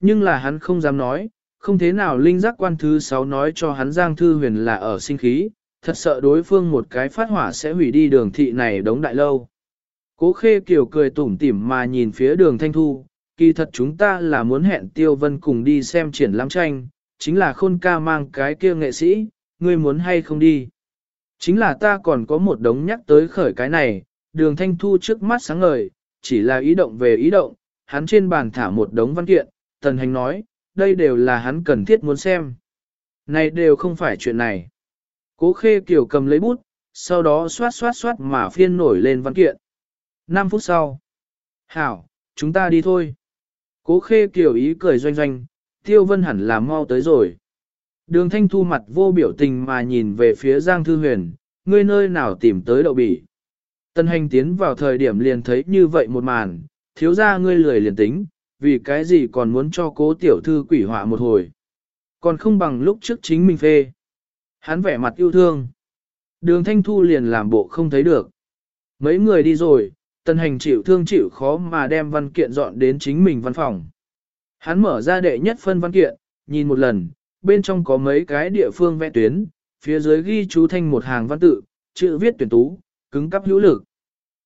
Nhưng là hắn không dám nói, không thế nào linh giác quan thứ sáu nói cho hắn Giang Thư Huyền là ở sinh khí, thật sợ đối phương một cái phát hỏa sẽ hủy đi đường thị này đống đại lâu. Cố khê kiểu cười tủm tỉm mà nhìn phía đường thanh thu, kỳ thật chúng ta là muốn hẹn Tiêu Vân cùng đi xem triển lãm tranh, chính là khôn ca mang cái kia nghệ sĩ, ngươi muốn hay không đi. Chính là ta còn có một đống nhắc tới khởi cái này, đường thanh thu trước mắt sáng ngời, chỉ là ý động về ý động, hắn trên bàn thả một đống văn kiện, tần hành nói, đây đều là hắn cần thiết muốn xem. Này đều không phải chuyện này. Cố khê kiểu cầm lấy bút, sau đó xoát xoát xoát mà phiên nổi lên văn kiện. 5 phút sau. Hảo, chúng ta đi thôi. Cố khê kiểu ý cười doanh doanh, tiêu vân hẳn là mau tới rồi. Đường thanh thu mặt vô biểu tình mà nhìn về phía Giang Thư Huyền, ngươi nơi nào tìm tới đậu bỉ. Tân hành tiến vào thời điểm liền thấy như vậy một màn, thiếu ra ngươi lười liền tính, vì cái gì còn muốn cho cố tiểu thư quỷ họa một hồi. Còn không bằng lúc trước chính mình phê. Hắn vẻ mặt yêu thương. Đường thanh thu liền làm bộ không thấy được. Mấy người đi rồi, tân hành chịu thương chịu khó mà đem văn kiện dọn đến chính mình văn phòng. Hắn mở ra đệ nhất phân văn kiện, nhìn một lần, bên trong có mấy cái địa phương vẽ tuyến, phía dưới ghi chú thanh một hàng văn tự, chữ viết tuyển tú, cứng cắp hữu lực.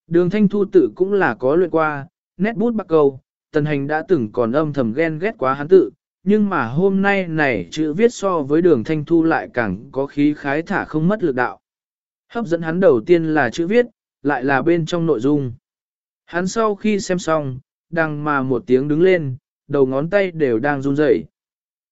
Đường thanh thu tự cũng là có luyện qua, nét bút bạc câu, tần hành đã từng còn âm thầm ghen ghét quá hắn tự, nhưng mà hôm nay này chữ viết so với đường thanh thu lại càng có khí khái thả không mất lực đạo. Hấp dẫn hắn đầu tiên là chữ viết, lại là bên trong nội dung. Hắn sau khi xem xong, đằng mà một tiếng đứng lên, đầu ngón tay đều đang run rẩy.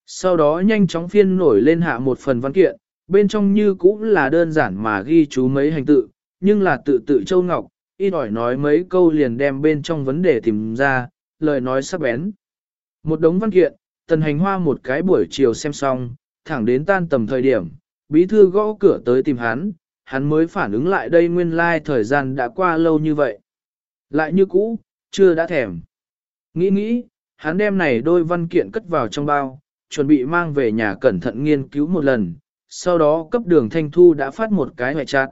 Sau đó nhanh chóng phiên nổi lên hạ một phần văn kiện, bên trong như cũng là đơn giản mà ghi chú mấy hành tự, nhưng là tự tự châu ngọc, y ỏi nói mấy câu liền đem bên trong vấn đề tìm ra, lời nói sắc bén. Một đống văn kiện, tần hành hoa một cái buổi chiều xem xong, thẳng đến tan tầm thời điểm, bí thư gõ cửa tới tìm hắn, hắn mới phản ứng lại đây nguyên lai like thời gian đã qua lâu như vậy. Lại như cũ, chưa đã thèm. Nghĩ nghĩ, hắn đem này đôi văn kiện cất vào trong bao, chuẩn bị mang về nhà cẩn thận nghiên cứu một lần, sau đó cấp đường thanh thu đã phát một cái hệ chặt.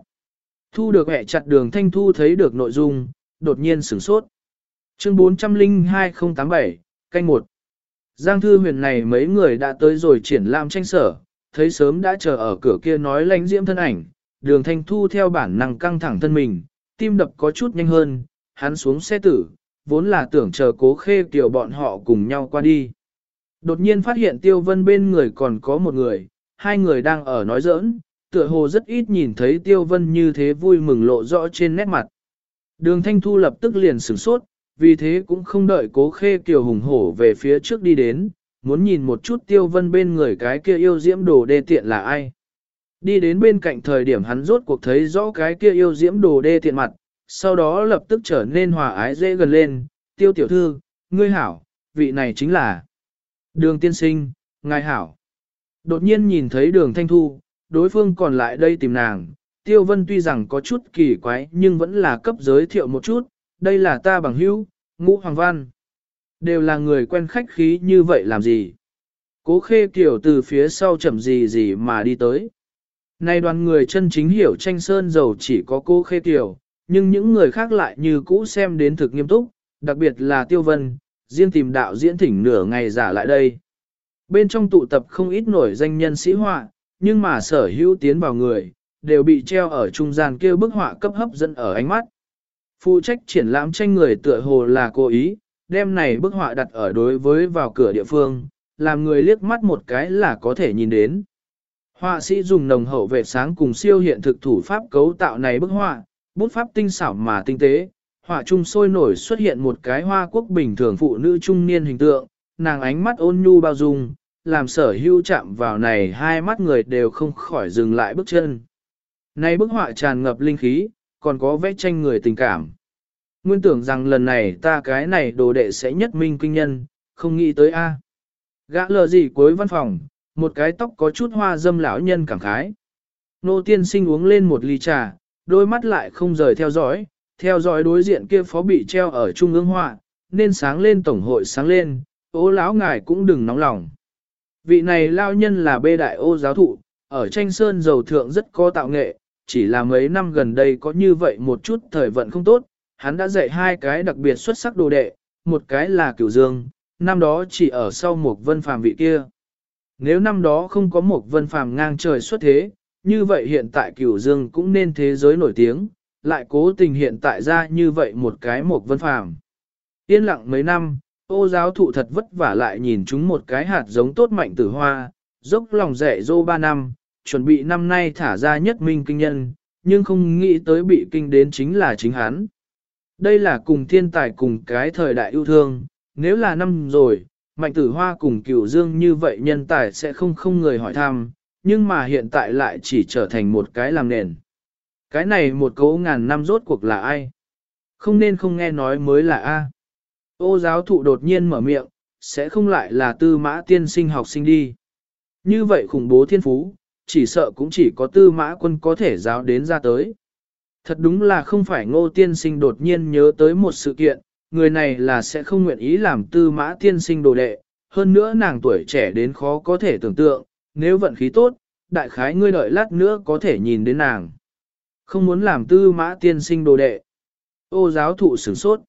Thu được hệ chặt đường thanh thu thấy được nội dung, đột nhiên sửng sốt. Chương 402087, canh 1. Giang thư huyền này mấy người đã tới rồi triển lãm tranh sở, thấy sớm đã chờ ở cửa kia nói lánh diễm thân ảnh, đường thanh thu theo bản năng căng thẳng thân mình, tim đập có chút nhanh hơn, hắn xuống xe tử, vốn là tưởng chờ cố khê tiểu bọn họ cùng nhau qua đi. Đột nhiên phát hiện tiêu vân bên người còn có một người, hai người đang ở nói giỡn, tựa hồ rất ít nhìn thấy tiêu vân như thế vui mừng lộ rõ trên nét mặt. Đường thanh thu lập tức liền sửng sốt, vì thế cũng không đợi cố khê kiều hùng hổ về phía trước đi đến, muốn nhìn một chút tiêu vân bên người cái kia yêu diễm đồ đê tiện là ai. Đi đến bên cạnh thời điểm hắn rốt cuộc thấy rõ cái kia yêu diễm đồ đê tiện mặt, sau đó lập tức trở nên hòa ái dễ gần lên, tiêu tiểu thư, ngươi hảo, vị này chính là đường tiên sinh, ngài hảo. Đột nhiên nhìn thấy đường thanh thu, đối phương còn lại đây tìm nàng, tiêu vân tuy rằng có chút kỳ quái nhưng vẫn là cấp giới thiệu một chút, đây là ta bằng hữu, ngũ hoàng văn. Đều là người quen khách khí như vậy làm gì? Cố khê kiểu từ phía sau chậm gì gì mà đi tới. Nay đoàn người chân chính hiểu tranh sơn dầu chỉ có cố khê kiểu, nhưng những người khác lại như cũ xem đến thực nghiêm túc, đặc biệt là tiêu vân, riêng tìm đạo diễn thỉnh nửa ngày giả lại đây. Bên trong tụ tập không ít nổi danh nhân sĩ họa, nhưng mà sở hữu tiến vào người, đều bị treo ở trung gian kêu bức họa cấp hấp dẫn ở ánh mắt. Phụ trách triển lãm tranh người tựa hồ là cố ý, đem này bức họa đặt ở đối với vào cửa địa phương, làm người liếc mắt một cái là có thể nhìn đến. Họa sĩ dùng nồng hậu vệ sáng cùng siêu hiện thực thủ pháp cấu tạo này bức họa, bút pháp tinh xảo mà tinh tế, họa trung sôi nổi xuất hiện một cái hoa quốc bình thường phụ nữ trung niên hình tượng, nàng ánh mắt ôn nhu bao dung, làm sở hưu chạm vào này hai mắt người đều không khỏi dừng lại bước chân. Này bức họa tràn ngập linh khí, còn có vẽ tranh người tình cảm. Nguyên tưởng rằng lần này ta cái này đồ đệ sẽ nhất minh kinh nhân, không nghĩ tới A. Gã lờ gì cuối văn phòng, một cái tóc có chút hoa dâm lão nhân cảm khái. Nô tiên sinh uống lên một ly trà, đôi mắt lại không rời theo dõi, theo dõi đối diện kia phó bị treo ở trung ương họa, nên sáng lên tổng hội sáng lên, ô lão ngài cũng đừng nóng lòng. Vị này lao nhân là bê đại ô giáo thụ, ở tranh sơn dầu thượng rất có tạo nghệ, chỉ là mấy năm gần đây có như vậy một chút thời vận không tốt, hắn đã dạy hai cái đặc biệt xuất sắc đồ đệ, một cái là cửu dương, năm đó chỉ ở sau một vân phàm vị kia. Nếu năm đó không có một vân phàm ngang trời xuất thế, như vậy hiện tại cửu dương cũng nên thế giới nổi tiếng, lại cố tình hiện tại ra như vậy một cái một vân phàm. Yên lặng mấy năm, ô giáo thụ thật vất vả lại nhìn chúng một cái hạt giống tốt mạnh tử hoa, dốc lòng dạy dô ba năm, chuẩn bị năm nay thả ra nhất minh kinh nhân, nhưng không nghĩ tới bị kinh đến chính là chính hắn. Đây là cùng thiên tài cùng cái thời đại yêu thương, nếu là năm rồi, mạnh tử hoa cùng cửu dương như vậy nhân tài sẽ không không người hỏi thăm, nhưng mà hiện tại lại chỉ trở thành một cái làm nền. Cái này một cấu ngàn năm rốt cuộc là ai? Không nên không nghe nói mới là A. Ô giáo thụ đột nhiên mở miệng, sẽ không lại là tư mã tiên sinh học sinh đi. Như vậy khủng bố thiên phú, chỉ sợ cũng chỉ có tư mã quân có thể giáo đến ra tới. Thật đúng là không phải ngô tiên sinh đột nhiên nhớ tới một sự kiện, người này là sẽ không nguyện ý làm tư mã tiên sinh đồ đệ, hơn nữa nàng tuổi trẻ đến khó có thể tưởng tượng, nếu vận khí tốt, đại khái ngươi đợi lát nữa có thể nhìn đến nàng. Không muốn làm tư mã tiên sinh đồ đệ. Ô giáo thụ sửng sốt.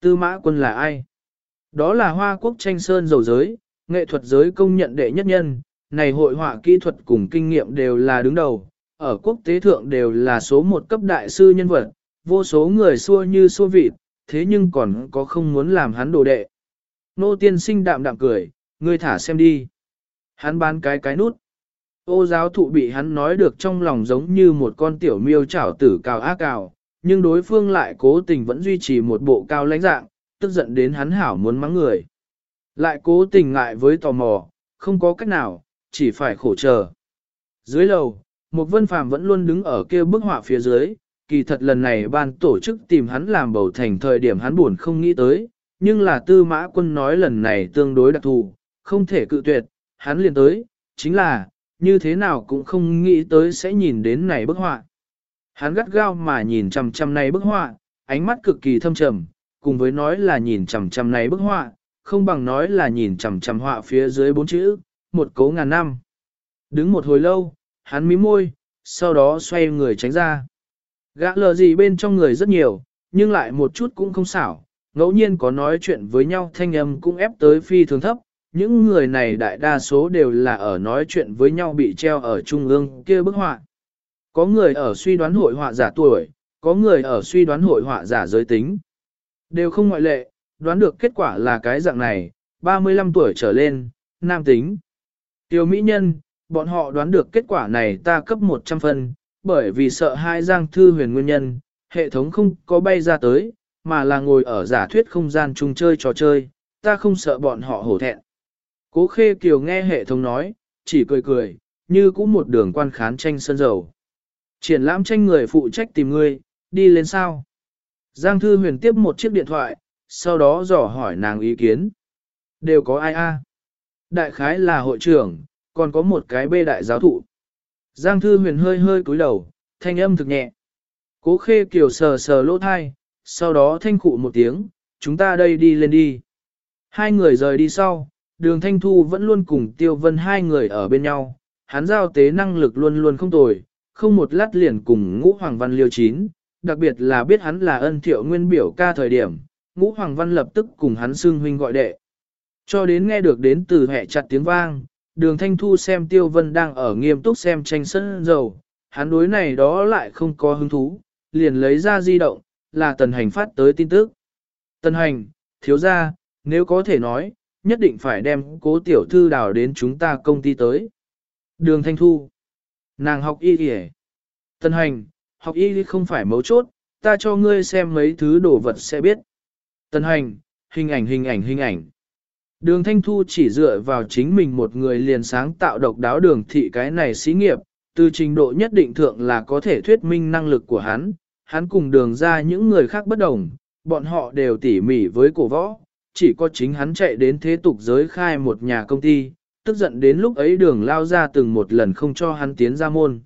Tư mã quân là ai? Đó là hoa quốc tranh sơn dầu giới, nghệ thuật giới công nhận đệ nhất nhân, này hội họa kỹ thuật cùng kinh nghiệm đều là đứng đầu, ở quốc tế thượng đều là số một cấp đại sư nhân vật, vô số người xua như xua vịt, thế nhưng còn có không muốn làm hắn đồ đệ. Nô tiên sinh đạm đạm cười, ngươi thả xem đi. Hắn bán cái cái nút. Ô giáo thụ bị hắn nói được trong lòng giống như một con tiểu miêu chảo tử cào ác cào, nhưng đối phương lại cố tình vẫn duy trì một bộ cao lãnh dạng, tức giận đến hắn hảo muốn mắng người. Lại cố tình ngại với tò mò, không có cách nào, chỉ phải khổ chờ. Dưới lầu, một vân phàm vẫn luôn đứng ở kia bức họa phía dưới, kỳ thật lần này ban tổ chức tìm hắn làm bầu thành thời điểm hắn buồn không nghĩ tới, nhưng là tư mã quân nói lần này tương đối đặc thù, không thể cự tuyệt, hắn liền tới, chính là, như thế nào cũng không nghĩ tới sẽ nhìn đến này bức họa. Hắn gắt gao mà nhìn chằm chằm này bức họa, ánh mắt cực kỳ thâm trầm, cùng với nói là nhìn chằm chằm này bức họa, không bằng nói là nhìn chằm chằm họa phía dưới bốn chữ, một cố ngàn năm. Đứng một hồi lâu, hắn mím môi, sau đó xoay người tránh ra. Gã lờ gì bên trong người rất nhiều, nhưng lại một chút cũng không xảo, ngẫu nhiên có nói chuyện với nhau thanh âm cũng ép tới phi thường thấp. Những người này đại đa số đều là ở nói chuyện với nhau bị treo ở trung ương kia bức họa. Có người ở suy đoán hội họa giả tuổi, có người ở suy đoán hội họa giả giới tính. Đều không ngoại lệ, đoán được kết quả là cái dạng này, 35 tuổi trở lên, nam tính. Tiểu mỹ nhân, bọn họ đoán được kết quả này ta cấp 100 phân, bởi vì sợ hai giang thư huyền nguyên nhân, hệ thống không có bay ra tới, mà là ngồi ở giả thuyết không gian chung chơi trò chơi, ta không sợ bọn họ hổ thẹn. Cố khê kiều nghe hệ thống nói, chỉ cười cười, như cũng một đường quan khán tranh sân dầu. Triển lãm tranh người phụ trách tìm ngươi, đi lên sao? Giang Thư Huyền tiếp một chiếc điện thoại, sau đó dò hỏi nàng ý kiến. Đều có ai a? Đại khái là hội trưởng, còn có một cái bê đại giáo thụ. Giang Thư Huyền hơi hơi cúi đầu, thanh âm thực nhẹ. Cố khê kiều sờ sờ lỗ thai, sau đó thanh cụ một tiếng, chúng ta đây đi lên đi. Hai người rời đi sau, đường thanh thu vẫn luôn cùng tiêu vân hai người ở bên nhau, hắn giao tế năng lực luôn luôn không tồi, không một lát liền cùng ngũ hoàng văn liêu chín, đặc biệt là biết hắn là ân thiệu nguyên biểu ca thời điểm, ngũ hoàng văn lập tức cùng hắn xưng huynh gọi đệ. Cho đến nghe được đến từ hệ chặt tiếng vang, đường thanh thu xem tiêu vân đang ở nghiêm túc xem tranh sân dầu, hắn đối này đó lại không có hứng thú, liền lấy ra di động, là tần hành phát tới tin tức. Tần hành, thiếu ra, nếu có thể nói, nhất định phải đem cố tiểu thư đào đến chúng ta công ty tới. Đường thanh thu, nàng học y kìa. Tần hành, học y không phải mấu chốt, ta cho ngươi xem mấy thứ đồ vật sẽ biết. Tần hành, hình ảnh hình ảnh hình ảnh. Đường Thanh Thu chỉ dựa vào chính mình một người liền sáng tạo độc đáo đường thị cái này xí nghiệp, từ trình độ nhất định thượng là có thể thuyết minh năng lực của hắn, hắn cùng đường ra những người khác bất đồng, bọn họ đều tỉ mỉ với cổ võ, chỉ có chính hắn chạy đến thế tục giới khai một nhà công ty, tức giận đến lúc ấy đường lao ra từng một lần không cho hắn tiến ra môn.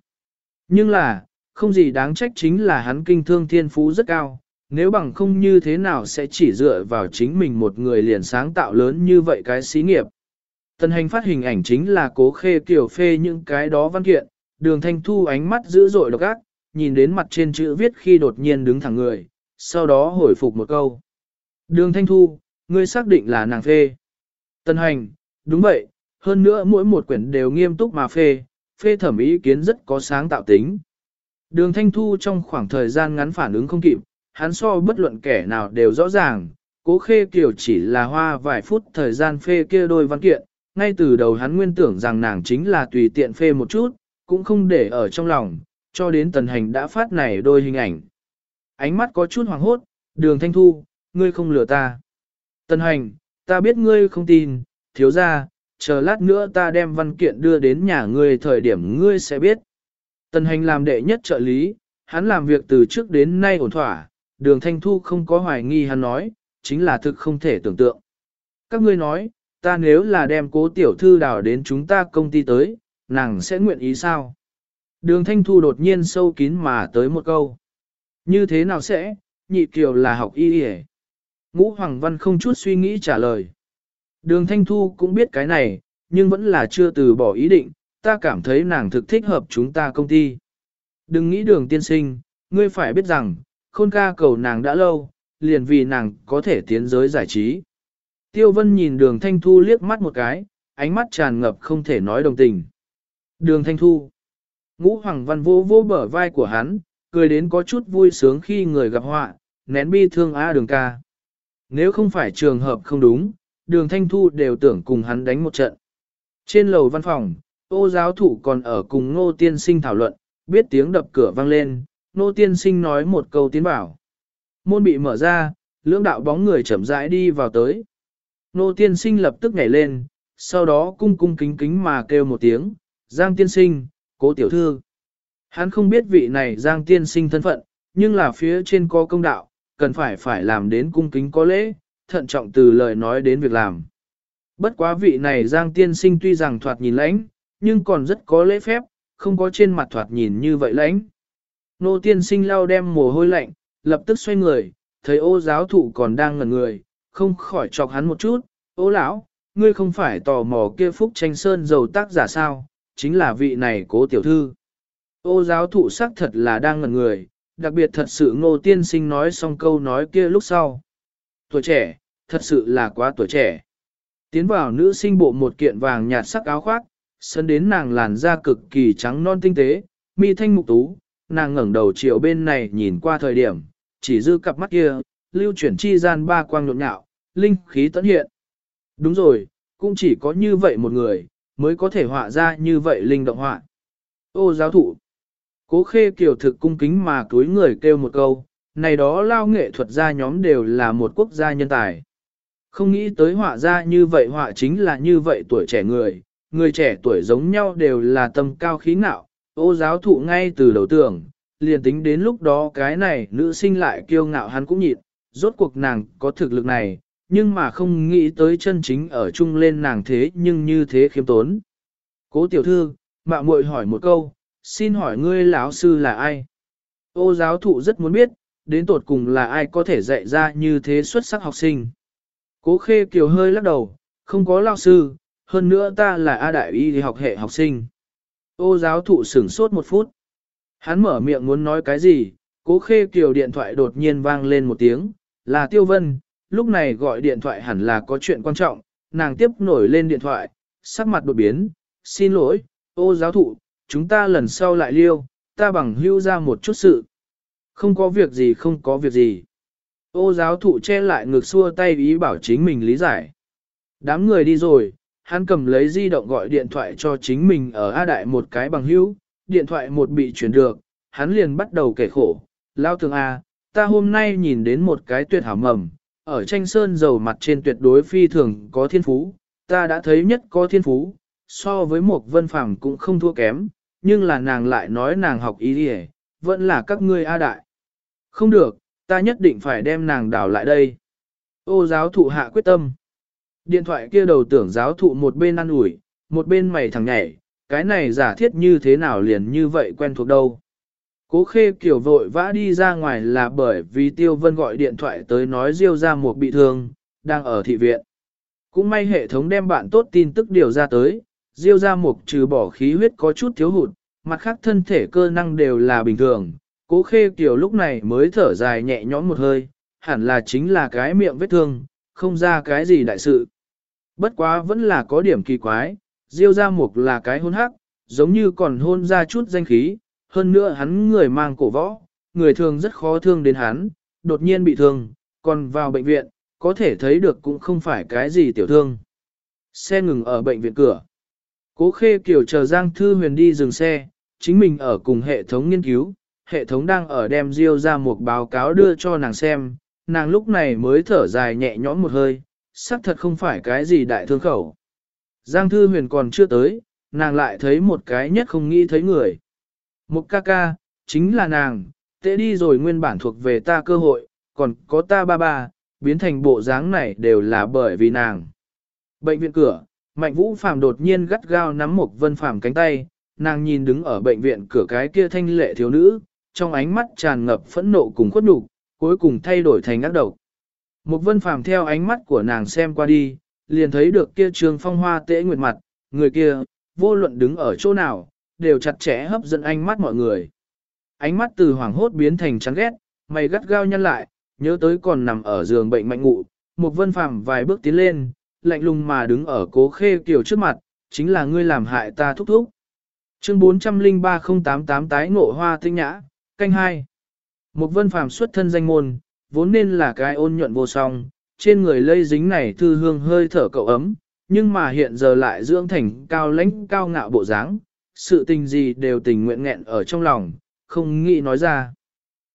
Nhưng là, không gì đáng trách chính là hắn kinh thương thiên phú rất cao, nếu bằng không như thế nào sẽ chỉ dựa vào chính mình một người liền sáng tạo lớn như vậy cái xí nghiệp. Tần hành phát hình ảnh chính là cố khê kiểu phê những cái đó văn kiện, đường thanh thu ánh mắt dữ dội độc ác, nhìn đến mặt trên chữ viết khi đột nhiên đứng thẳng người, sau đó hồi phục một câu. Đường thanh thu, ngươi xác định là nàng phê. Tân hành, đúng vậy, hơn nữa mỗi một quyển đều nghiêm túc mà phê, phê thẩm ý kiến rất có sáng tạo tính. Đường Thanh Thu trong khoảng thời gian ngắn phản ứng không kịp, hắn so bất luận kẻ nào đều rõ ràng, cố khê kiểu chỉ là hoa vài phút thời gian phê kia đôi văn kiện, ngay từ đầu hắn nguyên tưởng rằng nàng chính là tùy tiện phê một chút, cũng không để ở trong lòng, cho đến tần hành đã phát này đôi hình ảnh. Ánh mắt có chút hoàng hốt, đường Thanh Thu, ngươi không lừa ta. Tần hành, ta biết ngươi không tin, thiếu ra, chờ lát nữa ta đem văn kiện đưa đến nhà ngươi thời điểm ngươi sẽ biết. Tần hành làm đệ nhất trợ lý, hắn làm việc từ trước đến nay ổn thỏa, đường thanh thu không có hoài nghi hắn nói, chính là thực không thể tưởng tượng. Các ngươi nói, ta nếu là đem cố tiểu thư đào đến chúng ta công ty tới, nàng sẽ nguyện ý sao? Đường thanh thu đột nhiên sâu kín mà tới một câu. Như thế nào sẽ, nhị kiều là học y y Ngũ Hoàng Văn không chút suy nghĩ trả lời. Đường Thanh Thu cũng biết cái này, nhưng vẫn là chưa từ bỏ ý định, ta cảm thấy nàng thực thích hợp chúng ta công ty. Đừng nghĩ đường tiên sinh, ngươi phải biết rằng, khôn ca cầu nàng đã lâu, liền vì nàng có thể tiến giới giải trí. Tiêu Vân nhìn đường Thanh Thu liếc mắt một cái, ánh mắt tràn ngập không thể nói đồng tình. Đường Thanh Thu Ngũ Hoàng Văn vô vô bở vai của hắn, cười đến có chút vui sướng khi người gặp họa, nén bi thương á đường ca. Nếu không phải trường hợp không đúng, đường Thanh Thu đều tưởng cùng hắn đánh một trận. Trên lầu văn phòng, ô giáo thủ còn ở cùng Ngô Tiên Sinh thảo luận, biết tiếng đập cửa vang lên, Nô Tiên Sinh nói một câu tiến bảo. Môn bị mở ra, lưỡng đạo bóng người chậm rãi đi vào tới. Nô Tiên Sinh lập tức nhảy lên, sau đó cung cung kính kính mà kêu một tiếng, Giang Tiên Sinh, cố tiểu thư. Hắn không biết vị này Giang Tiên Sinh thân phận, nhưng là phía trên có công đạo, cần phải phải làm đến cung kính có lễ, thận trọng từ lời nói đến việc làm. Bất quá vị này Giang tiên sinh tuy rằng thoạt nhìn lãnh, nhưng còn rất có lễ phép, không có trên mặt thoạt nhìn như vậy lãnh. Nô tiên sinh lau đem mồ hôi lạnh, lập tức xoay người, thấy ô giáo thụ còn đang ngẩn người, không khỏi chọc hắn một chút, ô lão, ngươi không phải tò mò kia phúc tranh sơn dầu tác giả sao, chính là vị này cố tiểu thư. Ô giáo thụ xác thật là đang ngẩn người, đặc biệt thật sự ngô tiên sinh nói xong câu nói kia lúc sau. Tuổi trẻ, thật sự là quá tuổi trẻ. Tiến vào nữ sinh bộ một kiện vàng nhạt sắc áo khoác, sân đến nàng làn da cực kỳ trắng non tinh tế, mi thanh mục tú, nàng ngẩng đầu chiều bên này nhìn qua thời điểm, chỉ dư cặp mắt kia, lưu chuyển chi gian ba quang nhộn nhạo, linh khí tấn hiện. Đúng rồi, cũng chỉ có như vậy một người, mới có thể họa ra như vậy linh động họa. Ô giáo thụ, cố khê kiểu thực cung kính mà túi người kêu một câu, này đó lao nghệ thuật gia nhóm đều là một quốc gia nhân tài. Không nghĩ tới họa ra như vậy họa chính là như vậy tuổi trẻ người, người trẻ tuổi giống nhau đều là tâm cao khí ngạo, ô giáo thụ ngay từ đầu tưởng, liền tính đến lúc đó cái này nữ sinh lại kiêu ngạo hắn cũng nhịn, rốt cuộc nàng có thực lực này, nhưng mà không nghĩ tới chân chính ở chung lên nàng thế nhưng như thế khiêm tốn. Cố tiểu thư, mạ muội hỏi một câu, xin hỏi ngươi lão sư là ai? Ô giáo thụ rất muốn biết, đến tột cùng là ai có thể dạy ra như thế xuất sắc học sinh. Cố khê kiều hơi lắc đầu, không có lão sư, hơn nữa ta là A Đại Y học hệ học sinh. Ô giáo thụ sửng sốt một phút. Hắn mở miệng muốn nói cái gì, cố khê kiều điện thoại đột nhiên vang lên một tiếng, là Tiêu Vân, lúc này gọi điện thoại hẳn là có chuyện quan trọng, nàng tiếp nổi lên điện thoại, sắc mặt đột biến, xin lỗi, ô giáo thụ, chúng ta lần sau lại liêu, ta bằng hưu ra một chút sự. Không có việc gì không có việc gì. Ô giáo thụ che lại ngực xua tay ý bảo chính mình lý giải. Đám người đi rồi, hắn cầm lấy di động gọi điện thoại cho chính mình ở A Đại một cái bằng hữu, điện thoại một bị chuyển được, hắn liền bắt đầu kể khổ. Lao thường A, ta hôm nay nhìn đến một cái tuyệt hảo mầm, ở tranh sơn dầu mặt trên tuyệt đối phi thường có thiên phú, ta đã thấy nhất có thiên phú, so với một vân phẳng cũng không thua kém, nhưng là nàng lại nói nàng học ý đi vẫn là các ngươi A Đại. Không được, ta nhất định phải đem nàng đảo lại đây. Ô giáo thụ hạ quyết tâm. Điện thoại kia đầu tưởng giáo thụ một bên ăn ủi, một bên mày thằng nhảy, cái này giả thiết như thế nào liền như vậy quen thuộc đâu. Cố khê kiểu vội vã đi ra ngoài là bởi vì Tiêu Vân gọi điện thoại tới nói Diêu ra một bị thương, đang ở thị viện. Cũng may hệ thống đem bạn tốt tin tức điều ra tới, Diêu ra một trừ bỏ khí huyết có chút thiếu hụt, mặt khác thân thể cơ năng đều là bình thường, Cố khê kiểu lúc này mới thở dài nhẹ nhõm một hơi, hẳn là chính là cái miệng vết thương, không ra cái gì đại sự. Bất quá vẫn là có điểm kỳ quái, Diêu Gia Mục là cái hôn hắc, giống như còn hôn ra chút danh khí, hơn nữa hắn người mang cổ võ, người thường rất khó thương đến hắn, đột nhiên bị thương, còn vào bệnh viện, có thể thấy được cũng không phải cái gì tiểu thương. Xe ngừng ở bệnh viện cửa. Cố khê kiểu chờ Giang Thư Huyền đi dừng xe, chính mình ở cùng hệ thống nghiên cứu, hệ thống đang ở đem Diêu ra một báo cáo đưa cho nàng xem, nàng lúc này mới thở dài nhẹ nhõm một hơi, xác thật không phải cái gì đại thương khẩu. Giang Thư Huyền còn chưa tới, nàng lại thấy một cái nhất không nghĩ thấy người. Một ca ca, chính là nàng, tệ đi rồi nguyên bản thuộc về ta cơ hội, còn có ta ba ba, biến thành bộ dáng này đều là bởi vì nàng. Bệnh viện cửa, Mạnh Vũ Phàm đột nhiên gắt gao nắm một vân phàm cánh tay, nàng nhìn đứng ở bệnh viện cửa cái kia thanh lệ thiếu nữ, trong ánh mắt tràn ngập phẫn nộ cùng khuất nhục, cuối cùng thay đổi thành ác độc. Một vân phàm theo ánh mắt của nàng xem qua đi, liền thấy được kia trường phong hoa tễ nguyệt mặt, người kia, vô luận đứng ở chỗ nào, đều chặt chẽ hấp dẫn ánh mắt mọi người. Ánh mắt từ hoảng hốt biến thành chán ghét, mày gắt gao nhăn lại, nhớ tới còn nằm ở giường bệnh mạnh ngụ, một vân phàm vài bước tiến lên, lạnh lùng mà đứng ở cố khê kiểu trước mặt, chính là ngươi làm hại ta thúc thúc. Chương 403088 tái ngộ hoa tinh nhã, canh hai. Một vân phàm xuất thân danh môn, vốn nên là cái ôn nhuận vô song, trên người lây dính này thư hương hơi thở cậu ấm, nhưng mà hiện giờ lại dưỡng thành cao lãnh cao ngạo bộ dáng, sự tình gì đều tình nguyện nghẹn ở trong lòng, không nghĩ nói ra.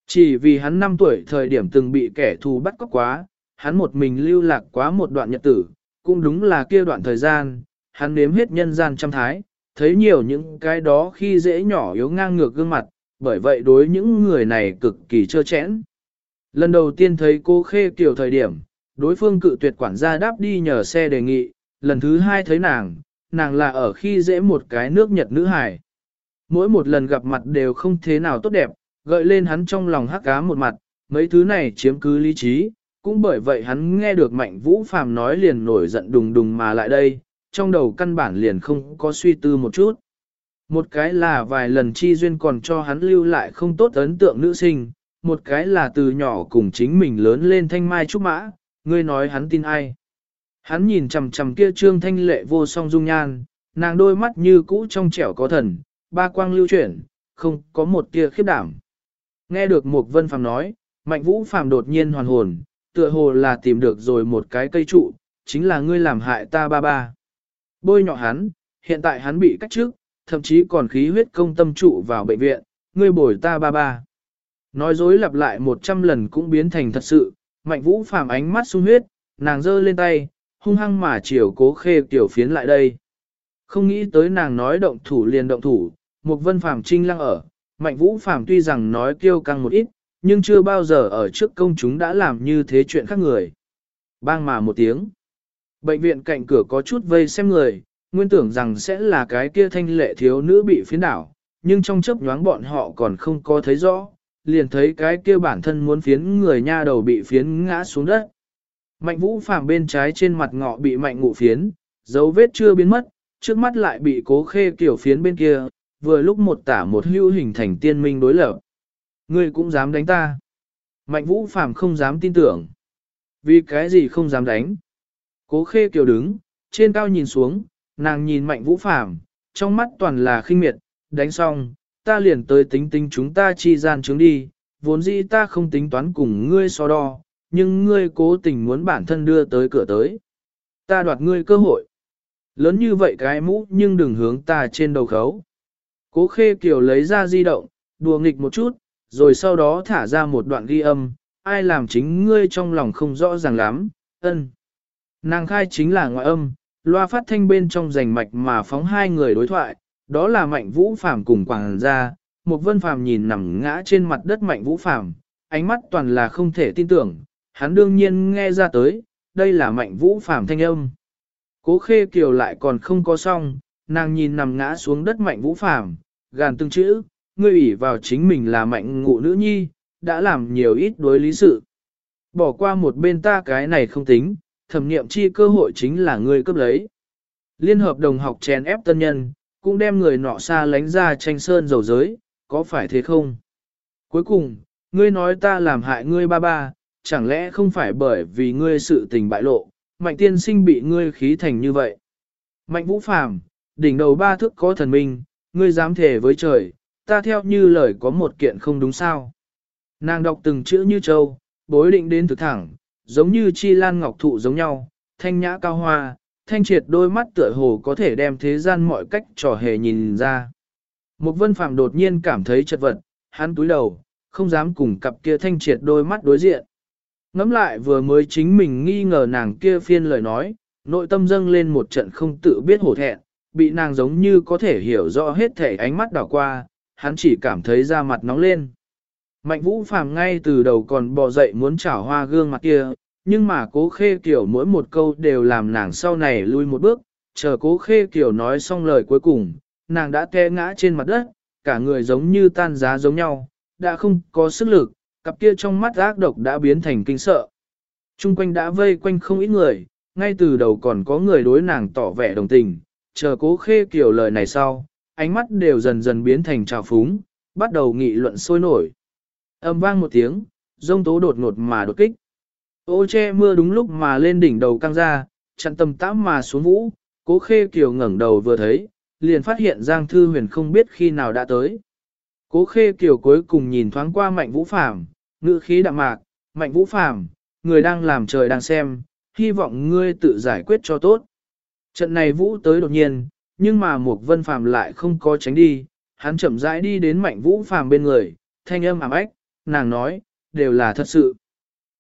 Chỉ vì hắn 5 tuổi thời điểm từng bị kẻ thù bắt cóc quá, hắn một mình lưu lạc quá một đoạn nhật tử, cũng đúng là kia đoạn thời gian, hắn nếm hết nhân gian trăm thái, thấy nhiều những cái đó khi dễ nhỏ yếu ngang ngược gương mặt, bởi vậy đối những người này cực kỳ trơ chẽn. Lần đầu tiên thấy cô Khê kiểu thời điểm, đối phương cự tuyệt quản gia đáp đi nhờ xe đề nghị, lần thứ hai thấy nàng, nàng là ở khi dễ một cái nước Nhật nữ hải. Mỗi một lần gặp mặt đều không thế nào tốt đẹp, gợi lên hắn trong lòng hắc cá một mặt, mấy thứ này chiếm cứ lý trí, cũng bởi vậy hắn nghe được mạnh vũ phàm nói liền nổi giận đùng đùng mà lại đây, trong đầu căn bản liền không có suy tư một chút. Một cái là vài lần chi duyên còn cho hắn lưu lại không tốt ấn tượng nữ sinh, một cái là từ nhỏ cùng chính mình lớn lên thanh mai trúc mã, ngươi nói hắn tin ai. Hắn nhìn chằm chằm kia trương thanh lệ vô song dung nhan, nàng đôi mắt như cũ trong trẻo có thần, ba quang lưu chuyển, không có một tia khiếp đảm. Nghe được một vân phàm nói, mạnh vũ phàm đột nhiên hoàn hồn, tựa hồ là tìm được rồi một cái cây trụ, chính là ngươi làm hại ta ba ba. Bôi nhọ hắn, hiện tại hắn bị cách trước, thậm chí còn khí huyết công tâm trụ vào bệnh viện, ngươi bồi ta ba ba. Nói dối lặp lại một trăm lần cũng biến thành thật sự, mạnh vũ phàm ánh mắt sung huyết, nàng giơ lên tay, hung hăng mà chiều cố khê tiểu phiến lại đây. Không nghĩ tới nàng nói động thủ liền động thủ, một vân phàm trinh lăng ở, mạnh vũ phàm tuy rằng nói kêu căng một ít, nhưng chưa bao giờ ở trước công chúng đã làm như thế chuyện khác người. Bang mà một tiếng. Bệnh viện cạnh cửa có chút vây xem người, nguyên tưởng rằng sẽ là cái kia thanh lệ thiếu nữ bị phiến đảo, nhưng trong chớp nhoáng bọn họ còn không có thấy rõ, liền thấy cái kia bản thân muốn phiến người nha đầu bị phiến ngã xuống đất. Mạnh vũ phàm bên trái trên mặt ngọ bị mạnh ngụ phiến, dấu vết chưa biến mất, trước mắt lại bị cố khê kiểu phiến bên kia, vừa lúc một tả một hưu hình thành tiên minh đối lập. Ngươi cũng dám đánh ta. Mạnh vũ phàm không dám tin tưởng. Vì cái gì không dám đánh? Cố khê kiều đứng, trên cao nhìn xuống, nàng nhìn mạnh vũ phàm, trong mắt toàn là khinh miệt, đánh xong, ta liền tới tính tính chúng ta chi gian chứng đi, vốn dĩ ta không tính toán cùng ngươi so đo, nhưng ngươi cố tình muốn bản thân đưa tới cửa tới. Ta đoạt ngươi cơ hội. Lớn như vậy cái mũ nhưng đừng hướng ta trên đầu khấu. Cố khê kiều lấy ra di động, đùa nghịch một chút, rồi sau đó thả ra một đoạn ghi âm, ai làm chính ngươi trong lòng không rõ ràng lắm, ân. Nàng khai chính là ngoại âm, loa phát thanh bên trong rành mạch mà phóng hai người đối thoại, đó là mạnh vũ phàm cùng quảng gia, một vân phàm nhìn nằm ngã trên mặt đất mạnh vũ phàm, ánh mắt toàn là không thể tin tưởng, hắn đương nhiên nghe ra tới, đây là mạnh vũ phàm thanh âm. Cố khê kiều lại còn không có xong, nàng nhìn nằm ngã xuống đất mạnh vũ phàm, gàn từng chữ, ngươi ủy vào chính mình là mạnh ngụ nữ nhi, đã làm nhiều ít đối lý sự. Bỏ qua một bên ta cái này không tính, thẩm nghiệm chi cơ hội chính là ngươi cấp lấy. Liên hợp đồng học chèn ép tân nhân, cũng đem người nọ xa lánh ra tranh sơn dầu giới, có phải thế không? Cuối cùng, ngươi nói ta làm hại ngươi ba ba, chẳng lẽ không phải bởi vì ngươi sự tình bại lộ, mạnh tiên sinh bị ngươi khí thành như vậy. Mạnh vũ phàm, đỉnh đầu ba thước có thần minh, ngươi dám thể với trời, ta theo như lời có một kiện không đúng sao. Nàng đọc từng chữ như châu, bối định đến thực thẳng, giống như chi lan ngọc thụ giống nhau, thanh nhã cao hoa, thanh triệt đôi mắt tựa hồ có thể đem thế gian mọi cách trò hề nhìn ra. Một vân phạm đột nhiên cảm thấy chật vật, hắn túi đầu, không dám cùng cặp kia thanh triệt đôi mắt đối diện. Ngắm lại vừa mới chính mình nghi ngờ nàng kia phiên lời nói, nội tâm dâng lên một trận không tự biết hổ thẹn, bị nàng giống như có thể hiểu rõ hết thể ánh mắt đảo qua, hắn chỉ cảm thấy da mặt nóng lên. Mạnh vũ phàm ngay từ đầu còn bò dậy muốn chảo hoa gương mặt kia, nhưng mà cố khê kiểu mỗi một câu đều làm nàng sau này lui một bước, chờ cố khê kiểu nói xong lời cuối cùng, nàng đã té ngã trên mặt đất, cả người giống như tan giá giống nhau, đã không có sức lực, cặp kia trong mắt ác độc đã biến thành kinh sợ. Trung quanh đã vây quanh không ít người, ngay từ đầu còn có người đối nàng tỏ vẻ đồng tình, chờ cố khê kiểu lời này sau, ánh mắt đều dần dần biến thành trào phúng, bắt đầu nghị luận sôi nổi. Âm vang một tiếng, rông tố đột ngột mà đột kích. Ô che mưa đúng lúc mà lên đỉnh đầu căng ra, chặn tầm tám mà xuống vũ, cố khê kiều ngẩng đầu vừa thấy, liền phát hiện Giang Thư Huyền không biết khi nào đã tới. Cố khê kiều cuối cùng nhìn thoáng qua mạnh vũ phàm, ngữ khí đạm mạc, mạnh vũ phàm, người đang làm trời đang xem, hy vọng ngươi tự giải quyết cho tốt. Trận này vũ tới đột nhiên, nhưng mà Mục Vân Phàm lại không có tránh đi, hắn chậm rãi đi đến Mạnh Vũ Phàm bên người, thanh âm ảm ách, nàng nói, đều là thật sự.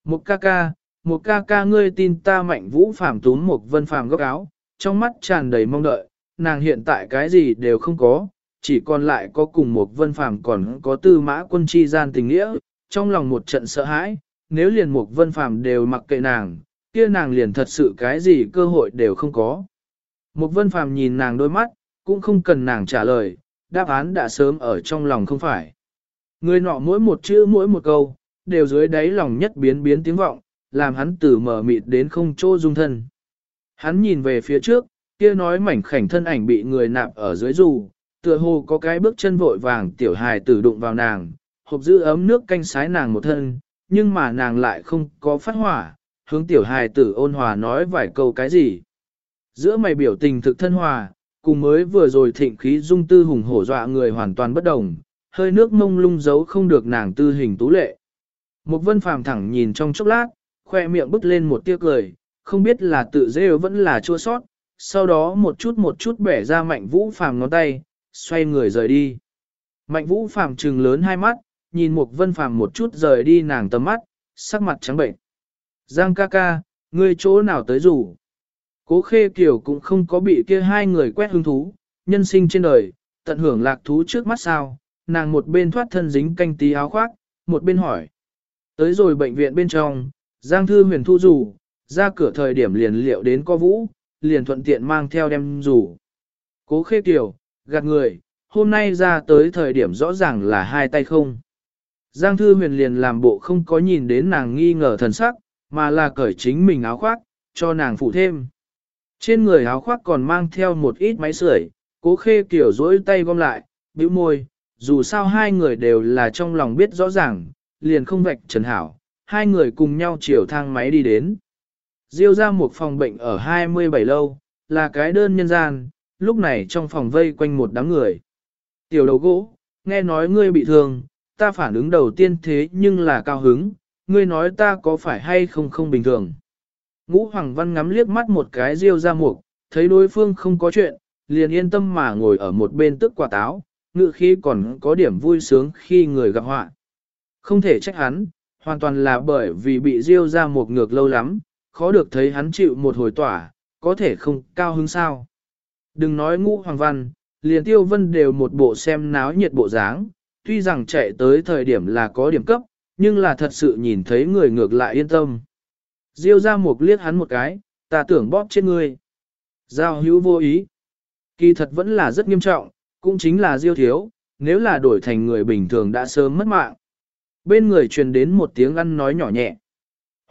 Một ca ca, một ca ca ngươi tin ta Mạnh Vũ Phàm túm một Vân Phàm góc áo, trong mắt tràn đầy mong đợi, nàng hiện tại cái gì đều không có, chỉ còn lại có cùng một Vân Phàm còn có tư mã quân chi gian tình nghĩa, trong lòng một trận sợ hãi, nếu liền một Vân Phàm đều mặc kệ nàng, kia nàng liền thật sự cái gì cơ hội đều không có. Một vân phàm nhìn nàng đôi mắt, cũng không cần nàng trả lời, đáp án đã sớm ở trong lòng không phải. Người nọ mỗi một chữ mỗi một câu, đều dưới đáy lòng nhất biến biến tiếng vọng, làm hắn từ mở mịt đến không chỗ dung thân. Hắn nhìn về phía trước, kia nói mảnh khảnh thân ảnh bị người nạp ở dưới dù, tựa hồ có cái bước chân vội vàng tiểu hài tử đụng vào nàng, hộp giữ ấm nước canh sái nàng một thân, nhưng mà nàng lại không có phát hỏa, hướng tiểu hài tử ôn hòa nói vài câu cái gì. Giữa mày biểu tình thực thân hòa, cùng mới vừa rồi thịnh khí dung tư hùng hổ dọa người hoàn toàn bất đồng, hơi nước mông lung giấu không được nàng tư hình tú lệ. Một vân phàm thẳng nhìn trong chốc lát, khoe miệng bứt lên một tia cười, không biết là tự dễ vẫn là chua sót, sau đó một chút một chút bẻ ra mạnh vũ phàm ngón tay, xoay người rời đi. Mạnh vũ phàm trừng lớn hai mắt, nhìn một vân phàm một chút rời đi nàng tầm mắt, sắc mặt trắng bệnh. Giang ca ca, ngươi chỗ nào tới rủ? Cố khê kiểu cũng không có bị kia hai người quét hứng thú, nhân sinh trên đời, tận hưởng lạc thú trước mắt sao, nàng một bên thoát thân dính canh tí áo khoác, một bên hỏi. Tới rồi bệnh viện bên trong, Giang Thư huyền thu rủ, ra cửa thời điểm liền liệu đến co vũ, liền thuận tiện mang theo đem rủ. Cố khê kiểu, gạt người, hôm nay ra tới thời điểm rõ ràng là hai tay không. Giang Thư huyền liền làm bộ không có nhìn đến nàng nghi ngờ thần sắc, mà là cởi chính mình áo khoác, cho nàng phụ thêm. Trên người áo khoác còn mang theo một ít máy sưởi, cố khê kiểu dỗi tay gom lại, bĩu môi, dù sao hai người đều là trong lòng biết rõ ràng, liền không vạch trần hảo, hai người cùng nhau chiều thang máy đi đến. Diêu ra một phòng bệnh ở 27 lâu, là cái đơn nhân gian, lúc này trong phòng vây quanh một đám người. Tiểu đầu gỗ, nghe nói ngươi bị thương, ta phản ứng đầu tiên thế nhưng là cao hứng, ngươi nói ta có phải hay không không bình thường. Ngũ Hoàng Văn ngắm liếc mắt một cái diêu ra mục, thấy đối phương không có chuyện, liền yên tâm mà ngồi ở một bên tức quả táo, ngự khi còn có điểm vui sướng khi người gặp họa. Không thể trách hắn, hoàn toàn là bởi vì bị Diêu ra một ngược lâu lắm, khó được thấy hắn chịu một hồi tỏa, có thể không cao hứng sao. Đừng nói ngũ hoàng văn, liền tiêu vân đều một bộ xem náo nhiệt bộ dáng, tuy rằng chạy tới thời điểm là có điểm cấp, nhưng là thật sự nhìn thấy người ngược lại yên tâm. Diêu ra một liếc hắn một cái, ta tưởng bóp chết ngươi. Giao hữu vô ý. Kỳ thật vẫn là rất nghiêm trọng, cũng chính là diêu thiếu, nếu là đổi thành người bình thường đã sớm mất mạng. Bên người truyền đến một tiếng ăn nói nhỏ nhẹ.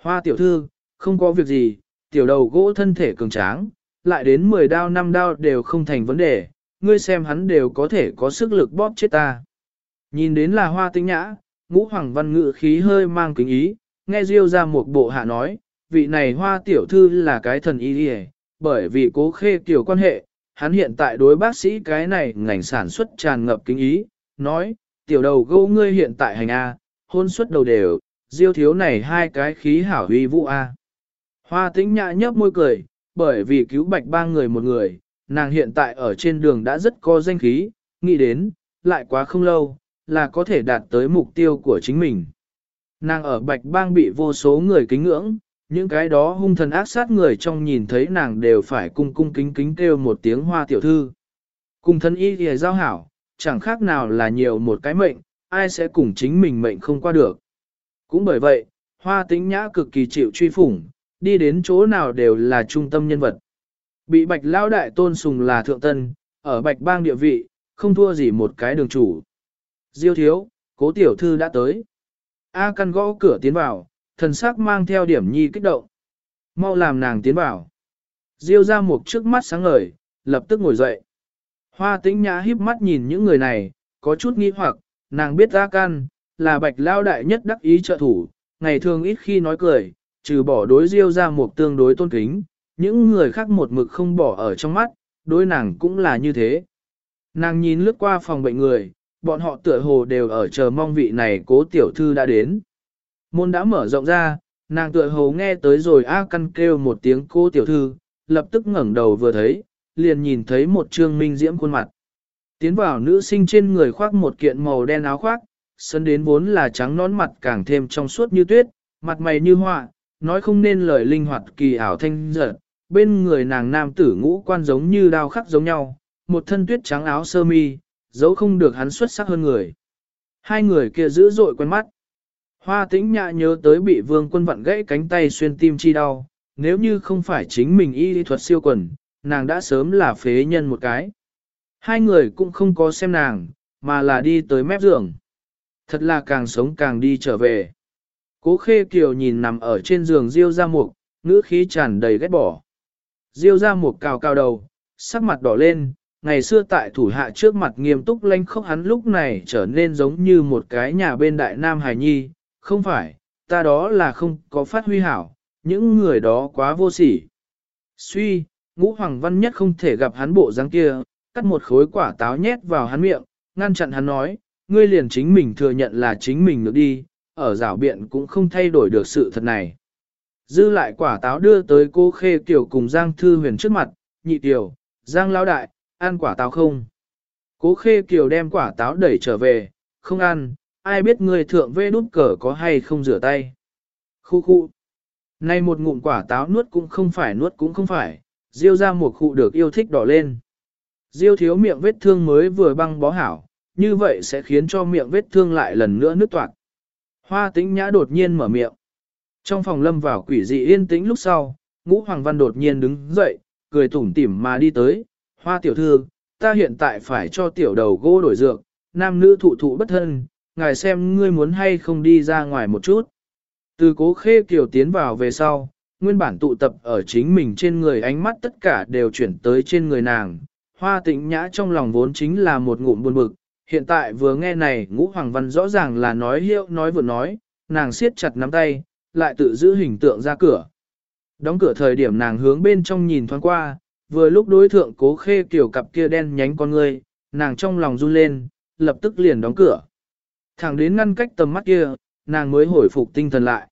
Hoa tiểu thư, không có việc gì, tiểu đầu gỗ thân thể cường tráng, lại đến 10 đao 5 đao đều không thành vấn đề, ngươi xem hắn đều có thể có sức lực bóp chết ta. Nhìn đến là hoa tinh nhã, ngũ hoàng văn ngự khí hơi mang kính ý, nghe Diêu ra một bộ hạ nói, vị này hoa tiểu thư là cái thần y đi bởi vì cố khê tiểu quan hệ, hắn hiện tại đối bác sĩ cái này ngành sản xuất tràn ngập kính ý, nói, tiểu đầu gâu ngươi hiện tại hành A, hôn suất đầu đều, diêu thiếu này hai cái khí hảo huy vũ A. Hoa tĩnh nhã nhấp môi cười, bởi vì cứu bạch ba người một người, nàng hiện tại ở trên đường đã rất có danh khí, nghĩ đến, lại quá không lâu, là có thể đạt tới mục tiêu của chính mình. Nàng ở bạch bang bị vô số người kính ngưỡng, những cái đó hung thần ác sát người trong nhìn thấy nàng đều phải cung cung kính kính kêu một tiếng hoa tiểu thư. Cùng thân y thì giao hảo, chẳng khác nào là nhiều một cái mệnh, ai sẽ cùng chính mình mệnh không qua được. Cũng bởi vậy, hoa tính nhã cực kỳ chịu truy phủng, đi đến chỗ nào đều là trung tâm nhân vật. Bị bạch lao đại tôn sùng là thượng tân, ở bạch bang địa vị, không thua gì một cái đường chủ. Diêu thiếu, cố tiểu thư đã tới. A căn gõ cửa tiến vào, thần sắc mang theo điểm nhi kích động. Mau làm nàng tiến vào. Diêu ra một trước mắt sáng ngời, lập tức ngồi dậy. Hoa tĩnh nhã híp mắt nhìn những người này, có chút nghi hoặc, nàng biết A căn, là bạch lao đại nhất đắc ý trợ thủ, ngày thường ít khi nói cười, trừ bỏ đối diêu ra một tương đối tôn kính, những người khác một mực không bỏ ở trong mắt, đối nàng cũng là như thế. Nàng nhìn lướt qua phòng bệnh người, bọn họ tựa hồ đều ở chờ mong vị này cố tiểu thư đã đến. Môn đã mở rộng ra, nàng tựa hồ nghe tới rồi A căn kêu một tiếng cô tiểu thư, lập tức ngẩng đầu vừa thấy, liền nhìn thấy một trương minh diễm khuôn mặt. Tiến vào nữ sinh trên người khoác một kiện màu đen áo khoác, sân đến vốn là trắng nón mặt càng thêm trong suốt như tuyết, mặt mày như họa, nói không nên lời linh hoạt kỳ ảo thanh dở. bên người nàng nam tử ngũ quan giống như đao khắc giống nhau, một thân tuyết trắng áo sơ mi, dấu không được hắn xuất sắc hơn người. Hai người kia dữ dội quen mắt. Hoa tĩnh nhạ nhớ tới bị vương quân vặn gãy cánh tay xuyên tim chi đau, nếu như không phải chính mình y thuật siêu quần, nàng đã sớm là phế nhân một cái. Hai người cũng không có xem nàng, mà là đi tới mép giường. Thật là càng sống càng đi trở về. Cố khê kiều nhìn nằm ở trên giường diêu ra mục, ngữ khí tràn đầy ghét bỏ. Diêu ra mục cào cao đầu, sắc mặt đỏ lên, ngày xưa tại thủ hạ trước mặt nghiêm túc lanh khốc hắn lúc này trở nên giống như một cái nhà bên đại nam hài nhi, không phải, ta đó là không có phát huy hảo, những người đó quá vô sỉ. Suy, ngũ hoàng văn nhất không thể gặp hắn bộ dáng kia, cắt một khối quả táo nhét vào hắn miệng, ngăn chặn hắn nói, ngươi liền chính mình thừa nhận là chính mình được đi, ở rảo biện cũng không thay đổi được sự thật này. Dư lại quả táo đưa tới cô Khê Kiều cùng Giang Thư Huyền trước mặt, nhị tiểu, Giang Lão Đại, ăn quả táo không? Cố Khê Kiều đem quả táo đẩy trở về, không ăn, ai biết người thượng vê đút cờ có hay không rửa tay. Khu khu. Nay một ngụm quả táo nuốt cũng không phải nuốt cũng không phải, diêu ra một khu được yêu thích đỏ lên. Diêu thiếu miệng vết thương mới vừa băng bó hảo, như vậy sẽ khiến cho miệng vết thương lại lần nữa nứt toạc. Hoa tĩnh nhã đột nhiên mở miệng. Trong phòng lâm vào quỷ dị yên tĩnh lúc sau, ngũ hoàng văn đột nhiên đứng dậy, cười tủm tỉm mà đi tới. Hoa tiểu thư, ta hiện tại phải cho tiểu đầu gỗ đổi dược, nam nữ thụ thụ bất thân, ngài xem ngươi muốn hay không đi ra ngoài một chút. Từ cố khê kiều tiến vào về sau, nguyên bản tụ tập ở chính mình trên người ánh mắt tất cả đều chuyển tới trên người nàng. Hoa Tịnh nhã trong lòng vốn chính là một ngụm buồn bực, hiện tại vừa nghe này ngũ hoàng văn rõ ràng là nói hiệu nói vừa nói, nàng siết chặt nắm tay, lại tự giữ hình tượng ra cửa. Đóng cửa thời điểm nàng hướng bên trong nhìn thoáng qua, vừa lúc đối thượng cố khê kiểu cặp kia đen nhánh con người, nàng trong lòng run lên, lập tức liền đóng cửa. Thẳng đến ngăn cách tầm mắt kia, nàng mới hồi phục tinh thần lại.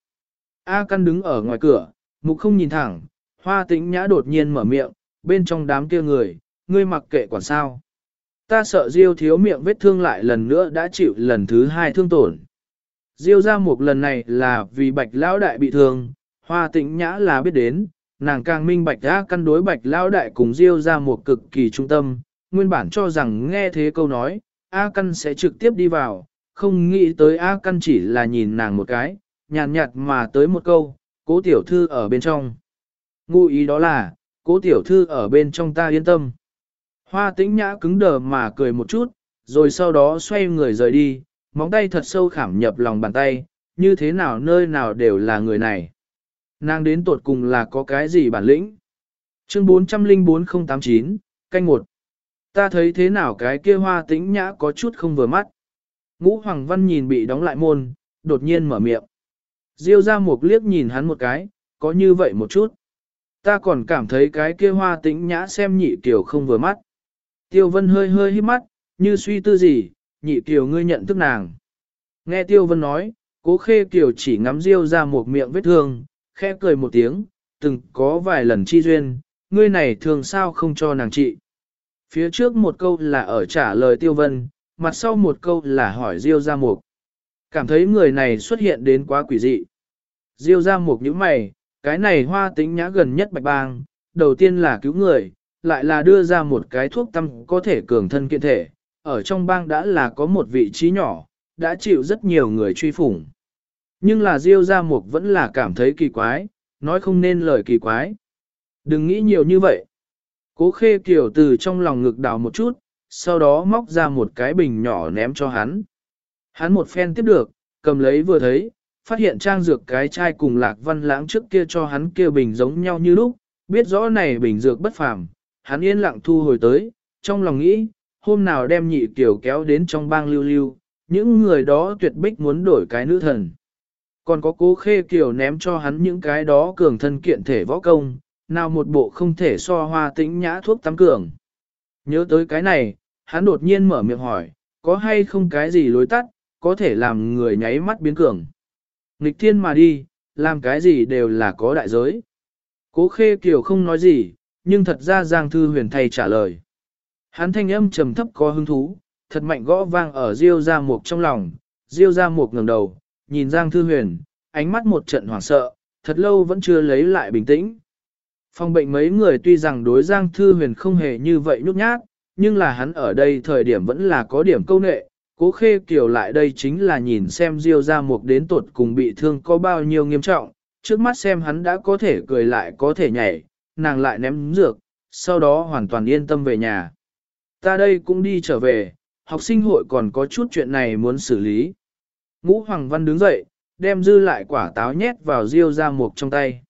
A căn đứng ở ngoài cửa, mục không nhìn thẳng, hoa tĩnh nhã đột nhiên mở miệng, bên trong đám kia người, ngươi mặc kệ quản sao. Ta sợ Diêu thiếu miệng vết thương lại lần nữa đã chịu lần thứ hai thương tổn. Diêu ra một lần này là vì bạch lão đại bị thương, hoa tĩnh nhã là biết đến, nàng càng minh bạch đã căn đối bạch lão đại cùng Diêu ra một cực kỳ trung tâm, nguyên bản cho rằng nghe thế câu nói, A căn sẽ trực tiếp đi vào, không nghĩ tới A căn chỉ là nhìn nàng một cái, nhàn nhạt, mà tới một câu, cố tiểu thư ở bên trong. Ngụ ý đó là, cố tiểu thư ở bên trong ta yên tâm. Hoa tĩnh nhã cứng đờ mà cười một chút, rồi sau đó xoay người rời đi, móng tay thật sâu khảm nhập lòng bàn tay, như thế nào nơi nào đều là người này. Nàng đến tột cùng là có cái gì bản lĩnh? Chương 404089, canh một. Ta thấy thế nào cái kia hoa tĩnh nhã có chút không vừa mắt. Ngũ Hoàng Văn nhìn bị đóng lại môn, đột nhiên mở miệng. Diêu ra một liếc nhìn hắn một cái, có như vậy một chút. Ta còn cảm thấy cái kia hoa tĩnh nhã xem nhị tiểu không vừa mắt. Tiêu vân hơi hơi hít mắt, như suy tư gì, nhị tiểu ngươi nhận thức nàng. Nghe tiêu vân nói, cố khê tiểu chỉ ngắm riêu ra một miệng vết thương, khẽ cười một tiếng, từng có vài lần chi duyên, ngươi này thường sao không cho nàng trị. Phía trước một câu là ở trả lời tiêu vân, mặt sau một câu là hỏi Diêu Gia Mục. Cảm thấy người này xuất hiện đến quá quỷ dị. Diêu Gia Mục những mày, cái này hoa tính nhã gần nhất bạch bang, đầu tiên là cứu người, lại là đưa ra một cái thuốc tâm có thể cường thân kiện thể, ở trong bang đã là có một vị trí nhỏ, đã chịu rất nhiều người truy phủng. Nhưng là Diêu Gia Mục vẫn là cảm thấy kỳ quái, nói không nên lời kỳ quái. Đừng nghĩ nhiều như vậy. Cố khê kiểu từ trong lòng ngực đào một chút, sau đó móc ra một cái bình nhỏ ném cho hắn. Hắn một phen tiếp được, cầm lấy vừa thấy, phát hiện trang dược cái chai cùng lạc văn lãng trước kia cho hắn kia bình giống nhau như lúc, biết rõ này bình dược bất phàm, hắn yên lặng thu hồi tới, trong lòng nghĩ, hôm nào đem nhị kiểu kéo đến trong bang lưu lưu, những người đó tuyệt bích muốn đổi cái nữ thần. Còn có cố khê kiều ném cho hắn những cái đó cường thân kiện thể võ công, nào một bộ không thể so hoa tĩnh nhã thuốc tắm cường. Nhớ tới cái này, hắn đột nhiên mở miệng hỏi, có hay không cái gì lối tắt, có thể làm người nháy mắt biến cường. Nghịch thiên mà đi, làm cái gì đều là có đại giới. Cố khê kiều không nói gì, nhưng thật ra Giang Thư Huyền thay trả lời. Hắn thanh âm trầm thấp có hứng thú, thật mạnh gõ vang ở Diêu Gia Mục trong lòng, Diêu Gia Mục ngẩng đầu, nhìn Giang Thư Huyền, ánh mắt một trận hoảng sợ, thật lâu vẫn chưa lấy lại bình tĩnh. Phòng bệnh mấy người tuy rằng đối Giang Thư Huyền không hề như vậy nhút nhát, nhưng là hắn ở đây thời điểm vẫn là có điểm câu nệ. Cố khê kiểu lại đây chính là nhìn xem Diêu Gia mục đến tột cùng bị thương có bao nhiêu nghiêm trọng, trước mắt xem hắn đã có thể cười lại có thể nhảy, nàng lại ném dược, sau đó hoàn toàn yên tâm về nhà. Ta đây cũng đi trở về, học sinh hội còn có chút chuyện này muốn xử lý. Ngũ Hoàng Văn đứng dậy, đem dư lại quả táo nhét vào Diêu ra mục trong tay.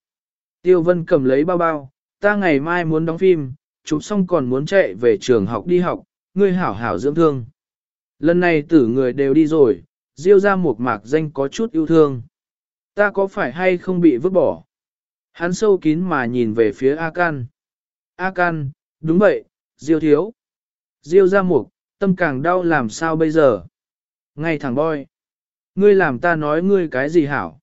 Tiêu Vân cầm lấy bao bao, ta ngày mai muốn đóng phim, chụp xong còn muốn chạy về trường học đi học, ngươi hảo hảo dưỡng thương. Lần này tử người đều đi rồi, Diêu ra một mạc danh có chút yêu thương. Ta có phải hay không bị vứt bỏ? Hắn sâu kín mà nhìn về phía A Can. A Can, đúng vậy, Diêu thiếu. Diêu ra mục, tâm càng đau làm sao bây giờ? Ngay thẳng boy. Ngươi làm ta nói ngươi cái gì hảo?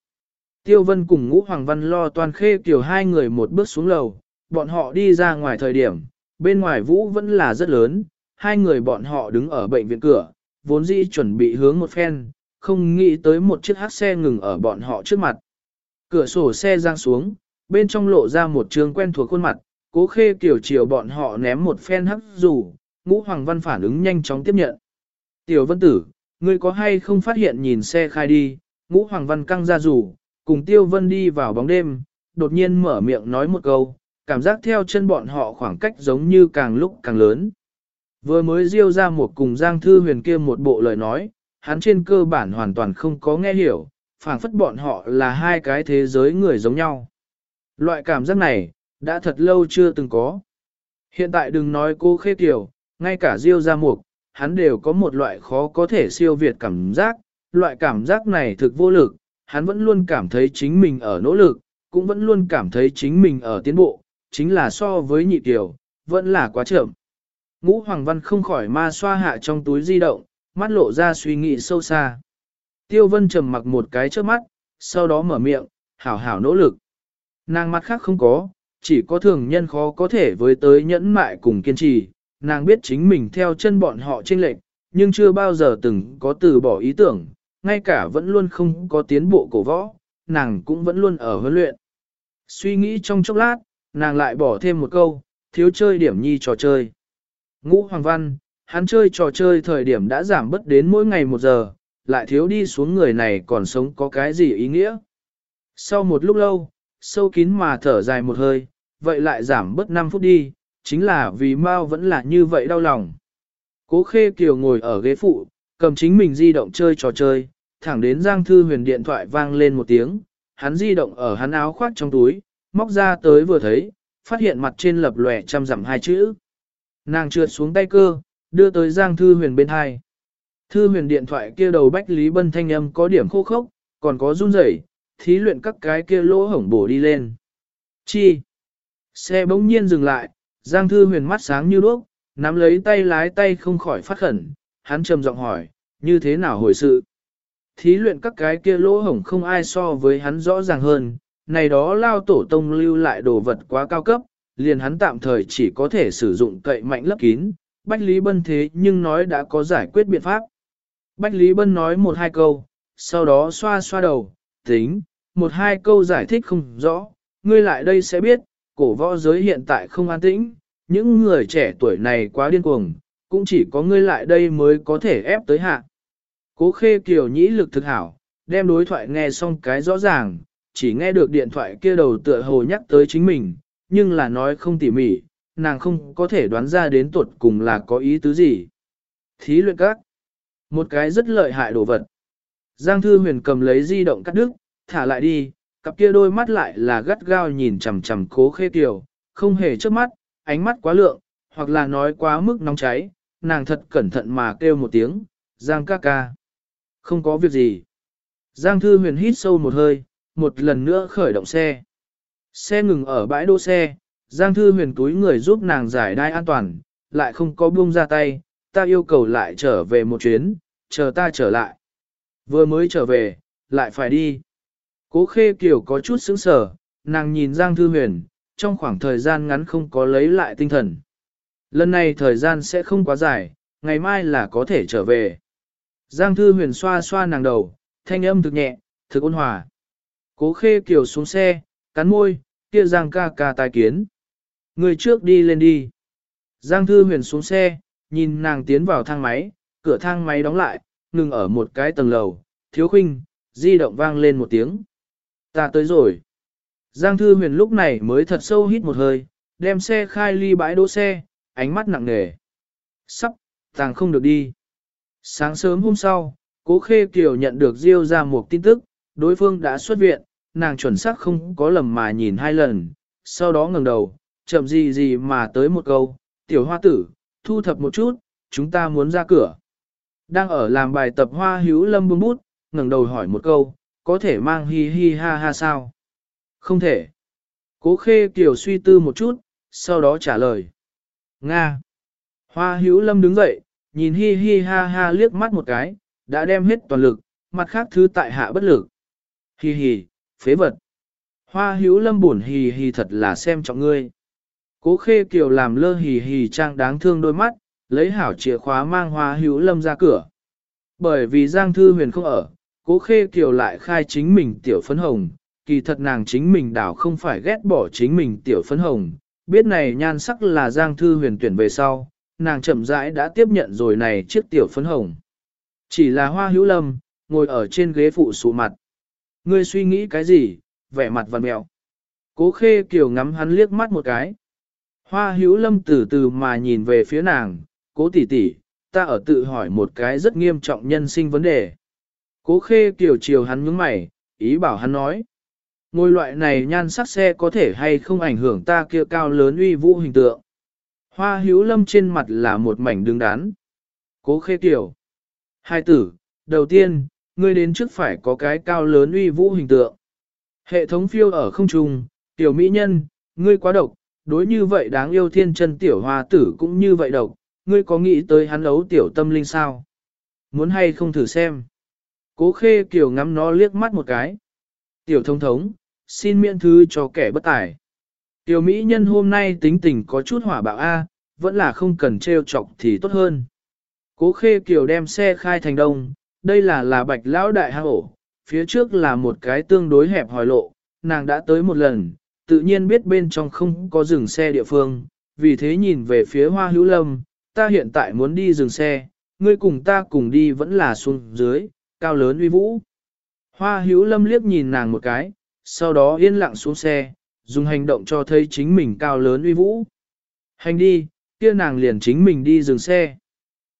Tiêu Vân cùng Ngũ Hoàng Văn lo toàn khê kiểu hai người một bước xuống lầu, bọn họ đi ra ngoài thời điểm, bên ngoài vũ vẫn là rất lớn, hai người bọn họ đứng ở bệnh viện cửa, vốn dĩ chuẩn bị hướng một phen, không nghĩ tới một chiếc hát xe ngừng ở bọn họ trước mặt. Cửa sổ xe giang xuống, bên trong lộ ra một trường quen thuộc khuôn mặt, cố khê kiểu chiều bọn họ ném một phen hắc dù, ngũ hoàng văn phản ứng nhanh chóng tiếp nhận. Tiểu vân tử, ngươi có hay không phát hiện nhìn xe khai đi, ngũ hoàng văn căng ra rủ, cùng tiêu vân đi vào bóng đêm, đột nhiên mở miệng nói một câu, cảm giác theo chân bọn họ khoảng cách giống như càng lúc càng lớn. Vừa mới diêu ra một cùng Giang Thư Huyền kia một bộ lời nói, hắn trên cơ bản hoàn toàn không có nghe hiểu, phảng phất bọn họ là hai cái thế giới người giống nhau. Loại cảm giác này, đã thật lâu chưa từng có. Hiện tại đừng nói cô khê tiểu, ngay cả diêu ra mục, hắn đều có một loại khó có thể siêu việt cảm giác, loại cảm giác này thực vô lực, hắn vẫn luôn cảm thấy chính mình ở nỗ lực, cũng vẫn luôn cảm thấy chính mình ở tiến bộ, chính là so với nhị tiểu, vẫn là quá chậm. Ngũ Hoàng Văn không khỏi ma xoa hạ trong túi di động, mắt lộ ra suy nghĩ sâu xa. Tiêu Vân trầm mặc một cái trước mắt, sau đó mở miệng, hảo hảo nỗ lực. Nàng mắt khác không có, chỉ có thường nhân khó có thể với tới nhẫn mại cùng kiên trì, nàng biết chính mình theo chân bọn họ chênh lệch, nhưng chưa bao giờ từng có từ bỏ ý tưởng, ngay cả vẫn luôn không có tiến bộ cổ võ, nàng cũng vẫn luôn ở huấn luyện. Suy nghĩ trong chốc lát, nàng lại bỏ thêm một câu, thiếu chơi điểm nhi trò chơi. Ngũ Hoàng Văn, hắn chơi trò chơi thời điểm đã giảm bất đến mỗi ngày một giờ, lại thiếu đi xuống người này còn sống có cái gì ý nghĩa. Sau một lúc lâu, sâu kín mà thở dài một hơi, vậy lại giảm bớt 5 phút đi, chính là vì Mao vẫn là như vậy đau lòng. Cố Khê Kiều ngồi ở ghế phụ, cầm chính mình di động chơi trò chơi, thẳng đến Giang Thư Huyền điện thoại vang lên một tiếng, hắn di động ở hắn áo khoác trong túi, móc ra tới vừa thấy, phát hiện mặt trên lập lòe trăm dặm hai chữ. Nàng trượt xuống tay cơ, đưa tới Giang Thư Huyền bên hai. Thư Huyền điện thoại kia đầu Bách Lý Bân thanh âm có điểm khô khốc, còn có run rẩy, thí luyện các cái kia lỗ hổng bổ đi lên. Chi? Xe bỗng nhiên dừng lại, Giang Thư huyền mắt sáng như đuốc, nắm lấy tay lái tay không khỏi phát khẩn, hắn trầm giọng hỏi, như thế nào hồi sự? Thí luyện các cái kia lỗ hổng không ai so với hắn rõ ràng hơn, này đó lao tổ tông lưu lại đồ vật quá cao cấp, liền hắn tạm thời chỉ có thể sử dụng cậy mạnh lấp kín, Bách Lý Bân thế nhưng nói đã có giải quyết biện pháp. Bách Lý Bân nói một hai câu, sau đó xoa xoa đầu, tính, một hai câu giải thích không rõ, ngươi lại đây sẽ biết, cổ võ giới hiện tại không an tĩnh, những người trẻ tuổi này quá điên cuồng, cũng chỉ có ngươi lại đây mới có thể ép tới hạ. Cố khê kiều nhĩ lực thực hảo, đem đối thoại nghe xong cái rõ ràng, chỉ nghe được điện thoại kia đầu tựa hồ nhắc tới chính mình, nhưng là nói không tỉ mỉ, nàng không có thể đoán ra đến tuột cùng là có ý tứ gì. Thí luyện các. Một cái rất lợi hại đồ vật. Giang Thư Huyền cầm lấy di động cắt đứt, thả lại đi, cặp kia đôi mắt lại là gắt gao nhìn chằm chằm cố khê kiều, không hề chớp mắt, ánh mắt quá lượng, hoặc là nói quá mức nóng cháy, nàng thật cẩn thận mà kêu một tiếng, Giang ca ca. Không có việc gì. Giang Thư Huyền hít sâu một hơi, một lần nữa khởi động xe. Xe ngừng ở bãi đỗ xe, Giang Thư Huyền túi người giúp nàng giải đai an toàn, lại không có buông ra tay, ta yêu cầu lại trở về một chuyến, chờ ta trở lại. Vừa mới trở về, lại phải đi. Cố khê kiểu có chút sững sờ, nàng nhìn Giang Thư Huyền, trong khoảng thời gian ngắn không có lấy lại tinh thần. Lần này thời gian sẽ không quá dài, ngày mai là có thể trở về. Giang Thư Huyền xoa xoa nàng đầu, thanh âm thực nhẹ, thực ôn hòa. Cố khê kiểu xuống xe, cắn môi, kia Giang ca ca tài kiến. Người trước đi lên đi. Giang Thư Huyền xuống xe, nhìn nàng tiến vào thang máy, cửa thang máy đóng lại, ngừng ở một cái tầng lầu, thiếu khinh, di động vang lên một tiếng. Ta tới rồi. Giang Thư Huyền lúc này mới thật sâu hít một hơi, đem xe khai ly bãi đỗ xe, ánh mắt nặng nề. Sắp, tàng không được đi. Sáng sớm hôm sau, Cố Khê Kiều nhận được Diêu ra một tin tức, đối phương đã xuất viện, nàng chuẩn xác không có lầm mà nhìn hai lần, sau đó ngẩng đầu, chậm gì gì mà tới một câu, tiểu hoa tử, thu thập một chút, chúng ta muốn ra cửa. Đang ở làm bài tập hoa hữu lâm buông bút, ngẩng đầu hỏi một câu, có thể mang hi hi ha ha sao? Không thể. Cố khê kiểu suy tư một chút, sau đó trả lời. Nga. Hoa hữu lâm đứng dậy, nhìn hi hi ha ha liếc mắt một cái, đã đem hết toàn lực, mặt khác thứ tại hạ bất lực. Hi hi, phế vật. Hoa hữu lâm buồn hì hì thật là xem trọng ngươi. Cố khê kiều làm lơ hì hì trang đáng thương đôi mắt, lấy hảo chìa khóa mang hoa hữu lâm ra cửa. Bởi vì Giang Thư Huyền không ở, cố khê kiều lại khai chính mình tiểu phấn hồng, kỳ thật nàng chính mình đảo không phải ghét bỏ chính mình tiểu phấn hồng, biết này nhan sắc là Giang Thư Huyền tuyển về sau, nàng chậm rãi đã tiếp nhận rồi này chiếc tiểu phấn hồng. Chỉ là hoa hữu lâm, ngồi ở trên ghế phụ sụ mặt. Ngươi suy nghĩ cái gì, vẻ mặt vằn mẹo. Cố khê kiều ngắm hắn liếc mắt một cái. Hoa hữu lâm từ từ mà nhìn về phía nàng, cố tỷ tỷ, ta ở tự hỏi một cái rất nghiêm trọng nhân sinh vấn đề. Cố khê kiểu chiều hắn nhướng mày, ý bảo hắn nói. Ngôi loại này nhan sắc xe có thể hay không ảnh hưởng ta kia cao lớn uy vũ hình tượng. Hoa hữu lâm trên mặt là một mảnh đứng đán. Cố khê kiểu. Hai tử, đầu tiên, ngươi đến trước phải có cái cao lớn uy vũ hình tượng. Hệ thống phiêu ở không trung, tiểu mỹ nhân, ngươi quá độc, đối như vậy đáng yêu thiên chân tiểu hoa tử cũng như vậy độc, ngươi có nghĩ tới hắn ấu tiểu tâm linh sao? Muốn hay không thử xem? Cố khê kiểu ngắm nó liếc mắt một cái. Tiểu thông thống, xin miễn thứ cho kẻ bất tài. Tiểu mỹ nhân hôm nay tính tình có chút hỏa bạo A, vẫn là không cần treo chọc thì tốt hơn. Cố khê kiều đem xe khai thành đông, đây là là bạch lão đại hang ổ, phía trước là một cái tương đối hẹp hòi lộ, nàng đã tới một lần, tự nhiên biết bên trong không có dừng xe địa phương, vì thế nhìn về phía hoa hữu lâm, ta hiện tại muốn đi dừng xe, ngươi cùng ta cùng đi vẫn là xuống dưới, cao lớn uy vũ. Hoa hữu lâm liếc nhìn nàng một cái, sau đó yên lặng xuống xe, dùng hành động cho thấy chính mình cao lớn uy vũ. Hành đi, kia nàng liền chính mình đi dừng xe.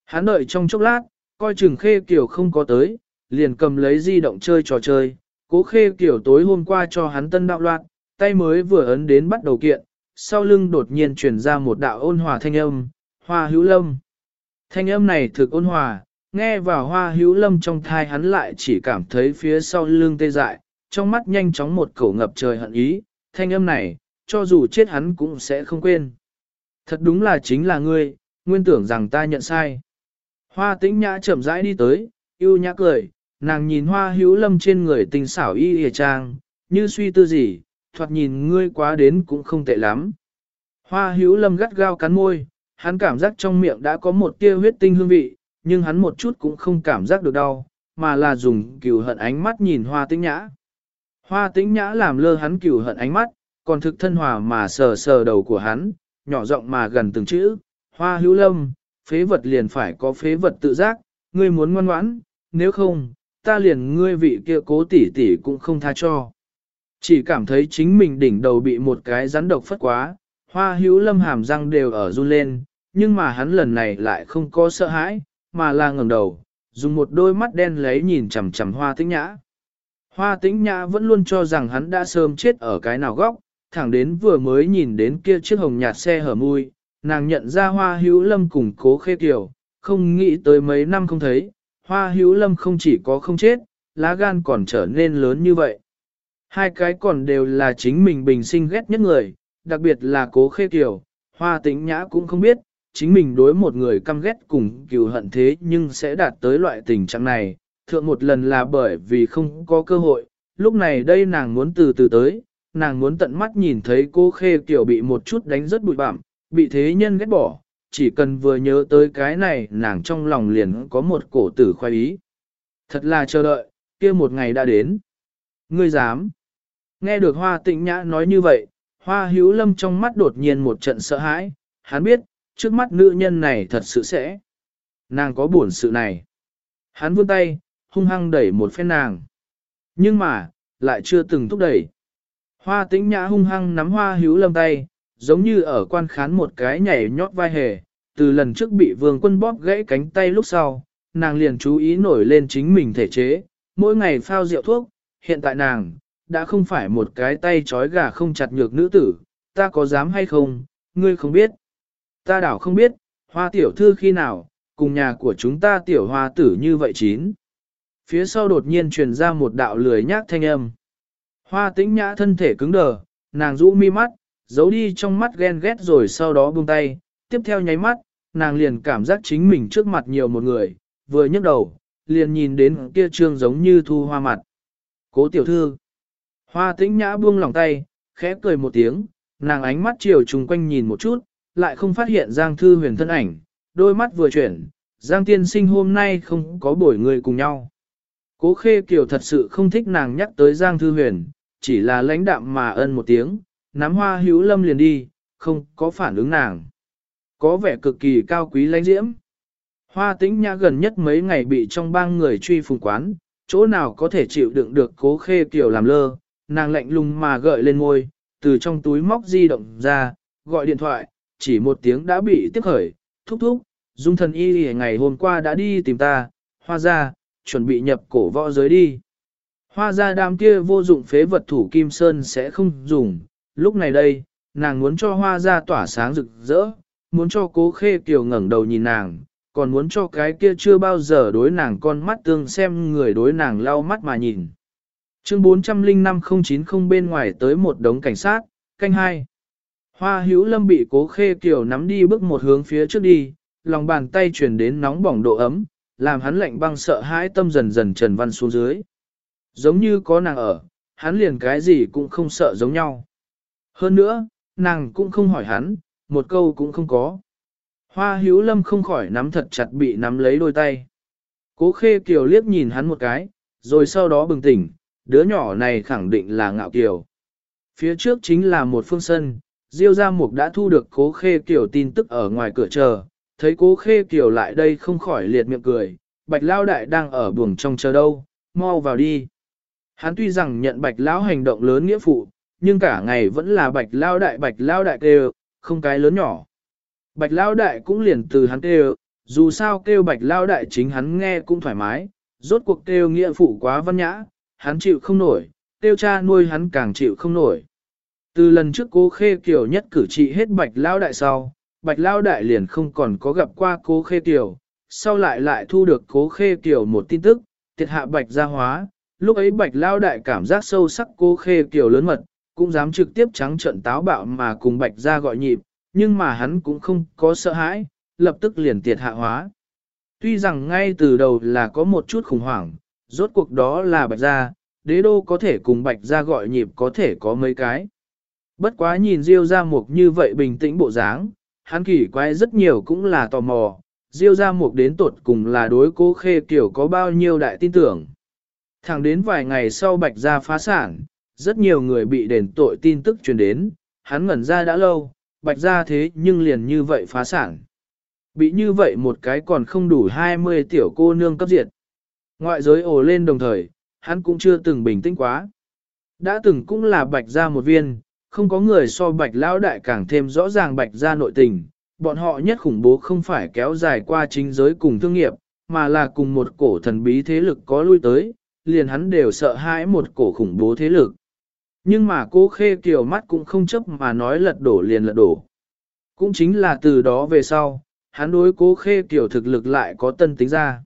Hắn đợi trong chốc lát, coi chừng khê kiểu không có tới, liền cầm lấy di động chơi trò chơi. Cố khê kiểu tối hôm qua cho hắn tân đạo loạn, tay mới vừa ấn đến bắt đầu kiện, sau lưng đột nhiên truyền ra một đạo ôn hòa thanh âm, hoa hữu lâm. Thanh âm này thực ôn hòa, nghe vào hoa hữu lâm trong thai hắn lại chỉ cảm thấy phía sau lưng tê dại, trong mắt nhanh chóng một cổ ngập trời hận ý, thanh âm này, cho dù chết hắn cũng sẽ không quên. Thật đúng là chính là ngươi, nguyên tưởng rằng ta nhận sai. Hoa tĩnh nhã chậm rãi đi tới, yêu nhã cười, nàng nhìn hoa hữu lâm trên người tình xảo y hề trang, như suy tư gì, thoạt nhìn ngươi quá đến cũng không tệ lắm. Hoa hữu lâm gắt gao cắn môi, hắn cảm giác trong miệng đã có một tia huyết tinh hương vị, nhưng hắn một chút cũng không cảm giác được đau, mà là dùng cừu hận ánh mắt nhìn hoa tĩnh nhã. Hoa tĩnh nhã làm lơ hắn cừu hận ánh mắt, còn thực thân hòa mà sờ sờ đầu của hắn, nhỏ giọng mà gần từng chữ, hoa hữu lâm, phế vật liền phải có phế vật tự giác, ngươi muốn ngoan ngoãn, nếu không, ta liền ngươi vị kia cố tỷ tỷ cũng không tha cho. Chỉ cảm thấy chính mình đỉnh đầu bị một cái rắn độc phất quá, hoa hữu lâm hàm răng đều ở run lên, nhưng mà hắn lần này lại không có sợ hãi, mà là ngẩng đầu, dùng một đôi mắt đen lấy nhìn chằm chằm hoa tĩnh nhã. Hoa tĩnh nhã vẫn luôn cho rằng hắn đã sớm chết ở cái nào góc, thẳng đến vừa mới nhìn đến kia chiếc hồng nhạt xe hở mui, nàng nhận ra hoa hữu lâm cùng cố khê kiều, không nghĩ tới mấy năm không thấy, hoa hữu lâm không chỉ có không chết, lá gan còn trở nên lớn như vậy. Hai cái còn đều là chính mình bình sinh ghét nhất người, đặc biệt là cố khê kiều, hoa tĩnh nhã cũng không biết, chính mình đối một người căm ghét cùng cừu hận thế nhưng sẽ đạt tới loại tình trạng này, thượng một lần là bởi vì không có cơ hội, lúc này đây nàng muốn từ từ tới, nàng muốn tận mắt nhìn thấy cô khê kiểu bị một chút đánh rất bụi bặm, bị thế nhân ghét bỏ, chỉ cần vừa nhớ tới cái này nàng trong lòng liền có một cổ tử khoái ý. Thật là chờ đợi, kia một ngày đã đến. Ngươi dám. Nghe được hoa tịnh nhã nói như vậy, hoa hữu lâm trong mắt đột nhiên một trận sợ hãi, hắn biết, trước mắt nữ nhân này thật sự sẽ. Nàng có buồn sự này. Hắn vươn tay, hung hăng đẩy một phen nàng. Nhưng mà, lại chưa từng thúc đẩy. Hoa tĩnh nhã hung hăng nắm hoa hữu lâm tay, giống như ở quan khán một cái nhảy nhót vai hề. Từ lần trước bị vương quân bóp gãy cánh tay lúc sau, nàng liền chú ý nổi lên chính mình thể chế, mỗi ngày phao rượu thuốc, hiện tại nàng, đã không phải một cái tay trói gà không chặt nhược nữ tử, ta có dám hay không, ngươi không biết. Ta đảo không biết, hoa tiểu thư khi nào, cùng nhà của chúng ta tiểu hoa tử như vậy chín. Phía sau đột nhiên truyền ra một đạo lười nhác thanh âm. Hoa tĩnh nhã thân thể cứng đờ, nàng rũ mi mắt, giấu đi trong mắt ghen ghét rồi sau đó buông tay, tiếp theo nháy mắt, nàng liền cảm giác chính mình trước mặt nhiều một người, vừa nhấc đầu, liền nhìn đến kia trương giống như thu hoa mặt. Cố tiểu thư. Hoa tĩnh nhã buông lòng tay, khẽ cười một tiếng, nàng ánh mắt chiều chung quanh nhìn một chút, lại không phát hiện Giang Thư Huyền thân ảnh, đôi mắt vừa chuyển, Giang Tiên Sinh hôm nay không có buổi người cùng nhau. Cố Khê Kiều thật sự không thích nàng nhắc tới Giang Thư Huyền, chỉ là lãnh đạm mà ân một tiếng, nắm hoa hữu lâm liền đi, không có phản ứng nàng. Có vẻ cực kỳ cao quý lãnh diễm. Hoa tĩnh nhã gần nhất mấy ngày bị trong bang người truy phùng quán, chỗ nào có thể chịu đựng được cố khê kiểu làm lơ, nàng lạnh lùng mà gợi lên ngôi, từ trong túi móc di động ra, gọi điện thoại, chỉ một tiếng đã bị tiếp khởi, thúc thúc, dung thần y ngày hôm qua đã đi tìm ta, hoa ra, chuẩn bị nhập cổ võ giới đi. Hoa ra đám kia vô dụng phế vật thủ kim sơn sẽ không dùng, lúc này đây, nàng muốn cho hoa ra tỏa sáng rực rỡ, muốn cho cố khê kiều ngẩng đầu nhìn nàng, còn muốn cho cái kia chưa bao giờ đối nàng con mắt tương xem người đối nàng lau mắt mà nhìn. Chương 405-090 bên ngoài tới một đống cảnh sát, canh hai. Hoa hữu lâm bị cố khê kiều nắm đi bước một hướng phía trước đi, lòng bàn tay chuyển đến nóng bỏng độ ấm, làm hắn lạnh băng sợ hãi tâm dần dần trần văn xuống dưới. Giống như có nàng ở, hắn liền cái gì cũng không sợ giống nhau. Hơn nữa, nàng cũng không hỏi hắn, một câu cũng không có. Hoa hữu lâm không khỏi nắm thật chặt bị nắm lấy đôi tay. Cố khê kiều liếc nhìn hắn một cái, rồi sau đó bừng tỉnh, đứa nhỏ này khẳng định là ngạo kiều. Phía trước chính là một phương sân, Diêu Gia Mục đã thu được cố khê kiều tin tức ở ngoài cửa chờ, thấy cố khê kiều lại đây không khỏi liệt miệng cười, bạch Lão đại đang ở buồng trong chờ đâu, mau vào đi. Hắn tuy rằng nhận bạch lão hành động lớn nghĩa phụ, nhưng cả ngày vẫn là bạch Lão đại bạch Lão đại kêu, không cái lớn nhỏ. Bạch Lão đại cũng liền từ hắn kêu, dù sao kêu bạch Lão đại chính hắn nghe cũng thoải mái, rốt cuộc kêu nghĩa phụ quá văn nhã, hắn chịu không nổi, kêu cha nuôi hắn càng chịu không nổi. Từ lần trước cố khê kiểu nhất cử trị hết bạch lao đại sau, bạch lao đại liền không còn có gặp qua cố khê kiểu, sau lại lại thu được cố khê kiểu một tin tức, thiệt hạ bạch gia hóa, lúc ấy bạch lao đại cảm giác sâu sắc cố khê kiểu lớn mật, cũng dám trực tiếp trắng trận táo bạo mà cùng bạch gia gọi nhịp, nhưng mà hắn cũng không có sợ hãi, lập tức liền tiệt hạ hóa. Tuy rằng ngay từ đầu là có một chút khủng hoảng, rốt cuộc đó là bạch gia, đế đô có thể cùng bạch gia gọi nhịp có thể có mấy cái. Bất quá nhìn Diêu gia mục như vậy bình tĩnh bộ dáng, hắn kỳ quái rất nhiều cũng là tò mò, Diêu gia mục đến tột cùng là đối cố khê kiểu có bao nhiêu đại tin tưởng. Thẳng đến vài ngày sau bạch gia phá sản, rất nhiều người bị đền tội tin tức truyền đến, hắn ngẩn ra đã lâu, bạch gia thế nhưng liền như vậy phá sản. Bị như vậy một cái còn không đủ 20 tiểu cô nương cấp diệt. Ngoại giới ồ lên đồng thời, hắn cũng chưa từng bình tĩnh quá. Đã từng cũng là bạch gia một viên, không có người so bạch lão đại càng thêm rõ ràng bạch ra nội tình. Bọn họ nhất khủng bố không phải kéo dài qua chính giới cùng thương nghiệp, mà là cùng một cổ thần bí thế lực có lui tới, liền hắn đều sợ hãi một cổ khủng bố thế lực. Nhưng mà cô khê kiều mắt cũng không chấp mà nói lật đổ liền lật đổ. Cũng chính là từ đó về sau, hắn đối cố khê kiểu thực lực lại có tân tính ra.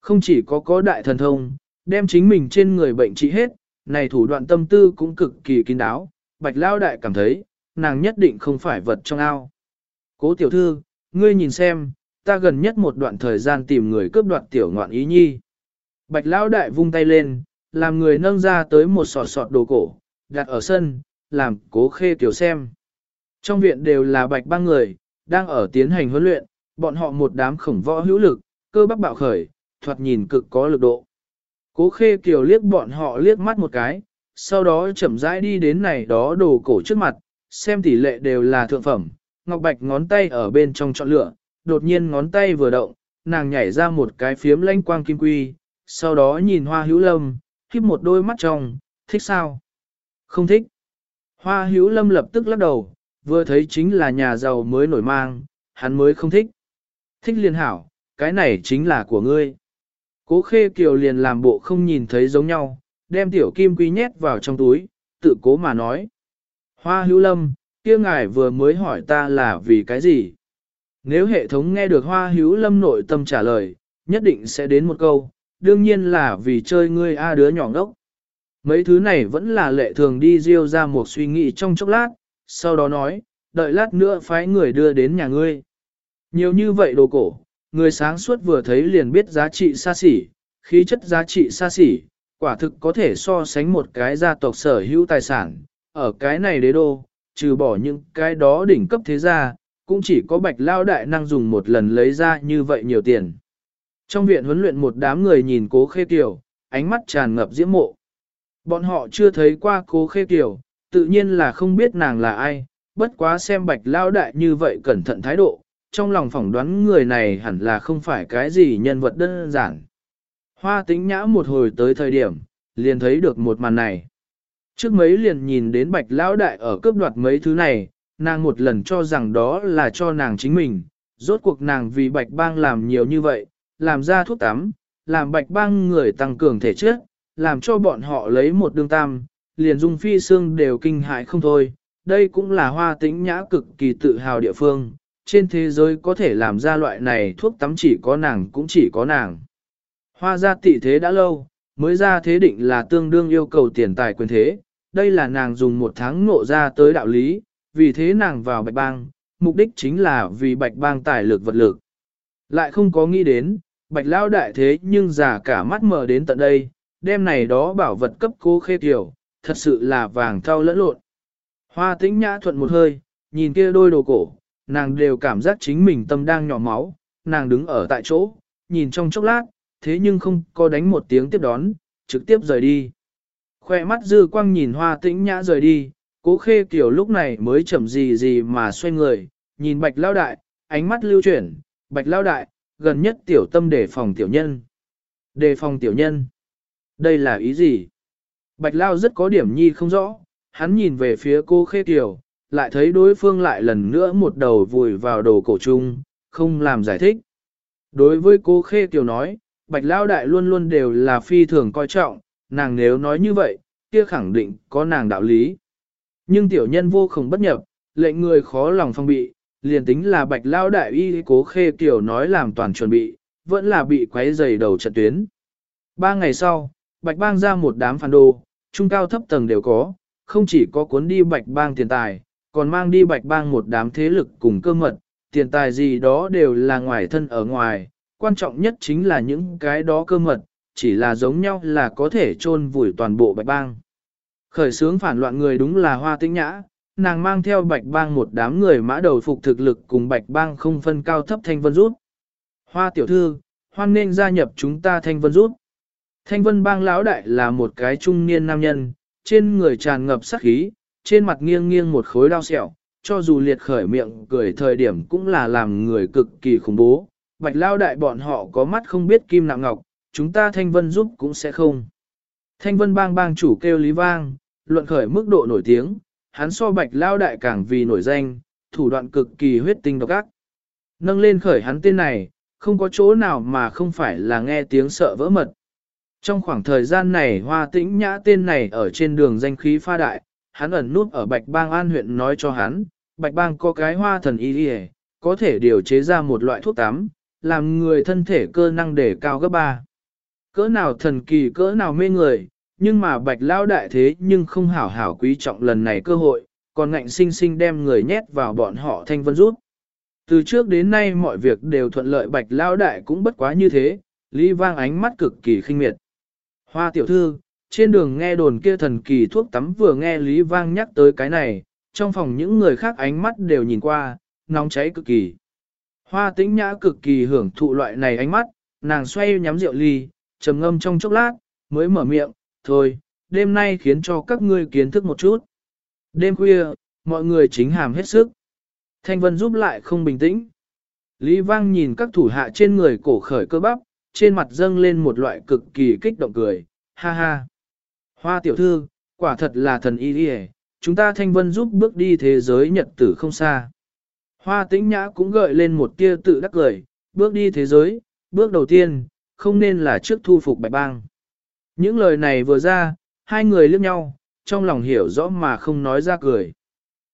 Không chỉ có có đại thần thông, đem chính mình trên người bệnh trị hết, này thủ đoạn tâm tư cũng cực kỳ kín đáo, bạch lao đại cảm thấy, nàng nhất định không phải vật trong ao. Cố tiểu thư, ngươi nhìn xem, ta gần nhất một đoạn thời gian tìm người cướp đoạt tiểu ngoạn ý nhi. Bạch lao đại vung tay lên, làm người nâng ra tới một sọt sọt đồ cổ, đặt ở sân, làm cố khê tiểu xem. Trong viện đều là bạch ba người, đang ở tiến hành huấn luyện, bọn họ một đám khổng võ hữu lực, cơ bắp bạo khởi, thoạt nhìn cực có lực độ. Cố khê kiều liếc bọn họ liếc mắt một cái, sau đó chậm rãi đi đến này đó đồ cổ trước mặt, xem tỷ lệ đều là thượng phẩm, ngọc bạch ngón tay ở bên trong chọn lựa, đột nhiên ngón tay vừa động, nàng nhảy ra một cái phiếm lanh quang kim quy, sau đó nhìn hoa hữu lâm, khiếp một đôi mắt trong, thích sao? Không thích. Hoa hữu lâm lập tức lắc đầu, vừa thấy chính là nhà giàu mới nổi mang, hắn mới không thích. Thích liền hảo, cái này chính là của ngươi. Cố khê kiều liền làm bộ không nhìn thấy giống nhau, đem tiểu kim quy nhét vào trong túi, tự cố mà nói. Hoa hữu lâm, kia ngài vừa mới hỏi ta là vì cái gì? Nếu hệ thống nghe được hoa hữu lâm nội tâm trả lời, nhất định sẽ đến một câu, đương nhiên là vì chơi ngươi a đứa nhỏ ngốc. Mấy thứ này vẫn là lệ thường đi riêu ra một suy nghĩ trong chốc lát, sau đó nói, đợi lát nữa phái người đưa đến nhà ngươi. Nhiều như vậy đồ cổ, người sáng suốt vừa thấy liền biết giá trị xa xỉ, khí chất giá trị xa xỉ, quả thực có thể so sánh một cái gia tộc sở hữu tài sản. Ở cái này đế đô, trừ bỏ những cái đó đỉnh cấp thế gia, cũng chỉ có bạch lao đại năng dùng một lần lấy ra như vậy nhiều tiền. Trong viện huấn luyện một đám người nhìn cố khê tiểu, ánh mắt tràn ngập diễm mộ. Bọn họ chưa thấy qua cố khê tiểu, tự nhiên là không biết nàng là ai, bất quá xem bạch lao đại như vậy cẩn thận thái độ, trong lòng phỏng đoán người này hẳn là không phải cái gì nhân vật đơn giản. Hoa tính nhã một hồi tới thời điểm, liền thấy được một màn này. Trước mấy liền nhìn đến bạch lão đại ở cướp đoạt mấy thứ này, nàng một lần cho rằng đó là cho nàng chính mình, rốt cuộc nàng vì bạch bang làm nhiều như vậy, làm ra thuốc tắm, làm bạch bang người tăng cường thể chất, làm cho bọn họ lấy một đương tam, liền dung phi xương đều kinh hại không thôi. Đây cũng là hoa tĩnh nhã cực kỳ tự hào địa phương, trên thế giới có thể làm ra loại này thuốc tắm chỉ có nàng cũng chỉ có nàng. Hoa gia tị thế đã lâu, mới ra thế định là tương đương yêu cầu tiền tài quyền thế, đây là nàng dùng một tháng ngộ ra tới đạo lý, vì thế nàng vào bạch bang, mục đích chính là vì bạch bang tài lực vật lực. Lại không có nghĩ đến, bạch lao đại thế nhưng già cả mắt mở đến tận đây, đêm này đó bảo vật cấp cố khê tiểu, thật sự là vàng thau lẫn lộn. Hoa tĩnh nhã thuận một hơi, nhìn kia đôi đồ cổ, nàng đều cảm giác chính mình tâm đang nhỏ máu, nàng đứng ở tại chỗ, nhìn trong chốc lát, thế nhưng không có đánh một tiếng tiếp đón, trực tiếp rời đi. Khoe mắt dư quang nhìn hoa tĩnh nhã rời đi, cố khê kiểu lúc này mới chậm gì gì mà xoay người, nhìn bạch lao đại, ánh mắt lưu chuyển, bạch lao đại, gần nhất tiểu tâm đề phòng tiểu nhân. Đề phòng tiểu nhân. Đây là ý gì? Bạch lao rất có điểm nhi không rõ, hắn nhìn về phía cô khê kiểu, lại thấy đối phương lại lần nữa một đầu vùi vào đồ cổ chung, không làm giải thích. Đối với cô Khê kiểu nói, Bạch Lao Đại luôn luôn đều là phi thường coi trọng, nàng nếu nói như vậy, kia khẳng định có nàng đạo lý. Nhưng tiểu nhân vô không bất nhập, lệnh người khó lòng phong bị, liền tính là Bạch Lao Đại y cố Khê tiểu nói làm toàn chuẩn bị, vẫn là bị quấy dày đầu trận tuyến. Ba ngày sau, Bạch Bang ra một đám phản đồ, trung cao thấp tầng đều có, không chỉ có cuốn đi bạch bang tiền tài, còn mang đi bạch bang một đám thế lực cùng cơ mật, tiền tài gì đó đều là ngoài thân ở ngoài, quan trọng nhất chính là những cái đó cơ mật, chỉ là giống nhau là có thể chôn vùi toàn bộ bạch bang. Khởi sướng phản loạn người đúng là hoa tĩnh nhã, nàng mang theo bạch bang một đám người mã đầu phục thực lực cùng bạch bang không phân cao thấp thanh vân rút. Hoa tiểu thư, hoan nên gia nhập chúng ta thanh vân rút. Thanh vân bang lão đại là một cái trung niên nam nhân, trên người tràn ngập sắc khí, trên mặt nghiêng nghiêng một khối đau sẹo, cho dù liệt khởi miệng cười thời điểm cũng là làm người cực kỳ khủng bố. Bạch lao đại bọn họ có mắt không biết kim nặng ngọc, chúng ta thanh vân giúp cũng sẽ không. Thanh vân bang bang chủ kêu Lý Vang, luận khởi mức độ nổi tiếng, hắn so bạch lao đại càng vì nổi danh, thủ đoạn cực kỳ huyết tinh độc ác. Nâng lên khởi hắn tên này, không có chỗ nào mà không phải là nghe tiếng sợ vỡ mật. Trong khoảng thời gian này hoa tĩnh nhã tên này ở trên đường danh khí pha đại, hắn ẩn nút ở Bạch Bang An huyện nói cho hắn, Bạch Bang có cái hoa thần y đi có thể điều chế ra một loại thuốc tắm, làm người thân thể cơ năng để cao gấp ba. Cỡ nào thần kỳ cỡ nào mê người, nhưng mà Bạch Lao đại thế nhưng không hảo hảo quý trọng lần này cơ hội, còn ngạnh sinh sinh đem người nhét vào bọn họ thanh vân rút. Từ trước đến nay mọi việc đều thuận lợi Bạch Lao đại cũng bất quá như thế, Lý Vang ánh mắt cực kỳ khinh miệt. Hoa tiểu thư, trên đường nghe đồn kia thần kỳ thuốc tắm vừa nghe Lý Vang nhắc tới cái này, trong phòng những người khác ánh mắt đều nhìn qua, nóng cháy cực kỳ. Hoa tĩnh nhã cực kỳ hưởng thụ loại này ánh mắt, nàng xoay nhắm rượu ly, trầm ngâm trong chốc lát, mới mở miệng, thôi, đêm nay khiến cho các ngươi kiến thức một chút. Đêm khuya, mọi người chính hàm hết sức. Thanh Vân giúp lại không bình tĩnh. Lý Vang nhìn các thủ hạ trên người cổ khởi cơ bắp, trên mặt dâng lên một loại cực kỳ kích động cười, ha ha. Hoa tiểu thư, quả thật là thần y đi chúng ta thanh vân giúp bước đi thế giới nhật tử không xa. Hoa tĩnh nhã cũng gợi lên một tia tự đắc cười, bước đi thế giới, bước đầu tiên, không nên là trước thu phục bạch bang. Những lời này vừa ra, hai người liếc nhau, trong lòng hiểu rõ mà không nói ra cười.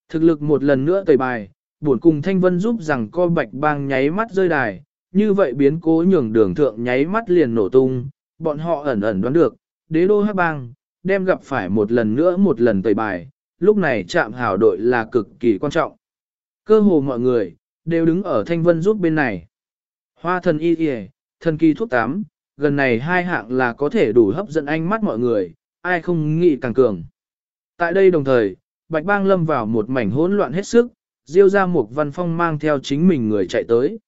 Thực lực một lần nữa tẩy bài, buồn cùng thanh vân giúp rằng co bạch bang nháy mắt rơi đài, như vậy biến cố nhường đường thượng nháy mắt liền nổ tung, bọn họ ẩn ẩn đoán được, đế đô hát bang, đem gặp phải một lần nữa một lần tẩy bài, lúc này chạm hảo đội là cực kỳ quan trọng. Cơ hồ mọi người, đều đứng ở thanh vân giúp bên này. Hoa thần y y, thần kỳ thuốc tám, gần này hai hạng là có thể đủ hấp dẫn ánh mắt mọi người, ai không nghĩ càng cường. Tại đây đồng thời, Bạch Bang lâm vào một mảnh hỗn loạn hết sức, Diêu ra một văn phong mang theo chính mình người chạy tới.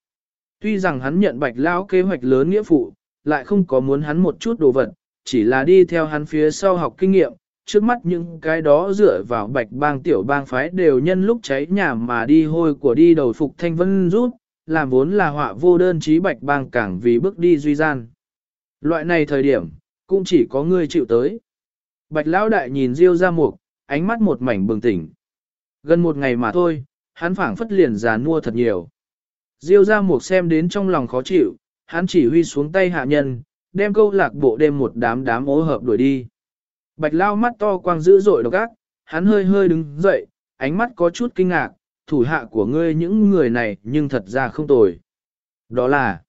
Tuy rằng hắn nhận Bạch Lão kế hoạch lớn nghĩa phụ, lại không có muốn hắn một chút đồ vật, chỉ là đi theo hắn phía sau học kinh nghiệm, trước mắt những cái đó dựa vào bạch bang tiểu bang phái đều nhân lúc cháy nhà mà đi hôi của đi đầu phục thanh vân rút, làm vốn là họa vô đơn chí bạch bang càng vì bước đi duy gian. Loại này thời điểm, cũng chỉ có ngươi chịu tới. Bạch lão đại nhìn Diêu ra mục, ánh mắt một mảnh bừng tỉnh. Gần một ngày mà thôi, hắn phảng phất liền già nua thật nhiều. Diêu ra mục xem đến trong lòng khó chịu, hắn chỉ huy xuống tay hạ nhân, đem câu lạc bộ đêm một đám đám ố hợp đuổi đi. Bạch lao mắt to quang dữ dội độc ác, hắn hơi hơi đứng dậy, ánh mắt có chút kinh ngạc, thủ hạ của ngươi những người này nhưng thật ra không tồi. Đó là,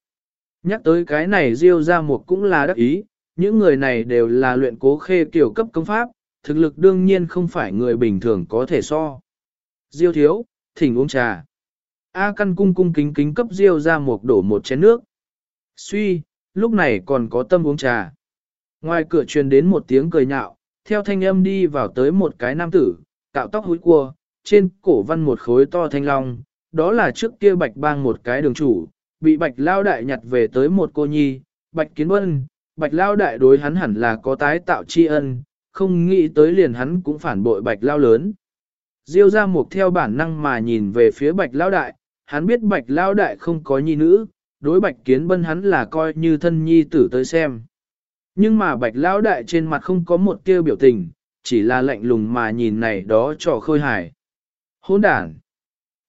nhắc tới cái này diêu ra một cũng là đắc ý, những người này đều là luyện cố khê kiểu cấp công pháp, thực lực đương nhiên không phải người bình thường có thể so. Diêu thiếu, thỉnh uống trà. A căn cung cung kính kính cấp diêu ra một đổ một chén nước. Suy, lúc này còn có tâm uống trà. Ngoài cửa truyền đến một tiếng cười nhạo, theo thanh âm đi vào tới một cái nam tử, cạo tóc húi cua, trên cổ văn một khối to thanh long, đó là trước kia bạch bang một cái đường chủ, bị bạch lao đại nhặt về tới một cô nhi, bạch kiến vân, bạch lao đại đối hắn hẳn là có tái tạo tri ân, không nghĩ tới liền hắn cũng phản bội bạch lao lớn. Diêu ra mục theo bản năng mà nhìn về phía bạch lao đại, hắn biết bạch lao đại không có nhi nữ, đối bạch kiến bân hắn là coi như thân nhi tử tới xem. Nhưng mà bạch lão đại trên mặt không có một tia biểu tình, chỉ là lạnh lùng mà nhìn này đó trò khôi hài. Hỗn đản!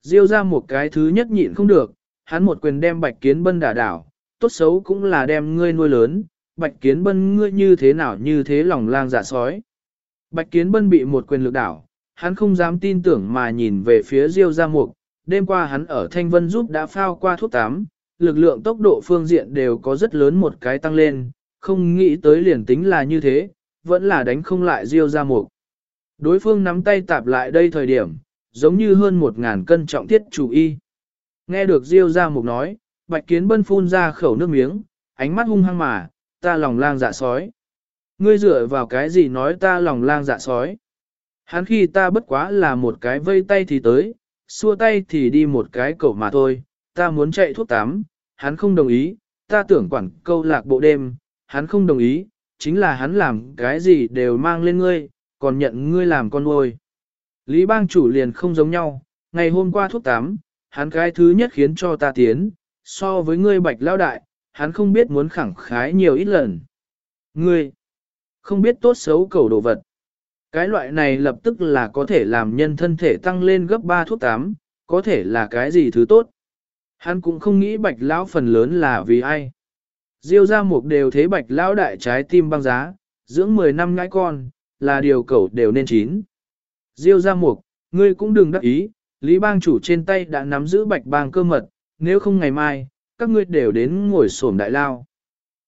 Diêu ra một cái thứ nhất nhịn không được, hắn một quyền đem bạch kiến bân đả đảo, tốt xấu cũng là đem ngươi nuôi lớn, bạch kiến bân ngươi như thế nào như thế lòng lang dạ sói. Bạch kiến bân bị một quyền lực đảo, hắn không dám tin tưởng mà nhìn về phía Diêu Gia Mục, đêm qua hắn ở Thanh Vân giúp đã phao qua thuốc tám, lực lượng tốc độ phương diện đều có rất lớn một cái tăng lên, không nghĩ tới liền tính là như thế, vẫn là đánh không lại Diêu Gia Mục. Đối phương nắm tay tạp lại đây thời điểm, giống như hơn một ngàn cân trọng thiết chủ y. Nghe được Diêu ra mục nói, Bạch Kiến Bân phun ra khẩu nước miếng, ánh mắt hung hăng mà, ta lòng lang dạ sói. Ngươi dựa vào cái gì nói ta lòng lang dạ sói? Hắn khi ta bất quá là một cái vây tay thì tới, xua tay thì đi một cái cẩu mà thôi, ta muốn chạy thuốc tắm, hắn không đồng ý, ta tưởng quản câu lạc bộ đêm, hắn không đồng ý, chính là hắn làm cái gì đều mang lên ngươi, còn nhận ngươi làm con nuôi. Lý bang chủ liền không giống nhau, ngày hôm qua thuốc tám, hắn cái thứ nhất khiến cho ta tiến, so với ngươi bạch lao đại, hắn không biết muốn khẳng khái nhiều ít lần. Ngươi, không biết tốt xấu cầu đồ vật. Cái loại này lập tức là có thể làm nhân thân thể tăng lên gấp 3 thuốc tám, có thể là cái gì thứ tốt. Hắn cũng không nghĩ bạch lão phần lớn là vì ai. Diêu ra mục đều thế bạch lão đại trái tim băng giá, dưỡng 10 năm ngãi con, là điều cầu đều nên chín. Diêu ra mục, ngươi cũng đừng đắc ý, Lý bang chủ trên tay đã nắm giữ bạch bang cơ mật, nếu không ngày mai, các ngươi đều đến ngồi sổm đại lao.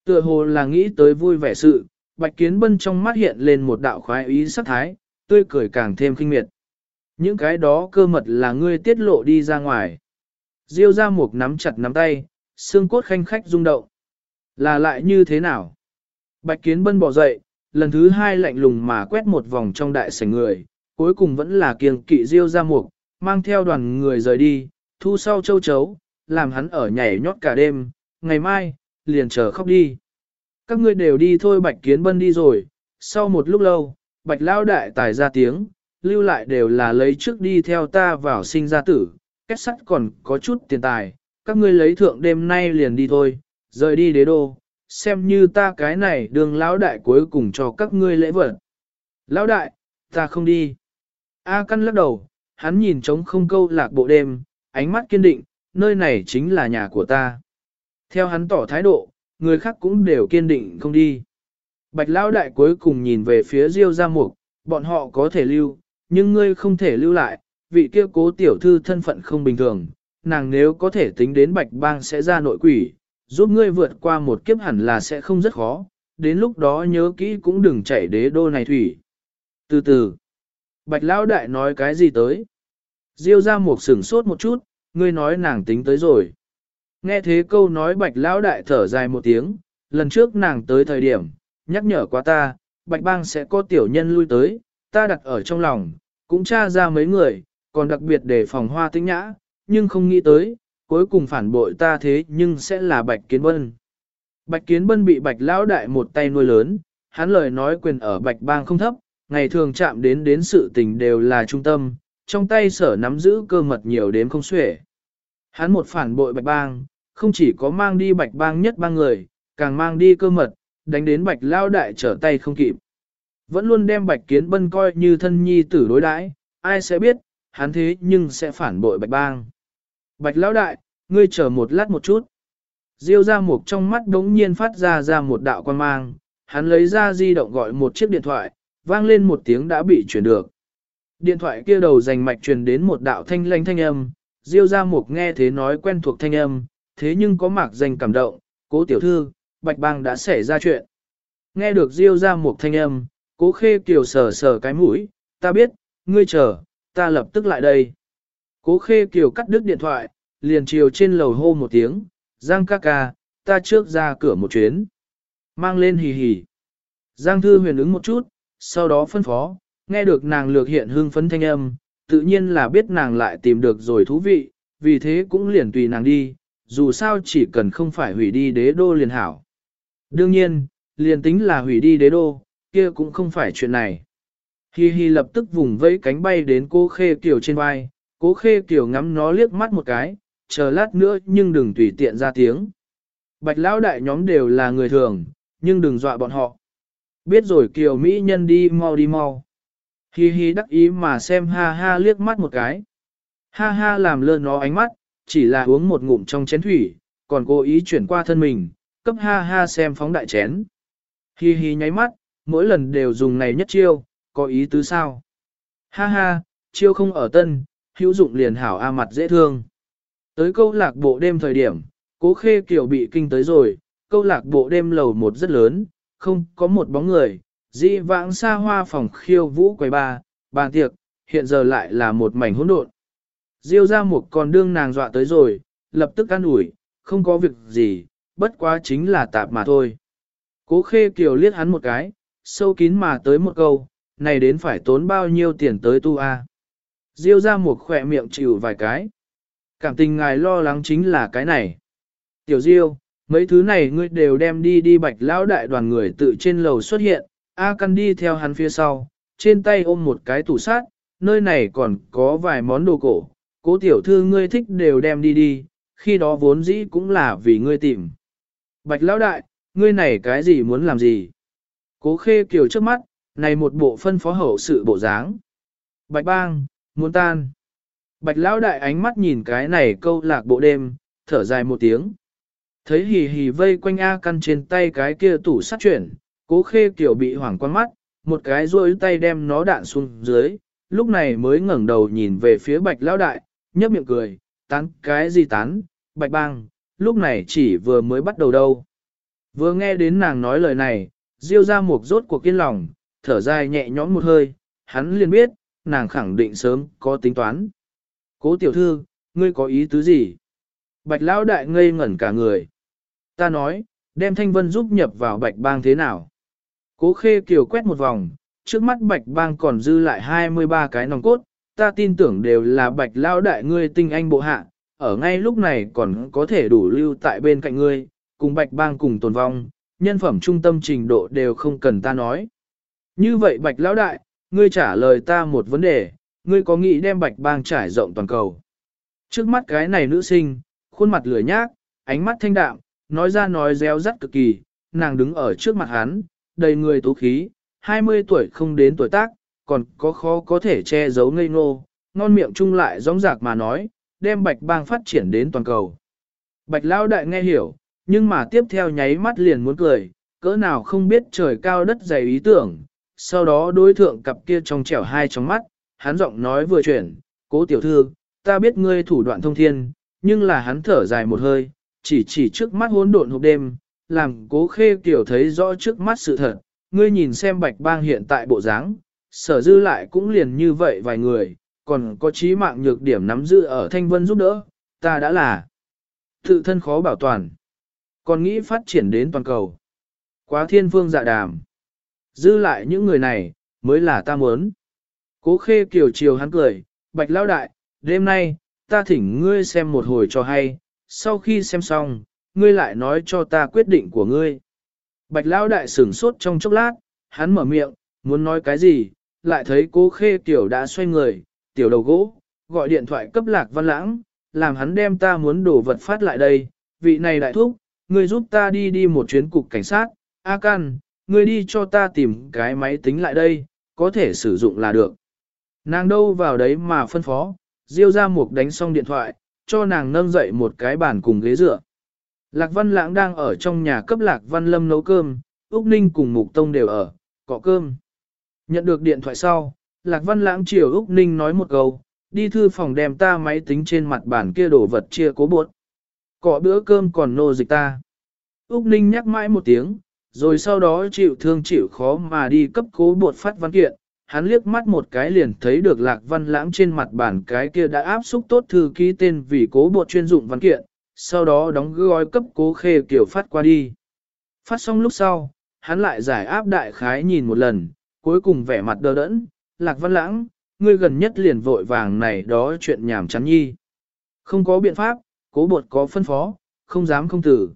Tựa hồ là nghĩ tới vui vẻ sự, bạch kiến bân trong mắt hiện lên một đạo khoái ý sắc thái, tươi cười càng thêm kinh miệt. Những cái đó cơ mật là ngươi tiết lộ đi ra ngoài. Diêu ra mục nắm chặt nắm tay, xương cốt khanh khách rung động. Là lại như thế nào? Bạch kiến bân bỏ dậy, lần thứ hai lạnh lùng mà quét một vòng trong đại sảnh người, cuối cùng vẫn là kiêng kỵ Diêu ra mục, mang theo đoàn người rời đi, thu sau châu chấu, làm hắn ở nhảy nhót cả đêm, ngày mai, liền chờ khóc đi. Các ngươi đều đi thôi bạch kiến bân đi rồi, sau một lúc lâu, bạch lao đại tài ra tiếng, lưu lại đều là lấy trước đi theo ta vào sinh ra tử, kết sắt còn có chút tiền tài, các ngươi lấy thượng đêm nay liền đi thôi, rời đi đế đô, xem như ta cái này đường lão đại cuối cùng cho các ngươi lễ vật. Lão đại, ta không đi. A căn lắc đầu, hắn nhìn trống không câu lạc bộ đêm, ánh mắt kiên định, nơi này chính là nhà của ta. Theo hắn tỏ thái độ, người khác cũng đều kiên định không đi. Bạch Lão đại cuối cùng nhìn về phía Diêu Gia Mục, bọn họ có thể lưu, nhưng ngươi không thể lưu lại, vị kia cố tiểu thư thân phận không bình thường, nàng nếu có thể tính đến Bạch Bang sẽ ra nội quỷ, giúp ngươi vượt qua một kiếp hẳn là sẽ không rất khó, đến lúc đó nhớ kỹ cũng đừng chạy đế đô này thủy. Từ từ, Bạch Lão đại nói cái gì tới? Diêu ra một sửng sốt một chút, ngươi nói nàng tính tới rồi. Nghe thế câu nói bạch lão đại thở dài một tiếng, lần trước nàng tới thời điểm, nhắc nhở qua ta, bạch bang sẽ có tiểu nhân lui tới, ta đặt ở trong lòng, cũng tra ra mấy người, còn đặc biệt để phòng hoa tinh nhã, nhưng không nghĩ tới, cuối cùng phản bội ta thế nhưng sẽ là bạch kiến bân. Bạch kiến bân bị bạch lão đại một tay nuôi lớn, hắn lời nói quyền ở bạch bang không thấp, ngày thường chạm đến đến sự tình đều là trung tâm, trong tay sở nắm giữ cơ mật nhiều đến không xuể. Hắn một phản bội bạch bang, không chỉ có mang đi bạch bang nhất ba người, càng mang đi cơ mật, đánh đến bạch Lão đại trở tay không kịp. Vẫn luôn đem bạch kiến bân coi như thân nhi tử đối đãi, ai sẽ biết, hắn thế nhưng sẽ phản bội bạch bang. Bạch lão đại, ngươi chờ một lát một chút. Diêu ra một trong mắt đống nhiên phát ra ra một đạo quan mang, hắn lấy ra di động gọi một chiếc điện thoại, vang lên một tiếng đã bị chuyển được. Điện thoại kia đầu dành mạch truyền đến một đạo thanh lanh thanh âm, Diêu ra một nghe thế nói quen thuộc thanh âm, thế nhưng có mạc danh cảm động, cố tiểu thư, bạch bang đã xảy ra chuyện. Nghe được Diêu ra một thanh âm, cố khê kiều sờ sờ cái mũi, ta biết, ngươi chờ, ta lập tức lại đây. Cố khê kiều cắt đứt điện thoại, liền chiều trên lầu hô một tiếng, Giang ca ca, ta trước ra cửa một chuyến. Mang lên hì hì. Giang thư huyền ứng một chút, sau đó phân phó, nghe được nàng lược hiện hương phấn thanh âm, tự nhiên là biết nàng lại tìm được rồi thú vị, vì thế cũng liền tùy nàng đi, dù sao chỉ cần không phải hủy đi đế đô liền hảo. Đương nhiên, liền tính là hủy đi đế đô, kia cũng không phải chuyện này. Hi Hi lập tức vùng vẫy cánh bay đến cô Khê Kiều trên vai, cố Khê Kiều ngắm nó liếc mắt một cái, chờ lát nữa nhưng đừng tùy tiện ra tiếng. Bạch lão đại nhóm đều là người thường, nhưng đừng dọa bọn họ. Biết rồi Kiều Mỹ nhân đi mau đi mau. Hi Hi đắc ý mà xem ha ha liếc mắt một cái. Ha ha làm lơ nó ánh mắt, chỉ là uống một ngụm trong chén thủy, còn cố ý chuyển qua thân mình, cấp ha ha xem phóng đại chén. Hi hi nháy mắt, mỗi lần đều dùng này nhất chiêu, có ý tứ sao? Ha ha, chiêu không ở tân, hữu dụng liền hảo a mặt dễ thương. Tới câu lạc bộ đêm thời điểm, cố khê kiểu bị kinh tới rồi, câu lạc bộ đêm lầu một rất lớn, không có một bóng người, dị vãng xa hoa phòng khiêu vũ quầy ba, bàn tiệc, hiện giờ lại là một mảnh hỗn độn. Diêu ra một con đương nàng dọa tới rồi, lập tức ăn ủi, không có việc gì, bất quá chính là tạp mà thôi. Cố khê kiều liếc hắn một cái, sâu kín mà tới một câu, này đến phải tốn bao nhiêu tiền tới tu a? Diêu ra một khỏe miệng chịu vài cái. Cảm tình ngài lo lắng chính là cái này. Tiểu Diêu, mấy thứ này ngươi đều đem đi đi bạch lão đại đoàn người tự trên lầu xuất hiện, A Căn đi theo hắn phía sau, trên tay ôm một cái tủ sát, nơi này còn có vài món đồ cổ, cố tiểu thư ngươi thích đều đem đi đi, khi đó vốn dĩ cũng là vì ngươi tìm. Bạch lão đại, ngươi này cái gì muốn làm gì? Cố khê kiều trước mắt, này một bộ phân phó hậu sự bộ dáng. Bạch bang, muốn tan. Bạch lão đại ánh mắt nhìn cái này câu lạc bộ đêm, thở dài một tiếng. Thấy hì hì vây quanh A căn trên tay cái kia tủ sắt chuyển, cố khê kiểu bị hoảng quan mắt, một cái rôi tay đem nó đạn xuống dưới, lúc này mới ngẩng đầu nhìn về phía bạch lão đại, nhấp miệng cười, tán cái gì tán, bạch bang, lúc này chỉ vừa mới bắt đầu đâu. Vừa nghe đến nàng nói lời này, diêu ra một rốt cuộc kiên lòng, thở dài nhẹ nhõm một hơi, hắn liền biết, nàng khẳng định sớm có tính toán. Cố tiểu thư, ngươi có ý tứ gì? Bạch lão đại ngây ngẩn cả người. Ta nói, đem thanh vân giúp nhập vào bạch bang thế nào? Cố khê kiều quét một vòng, trước mắt bạch bang còn dư lại 23 cái nòng cốt, ta tin tưởng đều là bạch lão đại ngươi tinh anh bộ hạ, ở ngay lúc này còn có thể đủ lưu tại bên cạnh ngươi, cùng bạch bang cùng tồn vong, nhân phẩm trung tâm trình độ đều không cần ta nói. Như vậy bạch lão đại, ngươi trả lời ta một vấn đề, ngươi có nghĩ đem bạch bang trải rộng toàn cầu. Trước mắt cái này nữ sinh, khuôn mặt lười nhác, ánh mắt thanh đạm, nói ra nói réo rắt cực kỳ, nàng đứng ở trước mặt hắn, đầy người tú khí, 20 tuổi không đến tuổi tác, còn có khó có thể che giấu ngây ngô, ngon miệng chung lại rõng rạc mà nói, đem bạch bang phát triển đến toàn cầu. Bạch lão đại nghe hiểu, nhưng mà tiếp theo nháy mắt liền muốn cười, cỡ nào không biết trời cao đất dày ý tưởng, sau đó đối thượng cặp kia trong trẻo hai trong mắt, hắn giọng nói vừa chuyển, cố tiểu thư, ta biết ngươi thủ đoạn thông thiên, nhưng là hắn thở dài một hơi, chỉ chỉ trước mắt hỗn độn hộp đêm, làm cố khê tiểu thấy rõ trước mắt sự thật, ngươi nhìn xem bạch bang hiện tại bộ dáng, sở dư lại cũng liền như vậy vài người, còn có trí mạng nhược điểm nắm giữ ở thanh vân giúp đỡ, ta đã là tự thân khó bảo toàn, còn nghĩ phát triển đến toàn cầu. Quá thiên phương dạ đàm. Dư lại những người này, mới là ta muốn. Cố khê kiều chiều hắn cười, bạch Lão đại, đêm nay, ta thỉnh ngươi xem một hồi cho hay, sau khi xem xong, ngươi lại nói cho ta quyết định của ngươi. Bạch Lão đại sửng sốt trong chốc lát, hắn mở miệng, muốn nói cái gì, lại thấy cố khê kiều đã xoay người, tiểu đầu gỗ, gọi điện thoại cấp lạc văn lãng, làm hắn đem ta muốn đổ vật phát lại đây, vị này đại thúc, ngươi giúp ta đi đi một chuyến cục cảnh sát, A Can, ngươi đi cho ta tìm cái máy tính lại đây, có thể sử dụng là được. Nàng đâu vào đấy mà phân phó, Diêu ra mục đánh xong điện thoại, cho nàng nâng dậy một cái bàn cùng ghế dựa. Lạc Văn Lãng đang ở trong nhà cấp Lạc Văn Lâm nấu cơm, Úc Ninh cùng Mục Tông đều ở, cọ cơm. Nhận được điện thoại sau, Lạc Văn Lãng chiều Úc Ninh nói một câu, đi thư phòng đem ta máy tính trên mặt bàn kia đổ vật chia cố bột. Cọ bữa cơm còn nô dịch ta. Úc Ninh nhắc mãi một tiếng, rồi sau đó chịu thương chịu khó mà đi cấp cố bột phát văn kiện. Hắn liếc mắt một cái liền thấy được lạc văn lãng trên mặt bản cái kia đã áp xúc tốt thư ký tên vì cố bột chuyên dụng văn kiện, sau đó đóng gói cấp cố khê kiểu phát qua đi. Phát xong lúc sau, hắn lại giải áp đại khái nhìn một lần, cuối cùng vẻ mặt đờ đẫn, lạc văn lãng, ngươi gần nhất liền vội vàng này đó chuyện nhảm chán nhi. Không có biện pháp, cố bột có phân phó, không dám không tử.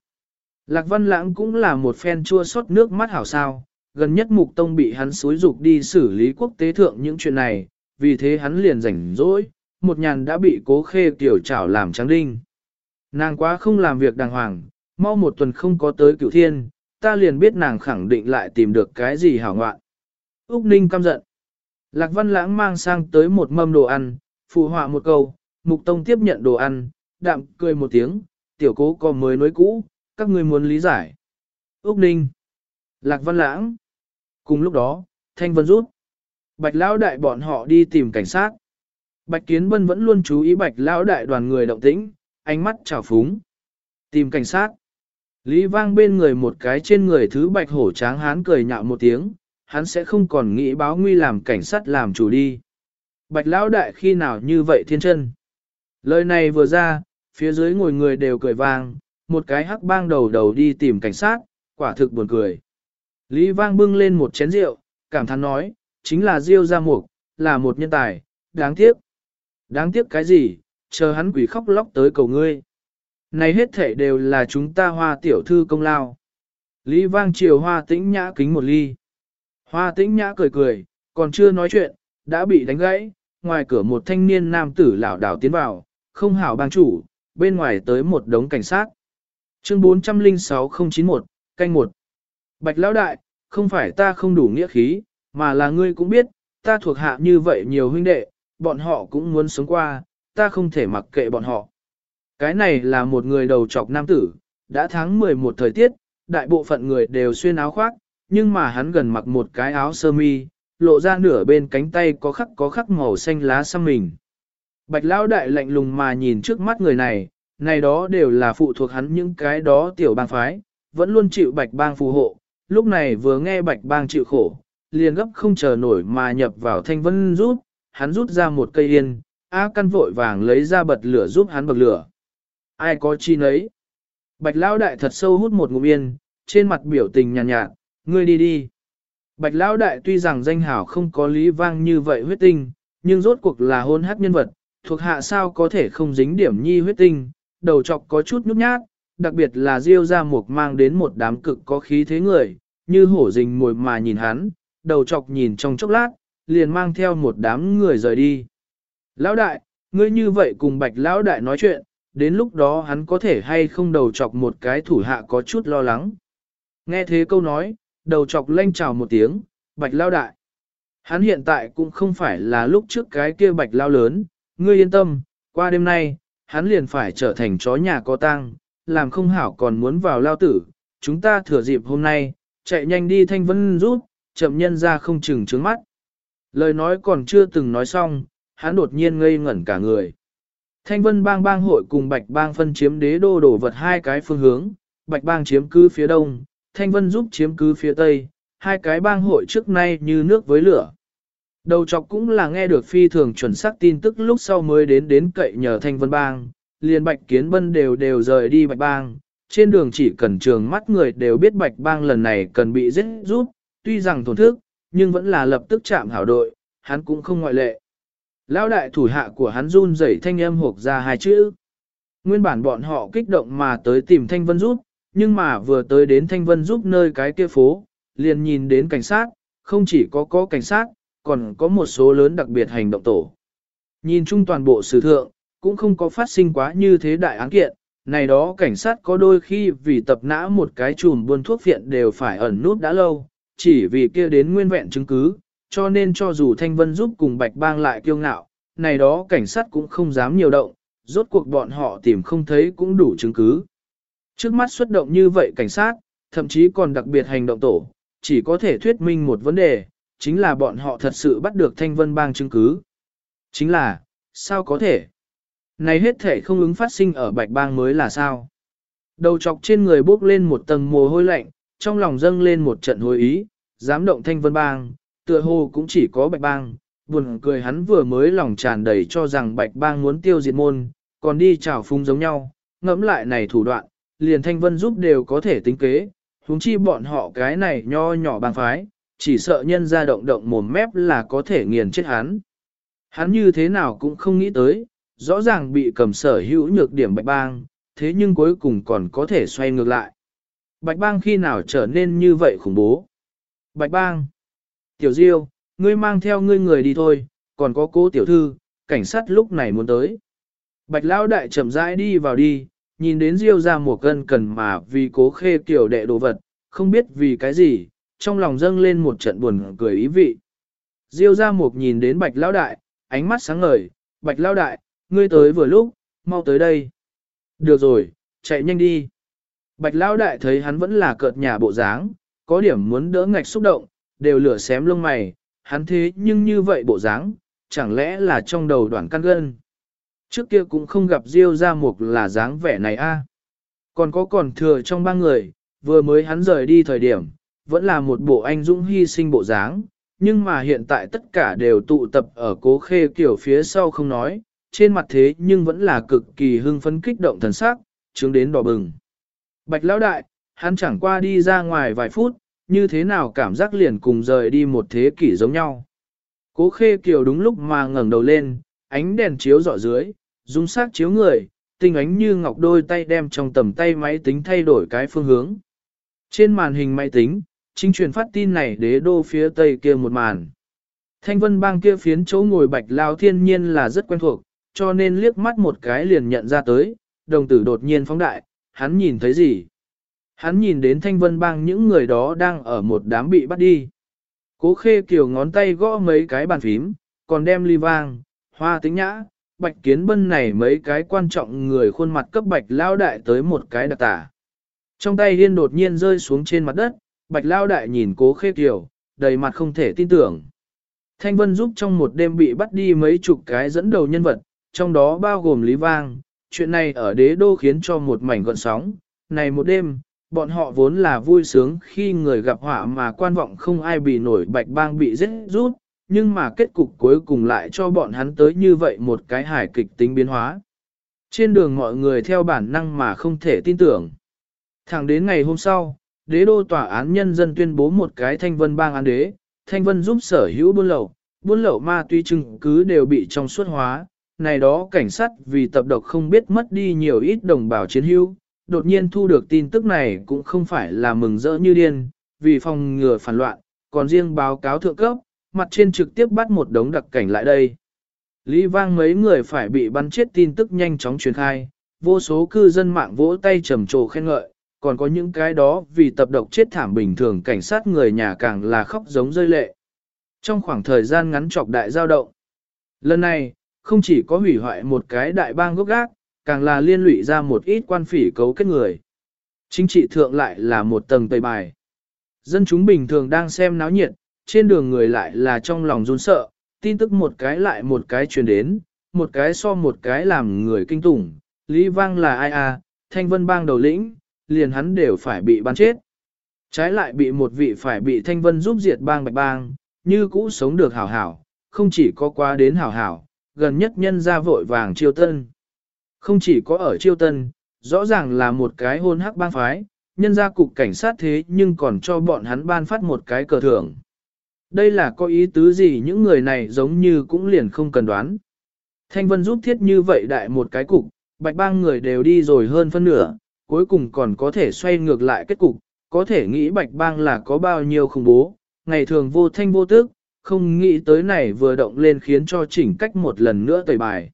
Lạc Văn Lãng cũng là một phen chua xót nước mắt hảo sao, gần nhất Mục Tông bị hắn xúi dục đi xử lý quốc tế thượng những chuyện này, vì thế hắn liền rảnh rỗi, một nhàn đã bị cố khê tiểu trảo làm trắng đinh. Nàng quá không làm việc đàng hoàng, mau một tuần không có tới cửu thiên, ta liền biết nàng khẳng định lại tìm được cái gì hảo ngoạn. Úc Ninh căm giận. Lạc Văn Lãng mang sang tới một mâm đồ ăn, phụ họa một câu, Mục Tông tiếp nhận đồ ăn, đạm cười một tiếng, tiểu cố có mới nối cũ, các ngươi muốn lý giải. Úc Ninh, Lạc Văn Lãng. Cùng lúc đó, Thanh Vân rút. Bạch Lão Đại bọn họ đi tìm cảnh sát. Bạch Kiến Bân vẫn luôn chú ý Bạch Lão Đại đoàn người động tĩnh, ánh mắt trào phúng. Tìm cảnh sát. Lý vang bên người một cái trên người thứ Bạch Hổ Tráng Hán cười nhạo một tiếng, hắn sẽ không còn nghĩ báo nguy làm cảnh sát làm chủ đi. Bạch lão đại khi nào như vậy thiên chân. Lời này vừa ra, phía dưới ngồi người đều cười vang, một cái hắc bang đầu đầu đi tìm cảnh sát, quả thực buồn cười. Lý vang bưng lên một chén rượu, cảm thán nói, chính là Diêu Gia Mục, là một nhân tài, đáng tiếc. Đáng tiếc cái gì, chờ hắn quỷ khóc lóc tới cầu ngươi. Này hết thể đều là chúng ta hoa tiểu thư công lao. Lý vang chiều hoa tĩnh nhã kính một ly. Hoa tĩnh nhã cười cười, còn chưa nói chuyện, đã bị đánh gãy, ngoài cửa một thanh niên nam tử lảo đảo tiến vào, không hảo bang chủ, bên ngoài tới một đống cảnh sát. Chương 406091, canh một. Bạch lão đại, không phải ta không đủ nghĩa khí, mà là ngươi cũng biết, ta thuộc hạ như vậy nhiều huynh đệ, bọn họ cũng muốn sống qua, ta không thể mặc kệ bọn họ. Cái này là một người đầu trọc nam tử, đã tháng 11 thời tiết, đại bộ phận người đều xuyên áo khoác, nhưng mà hắn gần mặc một cái áo sơ mi, lộ ra nửa bên cánh tay có khắc có khắc màu xanh lá xăm mình. Bạch lão đại lạnh lùng mà nhìn trước mắt người này, này đó đều là phụ thuộc hắn những cái đó tiểu bang phái, vẫn luôn chịu bạch bang phù hộ, lúc này vừa nghe bạch bang chịu khổ, liền gấp không chờ nổi mà nhập vào thanh vân rút, hắn rút ra một cây yên, á căn vội vàng lấy ra bật lửa giúp hắn bật lửa. Ai có chi nấy? Bạch lão đại thật sâu hút một ngụm yên, trên mặt biểu tình nhàn nhạt, nhạt, ngươi đi đi. Bạch lão đại tuy rằng danh hảo không có lý vang như vậy huyết tinh, nhưng rốt cuộc là hôn hát nhân vật, thuộc hạ sao có thể không dính điểm nhi huyết tinh, đầu chọc có chút nhút nhát, đặc biệt là Diêu gia mục mang đến một đám cực có khí thế người, như hổ rình mồi mà nhìn hắn, đầu chọc nhìn trong chốc lát, liền mang theo một đám người rời đi. Lão đại, ngươi như vậy cùng bạch lão đại nói chuyện, đến lúc đó hắn có thể hay không đầu chọc một cái thủ hạ có chút lo lắng. Nghe thế câu nói, đầu chọc lanh chào một tiếng, bạch lão đại. Hắn hiện tại cũng không phải là lúc trước cái kia bạch lao lớn, ngươi yên tâm, qua đêm nay, hắn liền phải trở thành chó nhà có tang, làm không hảo còn muốn vào lao tử, chúng ta thừa dịp hôm nay, chạy nhanh đi thanh vân rút, chậm nhân ra không chừng trướng mắt. Lời nói còn chưa từng nói xong, hắn đột nhiên ngây ngẩn cả người. Thanh vân bang bang hội cùng bạch bang phân chiếm đế đô đổ vật hai cái phương hướng, bạch bang chiếm cứ phía đông, thanh vân giúp chiếm cứ phía tây, hai cái bang hội trước nay như nước với lửa. Đầu chọc cũng là nghe được phi thường chuẩn xác tin tức lúc sau mới đến đến cậy nhờ thanh vân bang, liền bạch kiến bân đều đều rời đi bạch bang, trên đường chỉ cần trường mắt người đều biết bạch bang lần này cần bị giết rút, tuy rằng tổn thức, nhưng vẫn là lập tức chạm hảo đội, hắn cũng không ngoại lệ. Lão đại thủ hạ của hắn run rẩy thanh âm hộp ra hai chữ. Nguyên bản bọn họ kích động mà tới tìm Thanh Vân giúp, nhưng mà vừa tới đến Thanh Vân giúp nơi cái kia phố, liền nhìn đến cảnh sát, không chỉ có có cảnh sát, còn có một số lớn đặc biệt hành động tổ. Nhìn chung toàn bộ sử thượng, cũng không có phát sinh quá như thế đại án kiện, này đó cảnh sát có đôi khi vì tập nã một cái chùm buôn thuốc viện đều phải ẩn nút đã lâu, chỉ vì kia đến nguyên vẹn chứng cứ, cho nên cho dù Thanh Vân giúp cùng Bạch Bang lại kiêu ngạo, này đó cảnh sát cũng không dám nhiều động, rốt cuộc bọn họ tìm không thấy cũng đủ chứng cứ. Trước mắt xuất động như vậy cảnh sát, thậm chí còn đặc biệt hành động tổ, chỉ có thể thuyết minh một vấn đề, chính là bọn họ thật sự bắt được Thanh Vân Bang chứng cứ. Chính là, sao có thể? Này hết thể không ứng phát sinh ở Bạch Bang mới là sao? Đầu chọc trên người bốc lên một tầng mồ hôi lạnh, trong lòng dâng lên một trận hối ý, dám động Thanh Vân Bang, tựa hồ cũng chỉ có Bạch Bang. Buồn cười hắn vừa mới lòng tràn đầy cho rằng Bạch Bang muốn tiêu diệt môn, còn đi trào phung giống nhau, ngẫm lại này thủ đoạn, liền Thanh Vân giúp đều có thể tính kế, huống chi bọn họ cái này nho nhỏ bang phái, chỉ sợ nhân ra động động mồm mép là có thể nghiền chết hắn. Hắn như thế nào cũng không nghĩ tới, rõ ràng bị cầm sở hữu nhược điểm bạch bang, thế nhưng cuối cùng còn có thể xoay ngược lại. Bạch bang khi nào trở nên như vậy khủng bố? Bạch bang! Tiểu Diêu, ngươi mang theo ngươi người đi thôi, còn có cố tiểu thư, cảnh sát lúc này muốn tới. Bạch lão đại chậm rãi đi vào đi, nhìn đến Diêu ra một cân cần mà vì cố khê tiểu đệ đồ vật, không biết vì cái gì, trong lòng dâng lên một trận buồn cười ý vị. Diêu ra một nhìn đến bạch lão đại, ánh mắt sáng ngời, bạch lão đại, ngươi tới vừa lúc, mau tới đây. Được rồi, chạy nhanh đi. Bạch lão đại thấy hắn vẫn là cợt nhà bộ dáng, có điểm muốn đỡ ngạch xúc động, đều lửa xém lông mày, hắn thế nhưng như vậy bộ dáng, chẳng lẽ là trong đầu đoạn căn gân. Trước kia cũng không gặp Diêu ra mục là dáng vẻ này a. Còn có còn thừa trong ba người, vừa mới hắn rời đi thời điểm, vẫn là một bộ anh dũng hy sinh bộ dáng, nhưng mà hiện tại tất cả đều tụ tập ở cố khê kiểu phía sau không nói, trên mặt thế nhưng vẫn là cực kỳ hưng phấn kích động thần sắc, chứng đến đỏ bừng. Bạch lão đại, hắn chẳng qua đi ra ngoài vài phút, như thế nào cảm giác liền cùng rời đi một thế kỷ giống nhau. Cố khê kiều đúng lúc mà ngẩng đầu lên, ánh đèn chiếu dọ dưới, dung sắc chiếu người, tinh ánh như ngọc đôi tay đem trong tầm tay máy tính thay đổi cái phương hướng. Trên màn hình máy tính, chính truyền phát tin này đế đô phía tây kia một màn. Thanh vân bang kia phiến chỗ ngồi bạch lao thiên nhiên là rất quen thuộc, cho nên liếc mắt một cái liền nhận ra tới, đồng tử đột nhiên phóng đại, hắn nhìn thấy gì? Hắn nhìn đến thanh vân bang những người đó đang ở một đám bị bắt đi. Cố khê kiều ngón tay gõ mấy cái bàn phím, còn đem ly vang, hoa tính nhã, bạch kiến bân này mấy cái quan trọng người khuôn mặt cấp bạch lao đại tới một cái đặc tả. Trong tay hiên đột nhiên rơi xuống trên mặt đất, bạch lao đại nhìn cố khê kiều, đầy mặt không thể tin tưởng. Thanh Vân giúp trong một đêm bị bắt đi mấy chục cái dẫn đầu nhân vật, trong đó bao gồm Lý Vang, chuyện này ở đế đô khiến cho một mảnh gọn sóng. Này một đêm, bọn họ vốn là vui sướng khi người gặp họa mà quan vọng không ai bị nổi bạch bang bị giết rút, nhưng mà kết cục cuối cùng lại cho bọn hắn tới như vậy một cái hài kịch tính biến hóa. Trên đường mọi người theo bản năng mà không thể tin tưởng. Thẳng đến ngày hôm sau, đế đô tòa án nhân dân tuyên bố một cái thanh vân bang án đế, thanh vân giúp sở hữu buôn lậu, buôn lậu ma túy chứng cứ đều bị trong suốt hóa, này đó cảnh sát vì tập độc không biết mất đi nhiều ít đồng bào chiến hữu, đột nhiên thu được tin tức này cũng không phải là mừng rỡ như điên, vì phòng ngừa phản loạn, còn riêng báo cáo thượng cấp, mặt trên trực tiếp bắt một đống đặc cảnh lại đây. Lý vang mấy người phải bị bắn chết tin tức nhanh chóng truyền khai, vô số cư dân mạng vỗ tay trầm trồ khen ngợi, còn có những cái đó vì tập độc chết thảm bình thường cảnh sát người nhà càng là khóc giống rơi lệ. Trong khoảng thời gian ngắn trọc đại giao động, lần này, không chỉ có hủy hoại một cái đại bang gốc gác, càng là liên lụy ra một ít quan phỉ cấu kết người. Chính trị thượng lại là một tầng tây bài. Dân chúng bình thường đang xem náo nhiệt, trên đường người lại là trong lòng run sợ, tin tức một cái lại một cái truyền đến, một cái so một cái làm người kinh tủng. Lý Vang là ai à, thanh vân bang đầu lĩnh, liền hắn đều phải bị bắn chết. Trái lại bị một vị phải bị thanh vân giúp diệt bang bạch bang, như cũ sống được hảo hảo, không chỉ có qua đến hảo hảo, gần nhất nhân ra vội vàng chiêu tân. Không chỉ có ở chiêu tân, rõ ràng là một cái hôn hắc bang phái, nhân ra cục cảnh sát thế nhưng còn cho bọn hắn ban phát một cái cờ thưởng. Đây là có ý tứ gì những người này giống như cũng liền không cần đoán. Thanh Vân giúp thiết như vậy đại một cái cục, bạch bang người đều đi rồi hơn phân nửa, cuối cùng còn có thể xoay ngược lại kết cục, có thể nghĩ bạch bang là có bao nhiêu khủng bố, ngày thường vô thanh vô tức, không nghĩ tới này vừa động lên khiến cho chỉnh cách một lần nữa tẩy bài.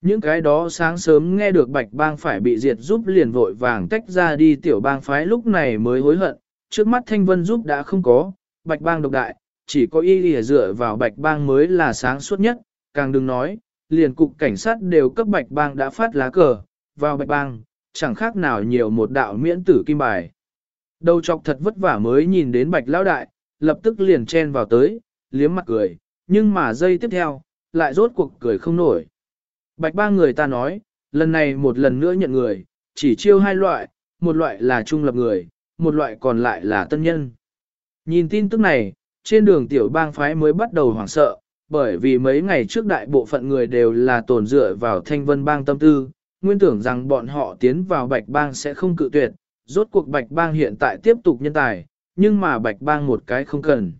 Những cái đó sáng sớm nghe được bạch bang phải bị diệt giúp liền vội vàng tách ra đi tiểu bang phái lúc này mới hối hận, trước mắt thanh vân giúp đã không có, bạch bang độc đại, chỉ có y lìa dựa vào bạch bang mới là sáng suốt nhất, càng đừng nói, liền cục cảnh sát đều cấp bạch bang đã phát lá cờ, vào bạch bang, chẳng khác nào nhiều một đạo miễn tử kim bài. Đầu chọc thật vất vả mới nhìn đến bạch lão đại, lập tức liền chen vào tới, liếm mặt cười, nhưng mà giây tiếp theo, lại rốt cuộc cười không nổi. Bạch ba người ta nói, lần này một lần nữa nhận người, chỉ chiêu hai loại, một loại là trung lập người, một loại còn lại là tân nhân. Nhìn tin tức này, trên đường tiểu bang phái mới bắt đầu hoảng sợ, bởi vì mấy ngày trước đại bộ phận người đều là tồn dựa vào thanh vân bang tâm tư, nguyên tưởng rằng bọn họ tiến vào bạch bang sẽ không cự tuyệt, rốt cuộc bạch bang hiện tại tiếp tục nhân tài, nhưng mà bạch bang một cái không cần.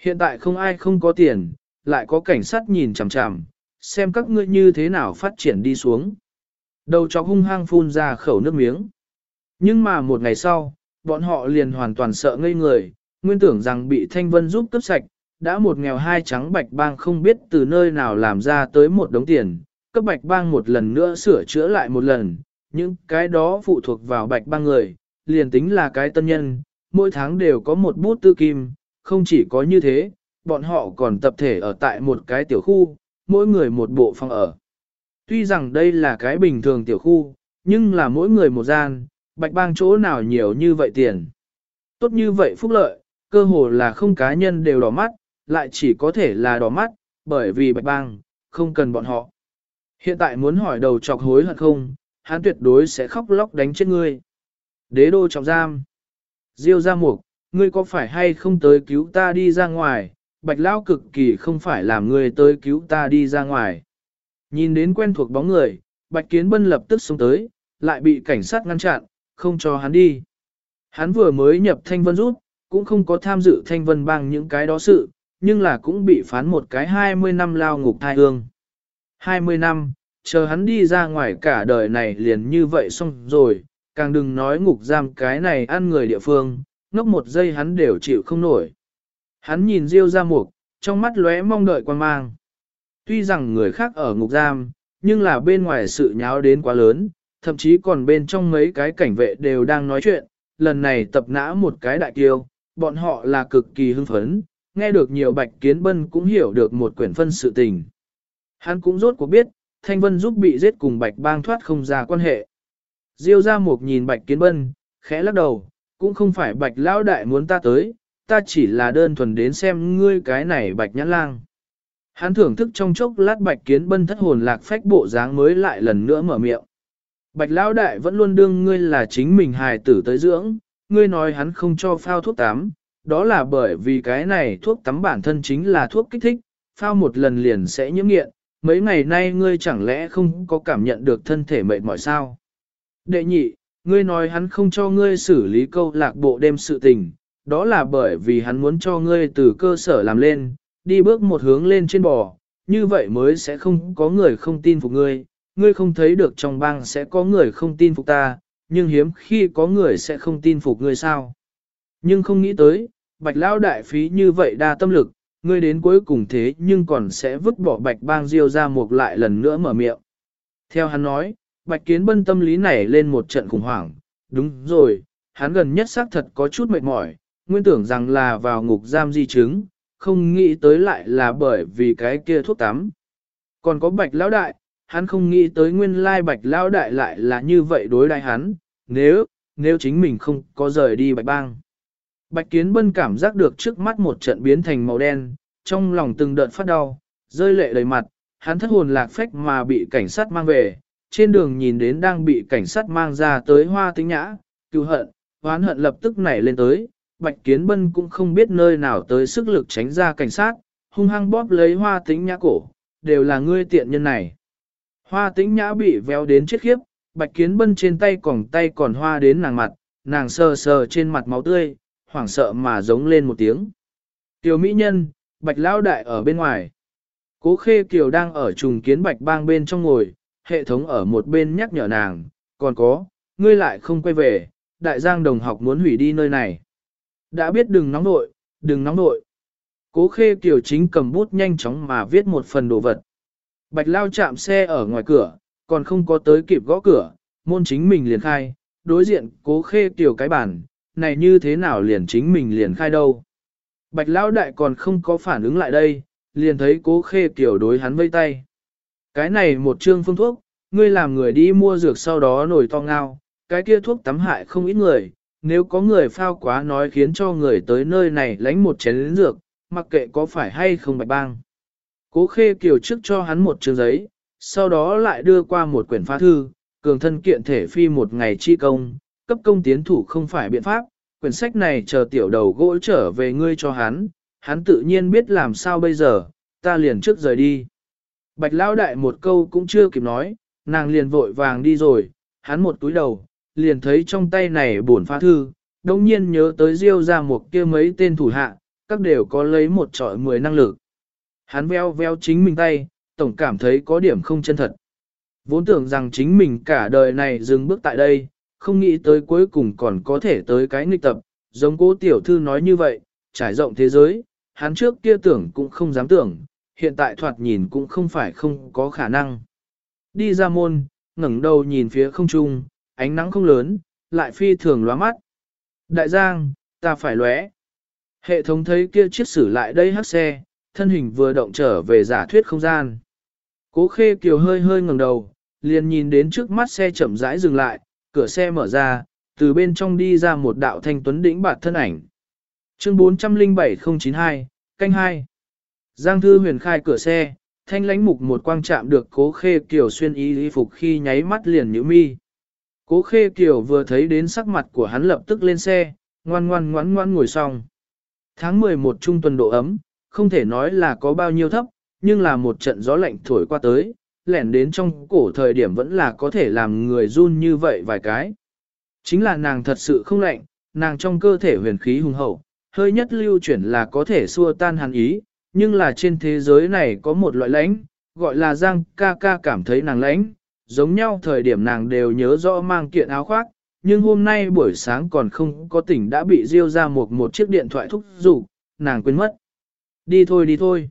Hiện tại không ai không có tiền, lại có cảnh sát nhìn chằm chằm, xem các ngươi như thế nào phát triển đi xuống. Đầu chó hung hăng phun ra khẩu nước miếng. Nhưng mà một ngày sau, bọn họ liền hoàn toàn sợ ngây người, nguyên tưởng rằng bị Thanh Vân giúp cấp sạch, đã một nghèo hai trắng bạch bang không biết từ nơi nào làm ra tới một đống tiền, cấp bạch bang một lần nữa sửa chữa lại một lần, những cái đó phụ thuộc vào bạch bang người, liền tính là cái tân nhân, mỗi tháng đều có một bút tư kim, không chỉ có như thế, bọn họ còn tập thể ở tại một cái tiểu khu, mỗi người một bộ phòng ở. Tuy rằng đây là cái bình thường tiểu khu, nhưng là mỗi người một gian, bạch bang chỗ nào nhiều như vậy tiền. Tốt như vậy phúc lợi, cơ hồ là không cá nhân đều đỏ mắt, lại chỉ có thể là đỏ mắt, bởi vì bạch bang, không cần bọn họ. Hiện tại muốn hỏi đầu chọc hối hận không, hắn tuyệt đối sẽ khóc lóc đánh chết ngươi. Đế đô trọng giam. Diêu ra mục, ngươi có phải hay không tới cứu ta đi ra ngoài, bạch lao cực kỳ không phải làm người tới cứu ta đi ra ngoài. Nhìn đến quen thuộc bóng người, bạch kiến bân lập tức xuống tới, lại bị cảnh sát ngăn chặn, không cho hắn đi. Hắn vừa mới nhập thanh vân rút, cũng không có tham dự thanh vân bằng những cái đó sự, nhưng là cũng bị phán một cái 20 năm lao ngục thai hương. 20 năm, chờ hắn đi ra ngoài cả đời này liền như vậy xong rồi, càng đừng nói ngục giam cái này ăn người địa phương, ngốc một giây hắn đều chịu không nổi. Hắn nhìn Diêu ra mục, trong mắt lóe mong đợi quan mang. Tuy rằng người khác ở ngục giam, nhưng là bên ngoài sự nháo đến quá lớn, thậm chí còn bên trong mấy cái cảnh vệ đều đang nói chuyện, lần này tập nã một cái đại kiêu, bọn họ là cực kỳ hưng phấn, nghe được nhiều bạch kiến bân cũng hiểu được một quyển phân sự tình. Hắn cũng rốt cuộc biết, Thanh Vân giúp bị giết cùng bạch bang thoát không ra quan hệ. Diêu ra một nhìn bạch kiến bân, khẽ lắc đầu, cũng không phải bạch lão đại muốn ta tới, ta chỉ là đơn thuần đến xem ngươi cái này bạch nhãn lang. Hắn thưởng thức trong chốc lát bạch kiến bân thất hồn lạc phách bộ dáng mới lại lần nữa mở miệng. Bạch lão đại vẫn luôn đương ngươi là chính mình hài tử tới dưỡng, ngươi nói hắn không cho phao thuốc tắm, đó là bởi vì cái này thuốc tắm bản thân chính là thuốc kích thích, phao một lần liền sẽ nhiễm nghiện, mấy ngày nay ngươi chẳng lẽ không có cảm nhận được thân thể mệt mỏi sao? Đệ nhị, ngươi nói hắn không cho ngươi xử lý câu lạc bộ đêm sự tình, đó là bởi vì hắn muốn cho ngươi từ cơ sở làm lên, đi bước một hướng lên trên bò, như vậy mới sẽ không có người không tin phục ngươi, ngươi không thấy được trong bang sẽ có người không tin phục ta, nhưng hiếm khi có người sẽ không tin phục ngươi sao. Nhưng không nghĩ tới, bạch lão đại phí như vậy đa tâm lực, ngươi đến cuối cùng thế nhưng còn sẽ vứt bỏ bạch bang diêu ra một lại lần nữa mở miệng. Theo hắn nói, bạch kiến bân tâm lý này lên một trận khủng hoảng, đúng rồi, hắn gần nhất xác thật có chút mệt mỏi, nguyên tưởng rằng là vào ngục giam di chứng, không nghĩ tới lại là bởi vì cái kia thuốc tắm. Còn có bạch lão đại, hắn không nghĩ tới nguyên lai bạch lão đại lại là như vậy đối đại hắn, nếu, nếu chính mình không có rời đi bạch bang. Bạch Kiến Bân cảm giác được trước mắt một trận biến thành màu đen, trong lòng từng đợt phát đau, rơi lệ đầy mặt, hắn thất hồn lạc phách mà bị cảnh sát mang về, trên đường nhìn đến đang bị cảnh sát mang ra tới hoa tính nhã, cứu hận, hoán hận lập tức nảy lên tới, Bạch Kiến Bân cũng không biết nơi nào tới sức lực tránh ra cảnh sát, hung hăng bóp lấy hoa tính nhã cổ, đều là ngươi tiện nhân này. Hoa tính nhã bị véo đến chết khiếp, Bạch Kiến Bân trên tay còn tay còn hoa đến nàng mặt, nàng sờ sờ trên mặt máu tươi, hoảng sợ mà giống lên một tiếng. Tiểu mỹ nhân, bạch lao đại ở bên ngoài. Cố khê kiều đang ở trùng kiến bạch bang bên trong ngồi, hệ thống ở một bên nhắc nhở nàng, còn có, ngươi lại không quay về, đại giang đồng học muốn hủy đi nơi này. Đã biết đừng nóng nội, đừng nóng nội. Cố khê kiều chính cầm bút nhanh chóng mà viết một phần đồ vật. Bạch lao chạm xe ở ngoài cửa, còn không có tới kịp gõ cửa, môn chính mình liền khai, đối diện cố khê kiều cái bản, này như thế nào liền chính mình liền khai đâu. Bạch lão đại còn không có phản ứng lại đây, liền thấy cố khê kiểu đối hắn vây tay. Cái này một trương phương thuốc, ngươi làm người đi mua dược sau đó nổi to ngao, cái kia thuốc tắm hại không ít người, nếu có người phao quá nói khiến cho người tới nơi này lãnh một chén lĩnh dược, mặc kệ có phải hay không bạch bang. Cố khê kiều trước cho hắn một trường giấy, sau đó lại đưa qua một quyển phá thư, cường thân kiện thể phi một ngày chi công, cấp công tiến thủ không phải biện pháp, quyển sách này chờ tiểu đầu gỗ trở về ngươi cho hắn, hắn tự nhiên biết làm sao bây giờ, ta liền trước rời đi. Bạch lão đại một câu cũng chưa kịp nói, nàng liền vội vàng đi rồi, hắn một túi đầu, liền thấy trong tay này buồn phá thư, đồng nhiên nhớ tới diêu ra một kia mấy tên thủ hạ, các đều có lấy một trọi mười năng lực. Hắn veo veo chính mình tay, tổng cảm thấy có điểm không chân thật. Vốn tưởng rằng chính mình cả đời này dừng bước tại đây, không nghĩ tới cuối cùng còn có thể tới cái nghịch tập, giống cố tiểu thư nói như vậy, trải rộng thế giới, hắn trước kia tưởng cũng không dám tưởng, hiện tại thoạt nhìn cũng không phải không có khả năng. Đi ra môn, ngẩng đầu nhìn phía không trung, ánh nắng không lớn, lại phi thường lóa mắt. Đại giang, ta phải lóe. Hệ thống thấy kia chiếc sử lại đây hắc xe, thân hình vừa động trở về giả thuyết không gian. Cố khê kiều hơi hơi ngẩng đầu, liền nhìn đến trước mắt xe chậm rãi dừng lại, cửa xe mở ra, từ bên trong đi ra một đạo thanh tuấn đỉnh bạt thân ảnh. Chương 407092, canh 2. Giang Thư huyền khai cửa xe, thanh lánh mục một quang chạm được cố khê kiểu xuyên y y phục khi nháy mắt liền nhíu mi. Cố khê kiểu vừa thấy đến sắc mặt của hắn lập tức lên xe, ngoan ngoan ngoan ngoan ngồi xong. Tháng 11 trung tuần độ ấm, không thể nói là có bao nhiêu thấp, nhưng là một trận gió lạnh thổi qua tới, lẻn đến trong cổ thời điểm vẫn là có thể làm người run như vậy vài cái. Chính là nàng thật sự không lạnh, nàng trong cơ thể huyền khí hùng hậu, hơi nhất lưu chuyển là có thể xua tan hàn ý, nhưng là trên thế giới này có một loại lãnh, gọi là Giang ca ca cảm thấy nàng lãnh, giống nhau thời điểm nàng đều nhớ rõ mang kiện áo khoác, nhưng hôm nay buổi sáng còn không có tỉnh đã bị riêu ra một một chiếc điện thoại thúc rủ, nàng quên mất. Đi thôi đi thôi.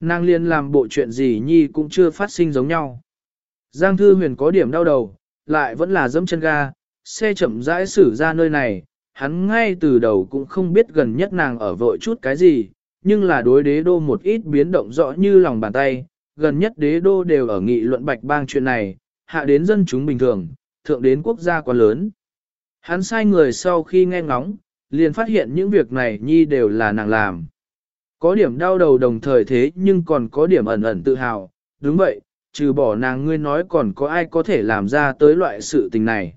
Nàng liền làm bộ chuyện gì nhi cũng chưa phát sinh giống nhau. Giang Thư Huyền có điểm đau đầu, lại vẫn là dẫm chân ga, xe chậm rãi xử ra nơi này, hắn ngay từ đầu cũng không biết gần nhất nàng ở vội chút cái gì, nhưng là đối đế đô một ít biến động rõ như lòng bàn tay, gần nhất đế đô đều ở nghị luận bạch bang chuyện này, hạ đến dân chúng bình thường, thượng đến quốc gia quá lớn. Hắn sai người sau khi nghe ngóng, liền phát hiện những việc này nhi đều là nàng làm. Có điểm đau đầu đồng thời thế nhưng còn có điểm ẩn ẩn tự hào, đúng vậy, trừ bỏ nàng ngươi nói còn có ai có thể làm ra tới loại sự tình này.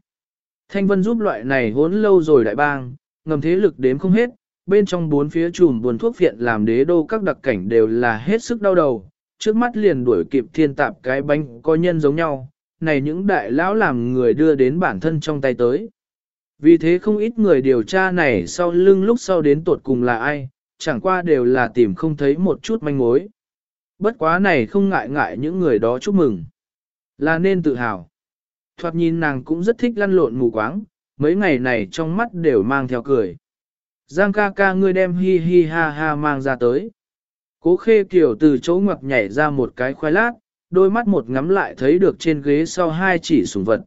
Thanh Vân giúp loại này hốn lâu rồi đại bang, ngầm thế lực đếm không hết, bên trong bốn phía chùm buồn thuốc viện làm đế đô các đặc cảnh đều là hết sức đau đầu, trước mắt liền đuổi kịp thiên tạp cái bánh có nhân giống nhau, này những đại lão làm người đưa đến bản thân trong tay tới. Vì thế không ít người điều tra này sau lưng lúc sau đến tuột cùng là ai, chẳng qua đều là tìm không thấy một chút manh mối. Bất quá này không ngại ngại những người đó chúc mừng. Là nên tự hào. Thoạt nhìn nàng cũng rất thích lăn lộn mù quáng, mấy ngày này trong mắt đều mang theo cười. Giang ca ca ngươi đem hi hi ha ha mang ra tới. Cố khê kiểu từ chỗ ngoặc nhảy ra một cái khoai lát, đôi mắt một ngắm lại thấy được trên ghế sau hai chỉ sùng vật.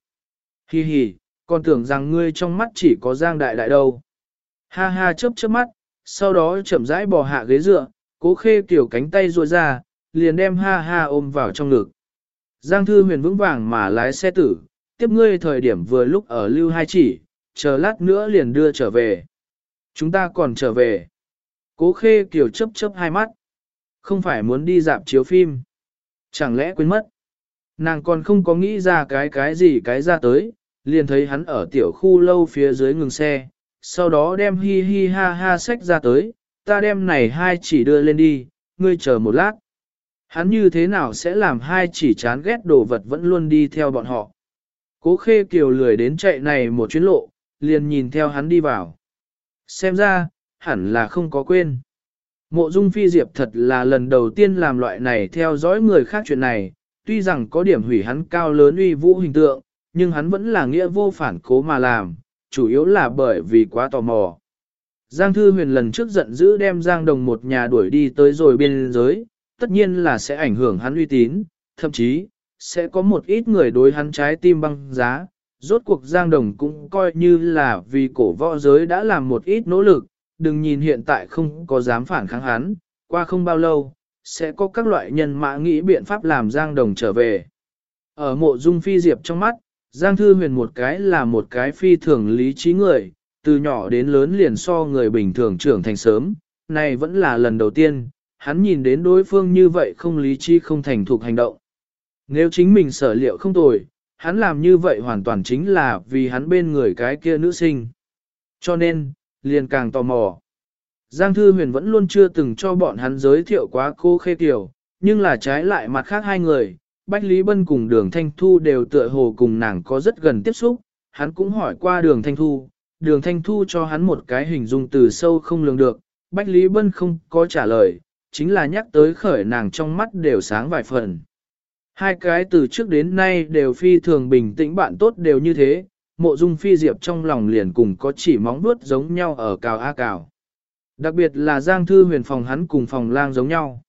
Hi hi, còn tưởng rằng ngươi trong mắt chỉ có giang đại đại đâu. Ha ha chớp chớp mắt, sau đó chậm rãi bò hạ ghế dựa, cố khê kiểu cánh tay ruôi ra, liền đem ha ha ôm vào trong ngực. Giang thư huyền vững vàng mà lái xe tử, tiếp ngươi thời điểm vừa lúc ở lưu hai chỉ, chờ lát nữa liền đưa trở về. Chúng ta còn trở về. Cố khê kiểu chớp chớp hai mắt. Không phải muốn đi dạp chiếu phim. Chẳng lẽ quên mất. Nàng còn không có nghĩ ra cái cái gì cái ra tới, liền thấy hắn ở tiểu khu lâu phía dưới ngừng xe, sau đó đem hi hi ha ha sách ra tới, ta đem này hai chỉ đưa lên đi, ngươi chờ một lát. Hắn như thế nào sẽ làm hai chỉ chán ghét đồ vật vẫn luôn đi theo bọn họ. Cố khê kiều lười đến chạy này một chuyến lộ, liền nhìn theo hắn đi vào. Xem ra, hẳn là không có quên. Mộ dung phi diệp thật là lần đầu tiên làm loại này theo dõi người khác chuyện này, tuy rằng có điểm hủy hắn cao lớn uy vũ hình tượng, nhưng hắn vẫn là nghĩa vô phản cố mà làm, chủ yếu là bởi vì quá tò mò. Giang Thư Huyền lần trước giận dữ đem Giang Đồng một nhà đuổi đi tới rồi biên giới, tất nhiên là sẽ ảnh hưởng hắn uy tín, thậm chí, sẽ có một ít người đối hắn trái tim băng giá. Rốt cuộc Giang Đồng cũng coi như là vì cổ võ giới đã làm một ít nỗ lực, đừng nhìn hiện tại không có dám phản kháng hắn, qua không bao lâu, sẽ có các loại nhân mã nghĩ biện pháp làm Giang Đồng trở về. Ở mộ dung phi diệp trong mắt, Giang Thư Huyền một cái là một cái phi thường lý trí người, từ nhỏ đến lớn liền so người bình thường trưởng thành sớm, này vẫn là lần đầu tiên, hắn nhìn đến đối phương như vậy không lý trí không thành thục hành động. Nếu chính mình sở liệu không tồi, hắn làm như vậy hoàn toàn chính là vì hắn bên người cái kia nữ sinh. Cho nên, liền càng tò mò. Giang Thư Huyền vẫn luôn chưa từng cho bọn hắn giới thiệu quá cô Khê Kiều, nhưng là trái lại mặt khác hai người, Bách Lý Bân cùng đường Thanh Thu đều tựa hồ cùng nàng có rất gần tiếp xúc, hắn cũng hỏi qua đường Thanh Thu, đường Thanh Thu cho hắn một cái hình dung từ sâu không lường được, Bách Lý Bân không có trả lời, chính là nhắc tới khởi nàng trong mắt đều sáng vài phần. Hai cái từ trước đến nay đều phi thường bình tĩnh bạn tốt đều như thế, mộ dung phi diệp trong lòng liền cùng có chỉ móng vuốt giống nhau ở cào a cào. Đặc biệt là Giang Thư huyền phòng hắn cùng phòng lang giống nhau.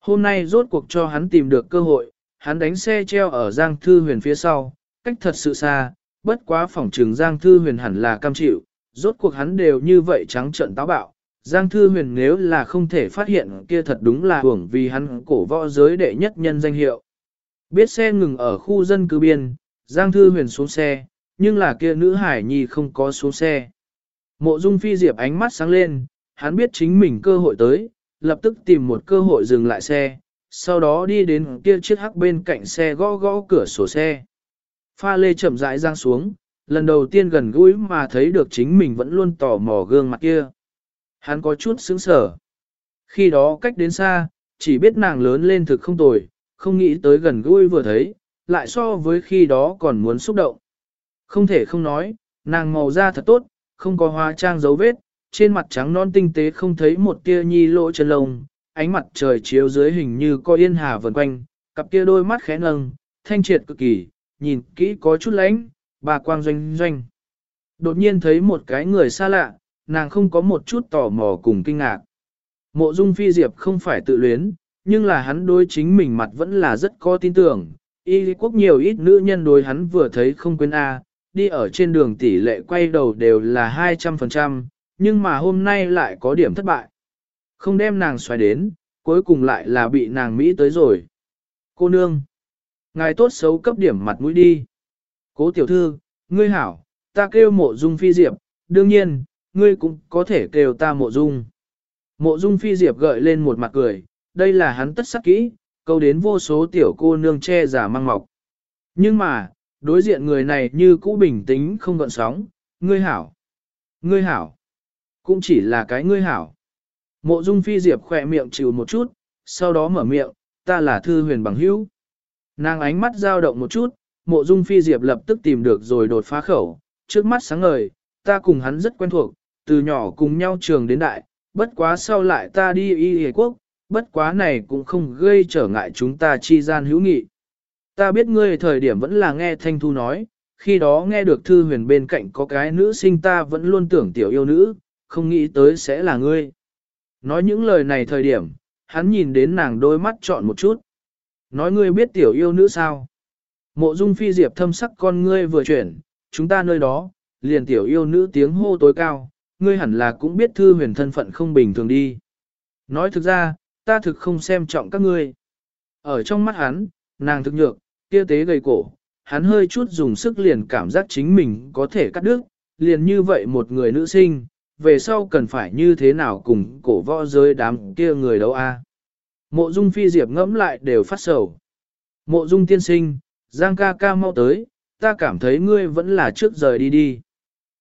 Hôm nay rốt cuộc cho hắn tìm được cơ hội, hắn đánh xe treo ở Giang Thư huyền phía sau, cách thật sự xa, bất quá phòng trường Giang Thư huyền hẳn là cam chịu, rốt cuộc hắn đều như vậy trắng trận táo bạo. Giang Thư huyền nếu là không thể phát hiện kia thật đúng là hưởng vì hắn cổ võ giới đệ nhất nhân danh hiệu. Biết xe ngừng ở khu dân cư biên, Giang Thư huyền xuống xe, nhưng là kia nữ hải nhi không có xuống xe. Mộ Dung Phi Diệp ánh mắt sáng lên, hắn biết chính mình cơ hội tới, lập tức tìm một cơ hội dừng lại xe, sau đó đi đến kia chiếc hắc bên cạnh xe gõ gõ cửa sổ xe. Pha lê chậm rãi giang xuống, lần đầu tiên gần gũi mà thấy được chính mình vẫn luôn tò mò gương mặt kia. Hắn có chút sững sở. Khi đó cách đến xa, chỉ biết nàng lớn lên thực không tồi, không nghĩ tới gần gũi vừa thấy, lại so với khi đó còn muốn xúc động. Không thể không nói, nàng màu da thật tốt, không có hóa trang dấu vết, trên mặt trắng non tinh tế không thấy một tia nhi lỗ chân lông, ánh mặt trời chiếu dưới hình như có yên hà vần quanh, cặp kia đôi mắt khẽ nâng, thanh triệt cực kỳ, nhìn kỹ có chút lãnh, bà quang doanh doanh. Đột nhiên thấy một cái người xa lạ, nàng không có một chút tò mò cùng kinh ngạc. Mộ dung phi diệp không phải tự luyến, nhưng là hắn đối chính mình mặt vẫn là rất có tin tưởng. Y quốc nhiều ít nữ nhân đối hắn vừa thấy không quên A, đi ở trên đường tỷ lệ quay đầu đều là 200%, nhưng mà hôm nay lại có điểm thất bại. Không đem nàng xoay đến, cuối cùng lại là bị nàng Mỹ tới rồi. Cô nương, ngài tốt xấu cấp điểm mặt mũi đi. Cố tiểu thư, ngươi hảo, ta kêu mộ dung phi diệp, đương nhiên, ngươi cũng có thể kêu ta mộ dung. Mộ dung phi diệp gợi lên một mặt cười, đây là hắn tất sắc kỹ, câu đến vô số tiểu cô nương che giả mang mọc. Nhưng mà, đối diện người này như cũ bình tĩnh không gợn sóng, ngươi hảo. Ngươi hảo. Cũng chỉ là cái ngươi hảo. Mộ dung phi diệp khỏe miệng chịu một chút, sau đó mở miệng, ta là thư huyền bằng hữu. Nàng ánh mắt dao động một chút, mộ dung phi diệp lập tức tìm được rồi đột phá khẩu, trước mắt sáng ngời, ta cùng hắn rất quen thuộc, từ nhỏ cùng nhau trường đến đại, bất quá sau lại ta đi y hề quốc, bất quá này cũng không gây trở ngại chúng ta chi gian hữu nghị. Ta biết ngươi thời điểm vẫn là nghe Thanh Thu nói, khi đó nghe được thư huyền bên cạnh có cái nữ sinh ta vẫn luôn tưởng tiểu yêu nữ, không nghĩ tới sẽ là ngươi. Nói những lời này thời điểm, hắn nhìn đến nàng đôi mắt chọn một chút. Nói ngươi biết tiểu yêu nữ sao? Mộ dung phi diệp thâm sắc con ngươi vừa chuyển, chúng ta nơi đó, liền tiểu yêu nữ tiếng hô tối cao, ngươi hẳn là cũng biết thư huyền thân phận không bình thường đi. Nói thực ra, ta thực không xem trọng các ngươi. Ở trong mắt hắn, nàng thực nhược, kia tế gầy cổ, hắn hơi chút dùng sức liền cảm giác chính mình có thể cắt đứt, liền như vậy một người nữ sinh, về sau cần phải như thế nào cùng cổ võ giới đám kia người đâu a. Mộ dung phi diệp ngẫm lại đều phát sầu. Mộ dung tiên sinh, Giang ca ca mau tới, ta cảm thấy ngươi vẫn là trước rời đi đi.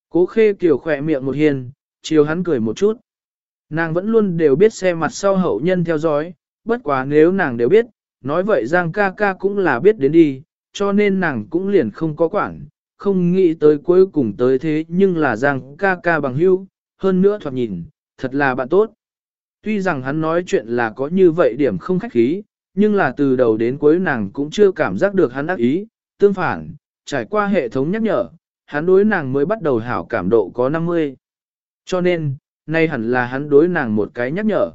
Cố khê kiều khỏe miệng một hiền, chiều hắn cười một chút. Nàng vẫn luôn đều biết xe mặt sau hậu nhân theo dõi, bất quá nếu nàng đều biết, nói vậy Giang ca ca cũng là biết đến đi, cho nên nàng cũng liền không có quản, không nghĩ tới cuối cùng tới thế nhưng là Giang ca ca bằng hữu, hơn nữa thoạt nhìn, thật là bạn tốt. Tuy rằng hắn nói chuyện là có như vậy điểm không khách khí, nhưng là từ đầu đến cuối nàng cũng chưa cảm giác được hắn ác ý, tương phản, trải qua hệ thống nhắc nhở, hắn đối nàng mới bắt đầu hảo cảm độ có 50. Cho nên, nay hẳn là hắn đối nàng một cái nhắc nhở.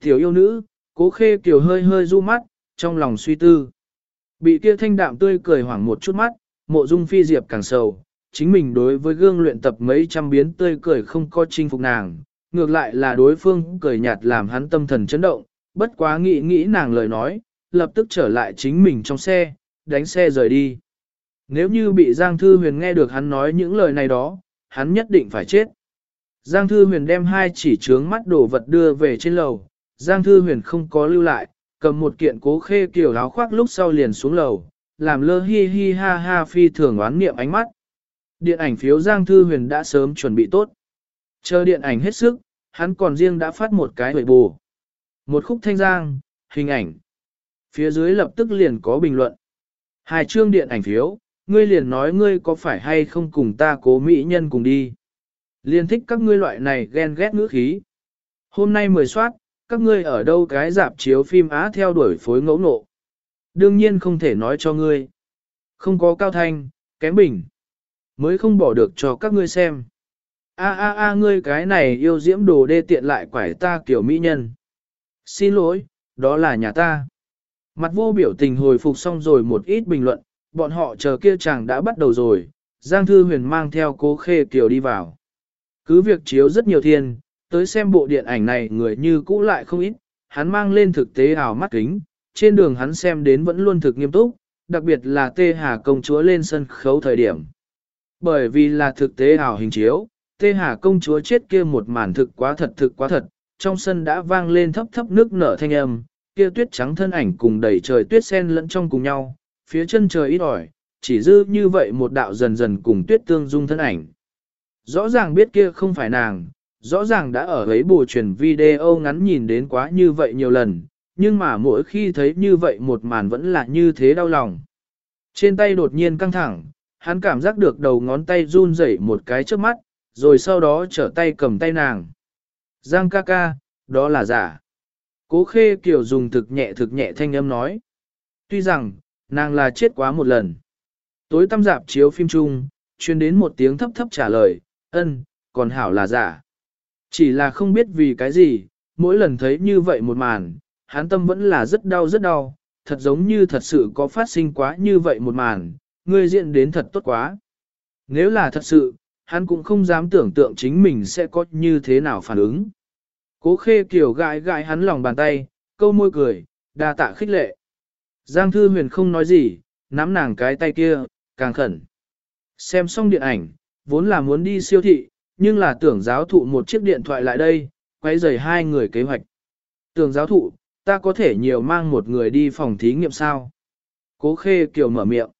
Tiểu yêu nữ, cố khê kiều hơi hơi du mắt, trong lòng suy tư. Bị kia thanh đạm tươi cười hoảng một chút mắt, mộ dung phi diệp càng sầu, chính mình đối với gương luyện tập mấy trăm biến tươi cười không có chinh phục nàng, ngược lại là đối phương cười nhạt làm hắn tâm thần chấn động, bất quá nghĩ nghĩ nàng lời nói, lập tức trở lại chính mình trong xe, đánh xe rời đi. Nếu như bị Giang Thư Huyền nghe được hắn nói những lời này đó, hắn nhất định phải chết. Giang Thư Huyền đem hai chỉ trướng mắt đồ vật đưa về trên lầu, Giang Thư Huyền không có lưu lại, cầm một kiện cố khê kiểu áo khoác lúc sau liền xuống lầu, làm lơ hi hi ha ha phi thường oán niệm ánh mắt. Điện ảnh phiếu Giang Thư Huyền đã sớm chuẩn bị tốt. Chờ điện ảnh hết sức, hắn còn riêng đã phát một cái hồi bù. Một khúc thanh giang, hình ảnh. Phía dưới lập tức liền có bình luận. Hai chương điện ảnh phiếu, ngươi liền nói ngươi có phải hay không cùng ta cố mỹ nhân cùng đi. Liên thích các ngươi loại này ghen ghét ngữ khí. Hôm nay mười soát, các ngươi ở đâu cái dạp chiếu phim Á theo đuổi phối ngẫu nộ. Đương nhiên không thể nói cho ngươi. Không có cao thanh, kém bình. Mới không bỏ được cho các ngươi xem. A a a ngươi cái này yêu diễm đồ đê tiện lại quải ta kiểu mỹ nhân. Xin lỗi, đó là nhà ta. Mặt vô biểu tình hồi phục xong rồi một ít bình luận, bọn họ chờ kia chàng đã bắt đầu rồi, Giang Thư Huyền mang theo cố khê kiểu đi vào. Cứ việc chiếu rất nhiều thiên, tới xem bộ điện ảnh này người như cũ lại không ít, hắn mang lên thực tế ảo mắt kính, trên đường hắn xem đến vẫn luôn thực nghiêm túc, đặc biệt là Tê Hà công chúa lên sân khấu thời điểm. Bởi vì là thực tế ảo hình chiếu, Tê Hà công chúa chết kia một màn thực quá thật thực quá thật, trong sân đã vang lên thấp thấp nước nở thanh âm, kia tuyết trắng thân ảnh cùng đầy trời tuyết sen lẫn trong cùng nhau, phía chân trời ít ỏi, chỉ dư như vậy một đạo dần dần cùng tuyết tương dung thân ảnh. Rõ ràng biết kia không phải nàng, rõ ràng đã ở ấy bù truyền video ngắn nhìn đến quá như vậy nhiều lần, nhưng mà mỗi khi thấy như vậy một màn vẫn là như thế đau lòng. Trên tay đột nhiên căng thẳng, hắn cảm giác được đầu ngón tay run rẩy một cái trước mắt, rồi sau đó trở tay cầm tay nàng. Giang ca ca, đó là giả. Cố khê kiểu dùng thực nhẹ thực nhẹ thanh âm nói. Tuy rằng, nàng là chết quá một lần. Tối tăm dạp chiếu phim chung, chuyên đến một tiếng thấp thấp trả lời, ân, còn hảo là giả. Chỉ là không biết vì cái gì, mỗi lần thấy như vậy một màn, hắn tâm vẫn là rất đau rất đau, thật giống như thật sự có phát sinh quá như vậy một màn, ngươi diện đến thật tốt quá. Nếu là thật sự, hắn cũng không dám tưởng tượng chính mình sẽ có như thế nào phản ứng. Cố khê kiểu gãi gãi hắn lòng bàn tay, câu môi cười, đa tạ khích lệ. Giang Thư Huyền không nói gì, nắm nàng cái tay kia, càng khẩn. Xem xong điện ảnh, vốn là muốn đi siêu thị, nhưng là tưởng giáo thụ một chiếc điện thoại lại đây, quay rời hai người kế hoạch. Tưởng giáo thụ, ta có thể nhiều mang một người đi phòng thí nghiệm sao? Cố khê kiều mở miệng.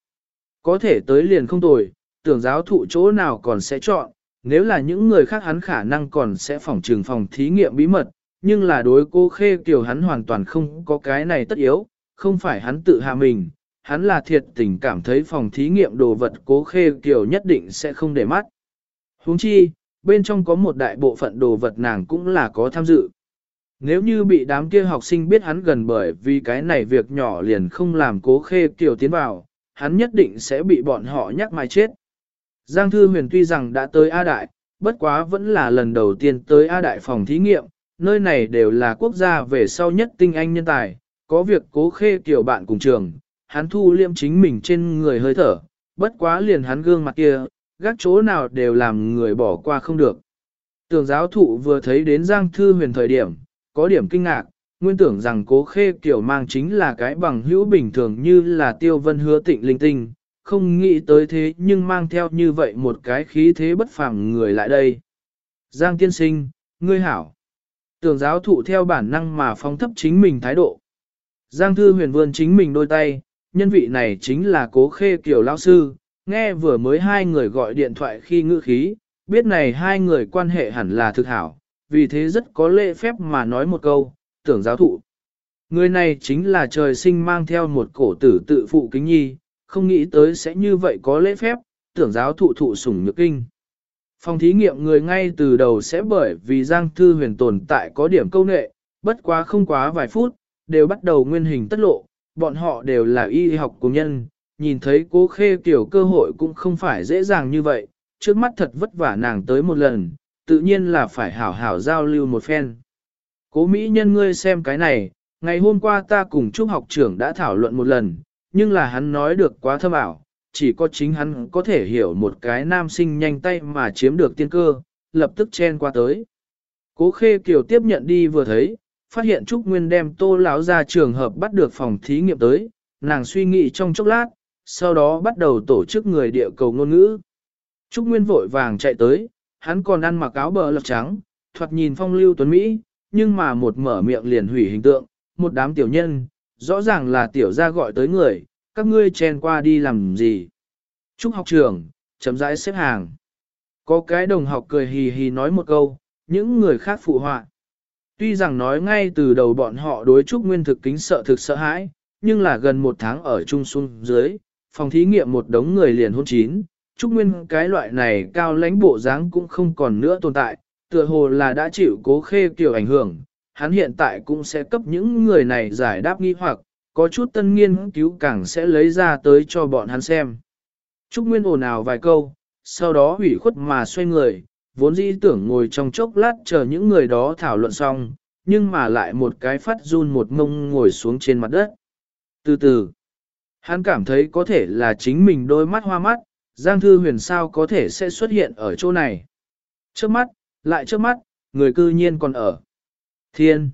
Có thể tới liền không tồi, tưởng giáo thụ chỗ nào còn sẽ chọn, nếu là những người khác hắn khả năng còn sẽ phòng trường phòng thí nghiệm bí mật, nhưng là đối cô khê kiểu hắn hoàn toàn không có cái này tất yếu, không phải hắn tự hạ mình, hắn là thiệt tình cảm thấy phòng thí nghiệm đồ vật cố khê kiểu nhất định sẽ không để mắt. huống chi, bên trong có một đại bộ phận đồ vật nàng cũng là có tham dự. Nếu như bị đám kia học sinh biết hắn gần bởi vì cái này việc nhỏ liền không làm cố khê kiểu tiến vào, hắn nhất định sẽ bị bọn họ nhắc mai chết. Giang Thư Huyền tuy rằng đã tới A Đại, bất quá vẫn là lần đầu tiên tới A Đại phòng thí nghiệm, nơi này đều là quốc gia về sau nhất tinh anh nhân tài, có việc cố khê tiểu bạn cùng trường, hắn thu liêm chính mình trên người hơi thở, bất quá liền hắn gương mặt kia, gác chỗ nào đều làm người bỏ qua không được. Tưởng giáo thụ vừa thấy đến Giang Thư Huyền thời điểm, có điểm kinh ngạc, nguyên tưởng rằng cố khê kiểu mang chính là cái bằng hữu bình thường như là tiêu vân hứa tịnh linh tinh, không nghĩ tới thế nhưng mang theo như vậy một cái khí thế bất phàm người lại đây. Giang tiên sinh, ngươi hảo. Tưởng giáo thụ theo bản năng mà phong thấp chính mình thái độ. Giang thư huyền vươn chính mình đôi tay, nhân vị này chính là cố khê kiểu lão sư, nghe vừa mới hai người gọi điện thoại khi ngữ khí, biết này hai người quan hệ hẳn là thực hảo, vì thế rất có lễ phép mà nói một câu, tưởng giáo thụ. Người này chính là trời sinh mang theo một cổ tử tự phụ kính nhi, không nghĩ tới sẽ như vậy có lễ phép, tưởng giáo thụ thụ sủng nhược kinh. Phòng thí nghiệm người ngay từ đầu sẽ bởi vì Giang Thư Huyền tồn tại có điểm câu nệ, bất quá không quá vài phút, đều bắt đầu nguyên hình tất lộ, bọn họ đều là y học của nhân, nhìn thấy cố khê kiểu cơ hội cũng không phải dễ dàng như vậy, trước mắt thật vất vả nàng tới một lần, tự nhiên là phải hảo hảo giao lưu một phen. Cố Mỹ nhân ngươi xem cái này, ngày hôm qua ta cùng Trúc học trưởng đã thảo luận một lần, nhưng là hắn nói được quá thâm ảo, chỉ có chính hắn có thể hiểu một cái nam sinh nhanh tay mà chiếm được tiên cơ, lập tức chen qua tới. Cố Khê Kiều tiếp nhận đi vừa thấy, phát hiện Trúc Nguyên đem tô lão ra trường hợp bắt được phòng thí nghiệm tới, nàng suy nghĩ trong chốc lát, sau đó bắt đầu tổ chức người địa cầu ngôn ngữ. Trúc Nguyên vội vàng chạy tới, hắn còn ăn mặc áo bờ lật trắng, thoạt nhìn phong lưu tuấn Mỹ, nhưng mà một mở miệng liền hủy hình tượng, một đám tiểu nhân, rõ ràng là tiểu gia gọi tới người, các ngươi chen qua đi làm gì. Trúc học trưởng, chấm rãi xếp hàng. Có cái đồng học cười hì hì nói một câu, những người khác phụ họa. Tuy rằng nói ngay từ đầu bọn họ đối Trúc Nguyên thực kính sợ thực sợ hãi, nhưng là gần một tháng ở trung xuân dưới, phòng thí nghiệm một đống người liền hôn chín, Trúc Nguyên cái loại này cao lãnh bộ dáng cũng không còn nữa tồn tại, tựa hồ là đã chịu cố khê kiểu ảnh hưởng, hắn hiện tại cũng sẽ cấp những người này giải đáp nghi hoặc, có chút tân nghiên cứu càng sẽ lấy ra tới cho bọn hắn xem. Trúc Nguyên ồn ào vài câu, sau đó hủy khuất mà xoay người, vốn dĩ tưởng ngồi trong chốc lát chờ những người đó thảo luận xong, nhưng mà lại một cái phát run một mông ngồi xuống trên mặt đất. Từ từ, hắn cảm thấy có thể là chính mình đôi mắt hoa mắt, Giang Thư Huyền sao có thể sẽ xuất hiện ở chỗ này. Trước mắt, lại trước mắt, người cư nhiên còn ở. Thiên.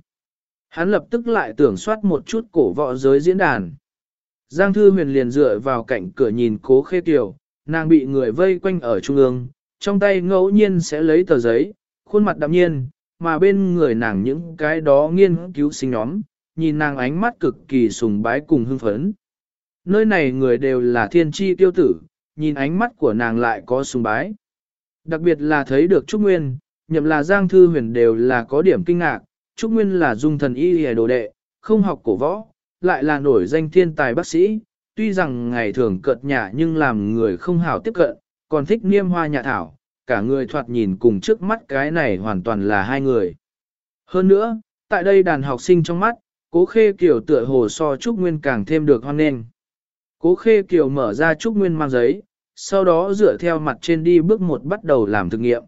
Hắn lập tức lại tưởng soát một chút cổ võ giới diễn đàn. Giang Thư Huyền liền dựa vào cạnh cửa nhìn cố khê tiểu, nàng bị người vây quanh ở trung ương, trong tay ngẫu nhiên sẽ lấy tờ giấy, khuôn mặt đạm nhiên, mà bên người nàng những cái đó nghiên cứu sinh nhóm, nhìn nàng ánh mắt cực kỳ sùng bái cùng hưng phấn. Nơi này người đều là thiên tri tiêu tử, nhìn ánh mắt của nàng lại có sùng bái. Đặc biệt là thấy được Trúc Nguyên, nhậm là Giang Thư Huyền đều là có điểm kinh ngạc, Trúc Nguyên là dung thần y hề đồ đệ, không học cổ võ, lại là nổi danh thiên tài bác sĩ, tuy rằng ngày thường cợt nhả nhưng làm người không hảo tiếp cận, còn thích niêm hoa nhà thảo, cả người thoạt nhìn cùng trước mắt cái này hoàn toàn là hai người. Hơn nữa, tại đây đàn học sinh trong mắt, cố khê kiểu tựa hồ so Trúc Nguyên càng thêm được hoan nghênh. Cố khê kiểu mở ra Trúc Nguyên mang giấy, sau đó dựa theo mặt trên đi bước một bắt đầu làm thực nghiệm.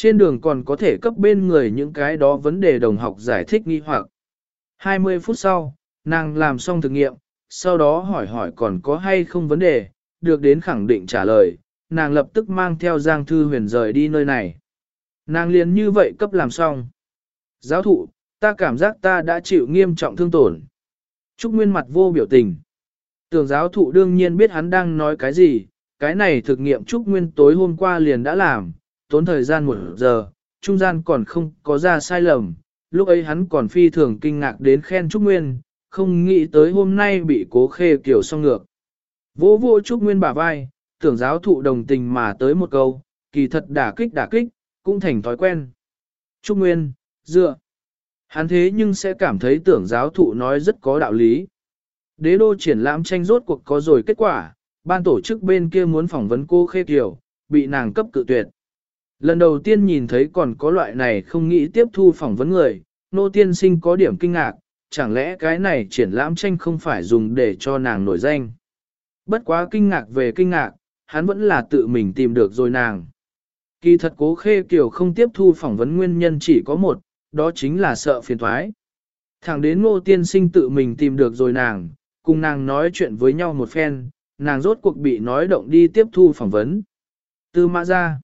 Trên đường còn có thể cấp bên người những cái đó vấn đề đồng học giải thích nghi hoặc. 20 phút sau, nàng làm xong thực nghiệm, sau đó hỏi hỏi còn có hay không vấn đề, được đến khẳng định trả lời, nàng lập tức mang theo Giang Thư Huyền rời đi nơi này. Nàng liền như vậy cấp làm xong. Giáo thụ, ta cảm giác ta đã chịu nghiêm trọng thương tổn. Trúc Nguyên mặt vô biểu tình. Tưởng giáo thụ đương nhiên biết hắn đang nói cái gì, cái này thực nghiệm Trúc Nguyên tối hôm qua liền đã làm, tốn thời gian một giờ, trung gian còn không có ra sai lầm, lúc ấy hắn còn phi thường kinh ngạc đến khen Trúc Nguyên, không nghĩ tới hôm nay bị cố khê kiểu song ngược. Vô vô Trúc Nguyên bả vai, tưởng giáo thụ đồng tình mà tới một câu, kỳ thật đả kích đả kích, cũng thành thói quen. Trúc Nguyên, dựa. Hắn thế nhưng sẽ cảm thấy tưởng giáo thụ nói rất có đạo lý. Đế đô triển lãm tranh rốt cuộc có rồi kết quả, ban tổ chức bên kia muốn phỏng vấn cô Khê Kiều, bị nàng cấp cự tuyệt. Lần đầu tiên nhìn thấy còn có loại này không nghĩ tiếp thu phỏng vấn người, nô tiên sinh có điểm kinh ngạc, chẳng lẽ cái này triển lãm tranh không phải dùng để cho nàng nổi danh. Bất quá kinh ngạc về kinh ngạc, hắn vẫn là tự mình tìm được rồi nàng. Kỳ thật cố khê kiểu không tiếp thu phỏng vấn nguyên nhân chỉ có một, đó chính là sợ phiền thoái. Thẳng đến ngô tiên sinh tự mình tìm được rồi nàng, cùng nàng nói chuyện với nhau một phen, nàng rốt cuộc bị nói động đi tiếp thu phỏng vấn. Tư mã ra.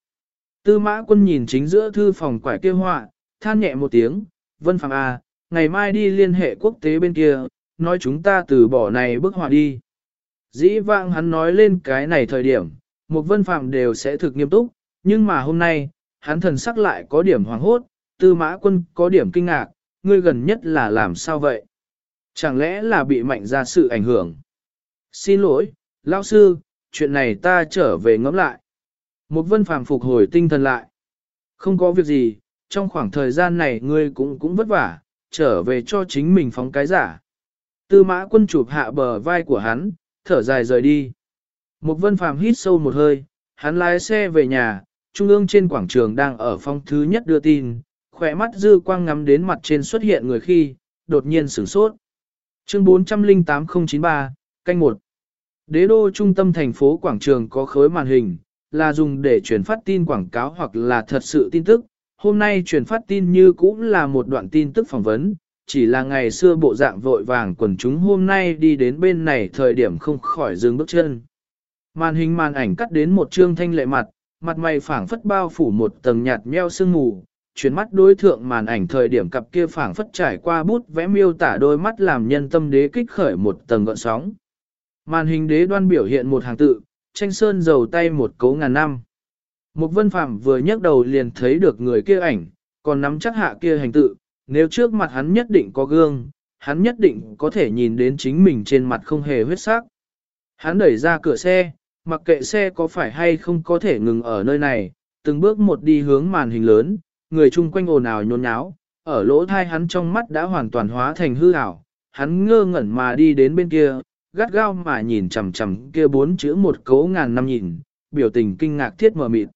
Tư mã quân nhìn chính giữa thư phòng quải kêu họa, than nhẹ một tiếng, vân phạm à, ngày mai đi liên hệ quốc tế bên kia, nói chúng ta từ bỏ này bức họa đi. Dĩ vãng hắn nói lên cái này thời điểm, một vân phạm đều sẽ thực nghiêm túc, nhưng mà hôm nay, hắn thần sắc lại có điểm hoàng hốt, tư mã quân có điểm kinh ngạc, ngươi gần nhất là làm sao vậy? Chẳng lẽ là bị mạnh ra sự ảnh hưởng? Xin lỗi, lão sư, chuyện này ta trở về ngẫm lại. Một vân phàm phục hồi tinh thần lại. Không có việc gì, trong khoảng thời gian này ngươi cũng cũng vất vả, trở về cho chính mình phóng cái giả. Tư mã quân chụp hạ bờ vai của hắn, thở dài rời đi. Một vân phàm hít sâu một hơi, hắn lái xe về nhà, trung ương trên quảng trường đang ở phong thứ nhất đưa tin, khỏe mắt dư quang ngắm đến mặt trên xuất hiện người khi, đột nhiên sửng sốt. Chương 408093, canh 1 Đế đô trung tâm thành phố quảng trường có khối màn hình, là dùng để truyền phát tin quảng cáo hoặc là thật sự tin tức. Hôm nay truyền phát tin như cũng là một đoạn tin tức phỏng vấn, chỉ là ngày xưa bộ dạng vội vàng quần chúng hôm nay đi đến bên này thời điểm không khỏi dừng bước chân. Màn hình màn ảnh cắt đến một trương thanh lệ mặt, mặt mày phảng phất bao phủ một tầng nhạt nheo sương mù, chuyến mắt đối thượng màn ảnh thời điểm cặp kia phảng phất trải qua bút vẽ miêu tả đôi mắt làm nhân tâm đế kích khởi một tầng gợn sóng. Màn hình đế đoan biểu hiện một hàng tự, tranh sơn dầu tay một cấu ngàn năm. Một vân phạm vừa nhấc đầu liền thấy được người kia ảnh, còn nắm chắc hạ kia hành tự, nếu trước mặt hắn nhất định có gương, hắn nhất định có thể nhìn đến chính mình trên mặt không hề huyết sắc. Hắn đẩy ra cửa xe, mặc kệ xe có phải hay không có thể ngừng ở nơi này, từng bước một đi hướng màn hình lớn, người chung quanh ồn ào nhốn nháo, ở lỗ thai hắn trong mắt đã hoàn toàn hóa thành hư ảo, hắn ngơ ngẩn mà đi đến bên kia, gắt gao mà nhìn chằm chằm kia bốn chữ một cấu ngàn năm nhìn, biểu tình kinh ngạc thiết mờ mịt.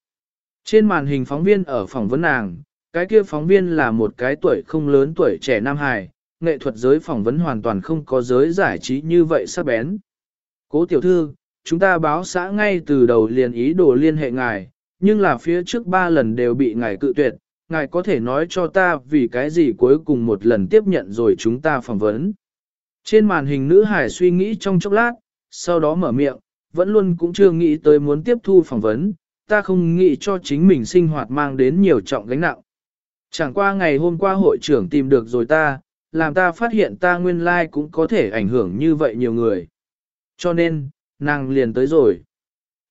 Trên màn hình phóng viên ở phỏng vấn nàng, cái kia phóng viên là một cái tuổi không lớn tuổi trẻ nam hài, nghệ thuật giới phỏng vấn hoàn toàn không có giới giải trí như vậy sắc bén. Cố tiểu thư, chúng ta báo xã ngay từ đầu liền ý đồ liên hệ ngài, nhưng là phía trước ba lần đều bị ngài cự tuyệt, ngài có thể nói cho ta vì cái gì cuối cùng một lần tiếp nhận rồi chúng ta phỏng vấn. Trên màn hình nữ hải suy nghĩ trong chốc lát, sau đó mở miệng, vẫn luôn cũng chưa nghĩ tới muốn tiếp thu phỏng vấn, ta không nghĩ cho chính mình sinh hoạt mang đến nhiều trọng gánh nặng. Chẳng qua ngày hôm qua hội trưởng tìm được rồi ta, làm ta phát hiện ta nguyên lai like cũng có thể ảnh hưởng như vậy nhiều người. Cho nên, nàng liền tới rồi.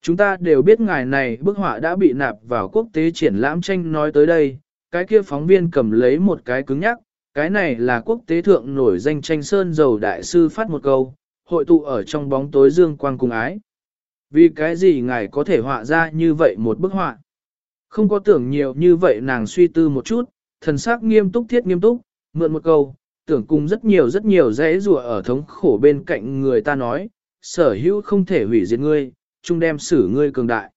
Chúng ta đều biết ngài này bức họa đã bị nạp vào quốc tế triển lãm tranh nói tới đây, cái kia phóng viên cầm lấy một cái cứng nhắc, cái này là quốc tế thượng nổi danh tranh sơn dầu đại sư phát một câu, hội tụ ở trong bóng tối dương quang cùng ái. Vì cái gì ngài có thể họa ra như vậy một bức họa? Không có tưởng nhiều như vậy nàng suy tư một chút, thần sắc nghiêm túc thiết nghiêm túc, mượn một câu, tưởng cùng rất nhiều rất nhiều dễ rùa ở thống khổ bên cạnh người ta nói, sở hữu không thể hủy diệt ngươi, chung đem xử ngươi cường đại.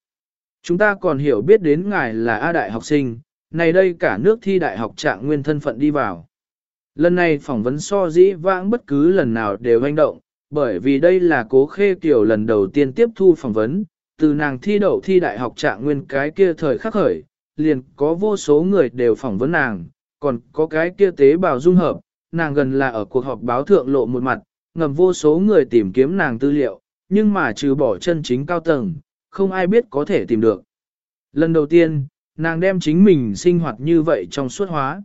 Chúng ta còn hiểu biết đến ngài là A đại học sinh, này đây cả nước thi đại học trạng nguyên thân phận đi vào. Lần này phỏng vấn so dĩ vãng bất cứ lần nào đều hành động, bởi vì đây là cố khê kiểu lần đầu tiên tiếp thu phỏng vấn, từ nàng thi đậu thi đại học trạng nguyên cái kia thời khắc khởi, liền có vô số người đều phỏng vấn nàng, còn có cái kia tế bào dung hợp, nàng gần là ở cuộc họp báo thượng lộ một mặt, ngầm vô số người tìm kiếm nàng tư liệu, nhưng mà trừ bỏ chân chính cao tầng, không ai biết có thể tìm được. Lần đầu tiên, nàng đem chính mình sinh hoạt như vậy trong suốt hóa.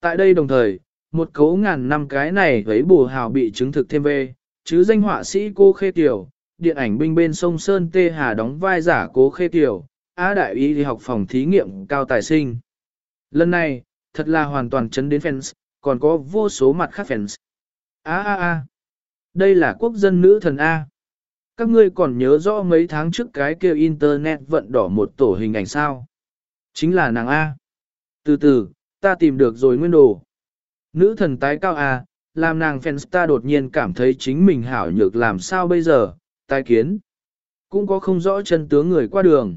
Tại đây đồng thời, một cấu ngàn năm cái này với bù hào bị chứng thực thêm về, chứ danh họa sĩ cô Khê Tiểu, điện ảnh binh bên sông Sơn Tê Hà đóng vai giả cố Khê Tiểu, Á Đại Y đi học phòng thí nghiệm cao tài sinh. Lần này, thật là hoàn toàn chấn đến fans, còn có vô số mặt khác fans. A a a, đây là quốc dân nữ thần A. Các ngươi còn nhớ rõ mấy tháng trước cái kêu internet vận đỏ một tổ hình ảnh sao? Chính là nàng A. Từ từ, ta tìm được rồi nguyên đồ. Nữ thần tái cao A, làm nàng fans ta đột nhiên cảm thấy chính mình hảo nhược làm sao bây giờ, tái kiến. Cũng có không rõ chân tướng người qua đường.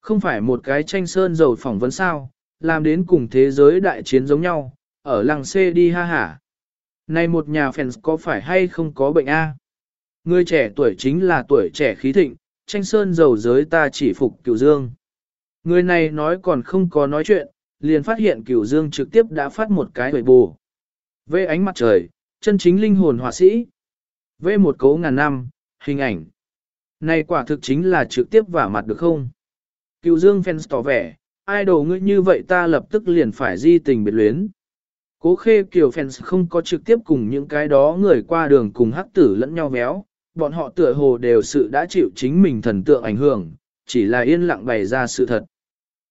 Không phải một cái tranh sơn dầu phỏng vấn sao, làm đến cùng thế giới đại chiến giống nhau, ở làng C đi ha hả. Này một nhà fans có phải hay không có bệnh A? Người trẻ tuổi chính là tuổi trẻ khí thịnh, tranh sơn dầu giới ta chỉ phục cửu dương. Người này nói còn không có nói chuyện, liền phát hiện cửu dương trực tiếp đã phát một cái hồi bù. Vê ánh mặt trời, chân chính linh hồn họa sĩ. vê một cấu ngàn năm, hình ảnh. Này quả thực chính là trực tiếp vả mặt được không? Cựu dương fans tỏ vẻ, idol ngươi như vậy ta lập tức liền phải di tình biệt luyến. Cố khê kiểu fans không có trực tiếp cùng những cái đó người qua đường cùng hắc tử lẫn nhau véo, bọn họ tựa hồ đều sự đã chịu chính mình thần tượng ảnh hưởng, chỉ là yên lặng bày ra sự thật.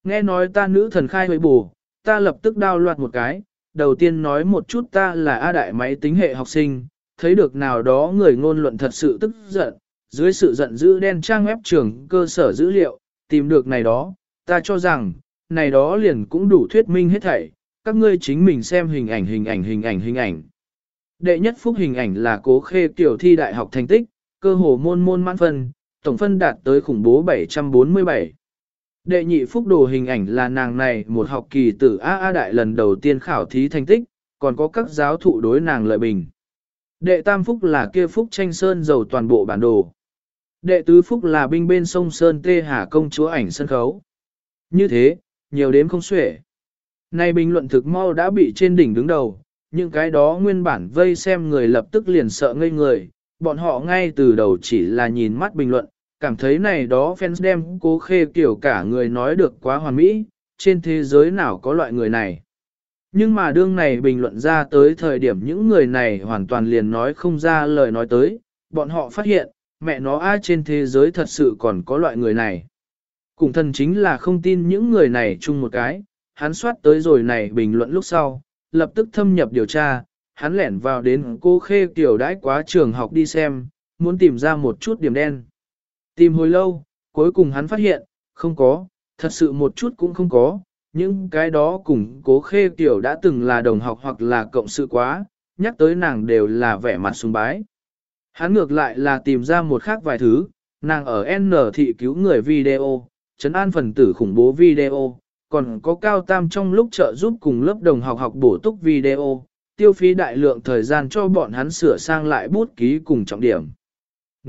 Nghe nói ta nữ thần khai hơi bù, ta lập tức đao loạt một cái, đầu tiên nói một chút ta là A đại máy tính hệ học sinh, thấy được nào đó người ngôn luận thật sự tức giận, dưới sự giận dữ đen trang web trường cơ sở dữ liệu, tìm được này đó, ta cho rằng, này đó liền cũng đủ thuyết minh hết thảy, các ngươi chính mình xem hình ảnh hình ảnh hình ảnh hình ảnh. Đệ nhất phúc hình ảnh là cố khê tiểu thi đại học thành tích, cơ hồ môn môn mãn phân, tổng phân đạt tới khủng bố 747. Đệ nhị phúc đồ hình ảnh là nàng này một học kỳ tử A A đại lần đầu tiên khảo thí thành tích, còn có các giáo thụ đối nàng lợi bình. Đệ tam phúc là kia phúc tranh sơn dầu toàn bộ bản đồ. Đệ tứ phúc là binh bên sông Sơn Tê Hà công chúa ảnh sân khấu. Như thế, nhiều đến không xuể. Này bình luận thực mau đã bị trên đỉnh đứng đầu, những cái đó nguyên bản vây xem người lập tức liền sợ ngây người, bọn họ ngay từ đầu chỉ là nhìn mắt bình luận, cảm thấy này đó fans đem cố khê kiểu cả người nói được quá hoàn mỹ, trên thế giới nào có loại người này. Nhưng mà đương này bình luận ra tới thời điểm những người này hoàn toàn liền nói không ra lời nói tới, bọn họ phát hiện, mẹ nó ai trên thế giới thật sự còn có loại người này. Cùng thần chính là không tin những người này chung một cái, hắn soát tới rồi này bình luận lúc sau, lập tức thâm nhập điều tra, hắn lẻn vào đến cô khê tiểu đãi quá trường học đi xem, muốn tìm ra một chút điểm đen. Tìm hồi lâu, cuối cùng hắn phát hiện, không có, thật sự một chút cũng không có, những cái đó cùng cố khê tiểu đã từng là đồng học hoặc là cộng sự quá, nhắc tới nàng đều là vẻ mặt sùng bái. Hắn ngược lại là tìm ra một khác vài thứ, nàng ở N thị cứu người video, chấn an phần tử khủng bố video, còn có cao tam trong lúc trợ giúp cùng lớp đồng học học bổ túc video, tiêu phí đại lượng thời gian cho bọn hắn sửa sang lại bút ký cùng trọng điểm.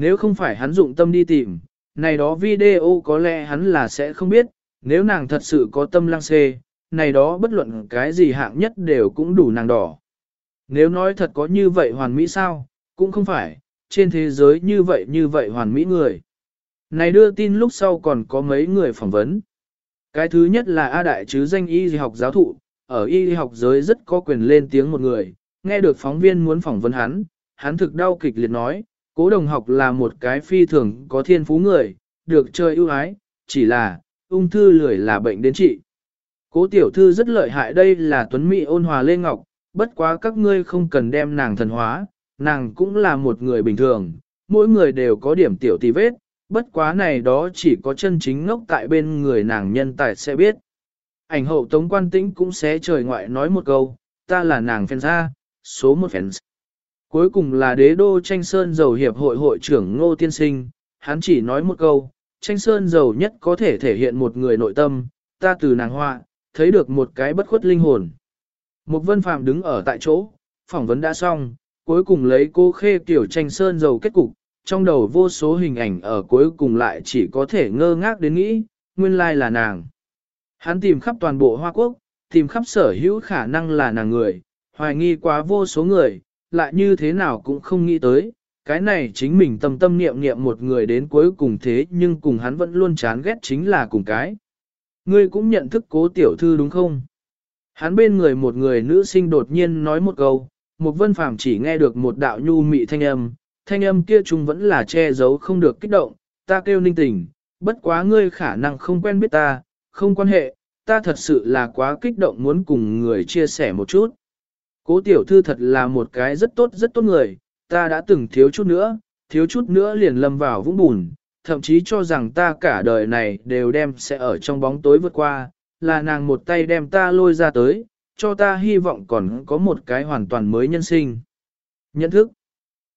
Nếu không phải hắn dụng tâm đi tìm, này đó video có lẽ hắn là sẽ không biết, nếu nàng thật sự có tâm lăng xê, này đó bất luận cái gì hạng nhất đều cũng đủ nàng đỏ. Nếu nói thật có như vậy hoàn mỹ sao, cũng không phải, trên thế giới như vậy như vậy hoàn mỹ người. Này đưa tin lúc sau còn có mấy người phỏng vấn. Cái thứ nhất là A Đại chứ danh y học giáo thụ, ở y học giới rất có quyền lên tiếng một người, nghe được phóng viên muốn phỏng vấn hắn, hắn thực đau kịch liệt nói, cố đồng học là một cái phi thường có thiên phú người, được chơi ưu ái, chỉ là, ung thư lười là bệnh đến trị. Cố tiểu thư rất lợi hại đây là tuấn mỹ ôn hòa lê ngọc, bất quá các ngươi không cần đem nàng thần hóa, nàng cũng là một người bình thường, mỗi người đều có điểm tiểu tì vết, bất quá này đó chỉ có chân chính ngốc tại bên người nàng nhân tài sẽ biết. Ảnh hậu tống quan tĩnh cũng sẽ trời ngoại nói một câu, ta là nàng phèn ra, số một phèn. Cuối cùng là đế đô tranh sơn dầu hiệp hội hội trưởng Ngô Tiên Sinh, hắn chỉ nói một câu, tranh sơn dầu nhất có thể thể hiện một người nội tâm, ta từ nàng hoa, thấy được một cái bất khuất linh hồn. Một vân phạm đứng ở tại chỗ, phỏng vấn đã xong, cuối cùng lấy cô khê tiểu tranh sơn dầu kết cục, trong đầu vô số hình ảnh ở cuối cùng lại chỉ có thể ngơ ngác đến nghĩ, nguyên lai là nàng. Hắn tìm khắp toàn bộ Hoa Quốc, tìm khắp sở hữu khả năng là nàng người, hoài nghi quá vô số người, lại như thế nào cũng không nghĩ tới, cái này chính mình tâm tâm niệm niệm một người đến cuối cùng thế nhưng cùng hắn vẫn luôn chán ghét chính là cùng cái. Ngươi cũng nhận thức cố tiểu thư đúng không? Hắn bên người một người nữ sinh đột nhiên nói một câu, một vân phàm chỉ nghe được một đạo nhu mị thanh âm, thanh âm kia chung vẫn là che giấu không được kích động, ta kêu ninh tình, bất quá ngươi khả năng không quen biết ta, không quan hệ, ta thật sự là quá kích động muốn cùng người chia sẻ một chút. Cố tiểu thư thật là một cái rất tốt rất tốt người, ta đã từng thiếu chút nữa, thiếu chút nữa liền lâm vào vũng bùn, thậm chí cho rằng ta cả đời này đều đem sẽ ở trong bóng tối vượt qua, là nàng một tay đem ta lôi ra tới, cho ta hy vọng còn có một cái hoàn toàn mới nhân sinh. Nhận thức,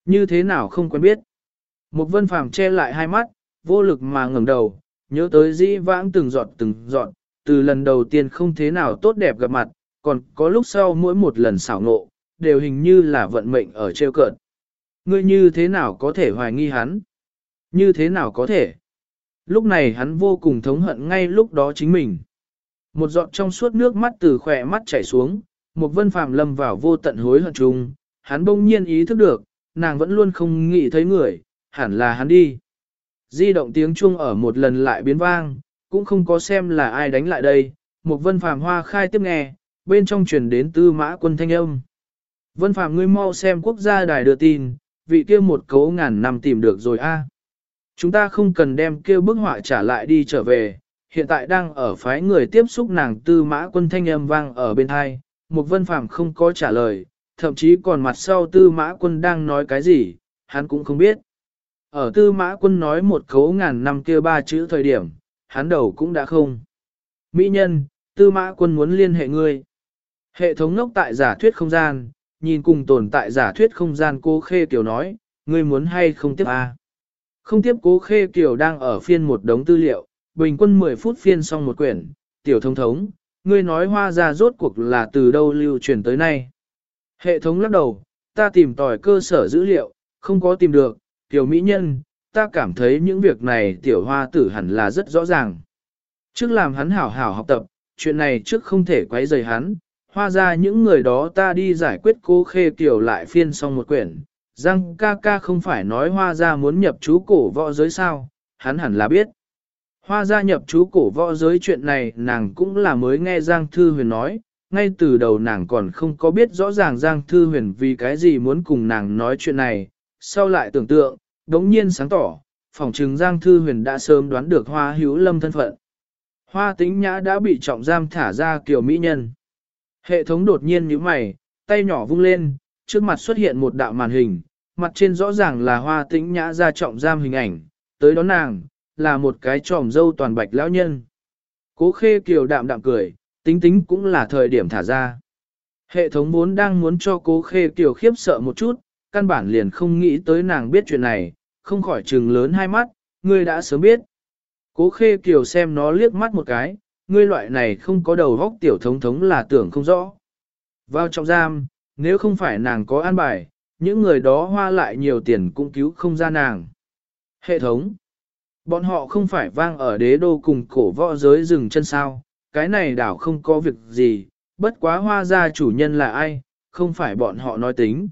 như thế nào không quen biết. Một vân phàm che lại hai mắt, vô lực mà ngẩng đầu, nhớ tới dĩ vãng từng giọt từng giọt, từ lần đầu tiên không thế nào tốt đẹp gặp mặt, còn có lúc sau mỗi một lần xảo ngộ, đều hình như là vận mệnh ở treo cợt. Ngươi như thế nào có thể hoài nghi hắn? Như thế nào có thể? Lúc này hắn vô cùng thống hận ngay lúc đó chính mình. Một giọt trong suốt nước mắt từ khỏe mắt chảy xuống, một vân phàm lâm vào vô tận hối hận chung, hắn bỗng nhiên ý thức được, nàng vẫn luôn không nghĩ thấy người, hẳn là hắn đi. Di động tiếng chuông ở một lần lại biến vang, cũng không có xem là ai đánh lại đây, một vân phàm hoa khai tiếp nghe, bên trong truyền đến tư mã quân thanh âm. Vân phàm ngươi mau xem quốc gia đài đưa tin, vị kia một cấu ngàn năm tìm được rồi a. Chúng ta không cần đem kia bức họa trả lại đi trở về, hiện tại đang ở phái người tiếp xúc nàng tư mã quân thanh âm vang ở bên hai, một vân phàm không có trả lời, thậm chí còn mặt sau tư mã quân đang nói cái gì, hắn cũng không biết. Ở tư mã quân nói một cấu ngàn năm kia ba chữ thời điểm, hắn đầu cũng đã không. Mỹ nhân, tư mã quân muốn liên hệ ngươi. Hệ thống ngốc tại giả thuyết không gian, nhìn cùng tồn tại giả thuyết không gian cô Khê Kiều nói, ngươi muốn hay không tiếp a? Không tiếp cố Khê Kiều đang ở phiên một đống tư liệu, bình quân 10 phút phiên xong một quyển, tiểu thông thống, ngươi nói hoa ra rốt cuộc là từ đâu lưu truyền tới nay. Hệ thống lắc đầu, ta tìm tòi cơ sở dữ liệu, không có tìm được, tiểu mỹ nhân, ta cảm thấy những việc này tiểu hoa tử hẳn là rất rõ ràng. Trước làm hắn hảo hảo học tập, chuyện này trước không thể quấy rầy hắn, hoa ra những người đó ta đi giải quyết cô khê tiểu lại phiên xong một quyển. Giang ca ca không phải nói hoa ra muốn nhập chú cổ võ giới sao, hắn hẳn là biết. Hoa gia nhập chú cổ võ giới chuyện này nàng cũng là mới nghe Giang Thư Huyền nói, ngay từ đầu nàng còn không có biết rõ ràng Giang Thư Huyền vì cái gì muốn cùng nàng nói chuyện này, sau lại tưởng tượng, đống nhiên sáng tỏ, phỏng chừng Giang Thư Huyền đã sớm đoán được Hoa Hữu Lâm thân phận. Hoa Tĩnh Nhã đã bị trọng giam thả ra kiểu mỹ nhân. Hệ thống đột nhiên nhíu mày, tay nhỏ vung lên, trước mặt xuất hiện một đạo màn hình, mặt trên rõ ràng là Hoa Tĩnh Nhã ra trọng giam hình ảnh, tới đón nàng, là một cái tròm dâu toàn bạch lão nhân. Cố khê kiều đạm đạm cười, tính tính cũng là thời điểm thả ra. Hệ thống vốn đang muốn cho cố khê kiều khiếp sợ một chút, căn bản liền không nghĩ tới nàng biết chuyện này, không khỏi trừng lớn hai mắt, ngươi đã sớm biết. Cố khê kiều xem nó liếc mắt một cái, ngươi loại này không có đầu góc tiểu thống thống là tưởng không rõ. Vào trong giam, nếu không phải nàng có an bài, những người đó hoa lại nhiều tiền cũng cứu không ra nàng. Hệ thống Bọn họ không phải vang ở đế đô cùng cổ võ giới rừng chân sao, cái này đảo không có việc gì, bất quá hoa gia chủ nhân là ai, không phải bọn họ nói tính.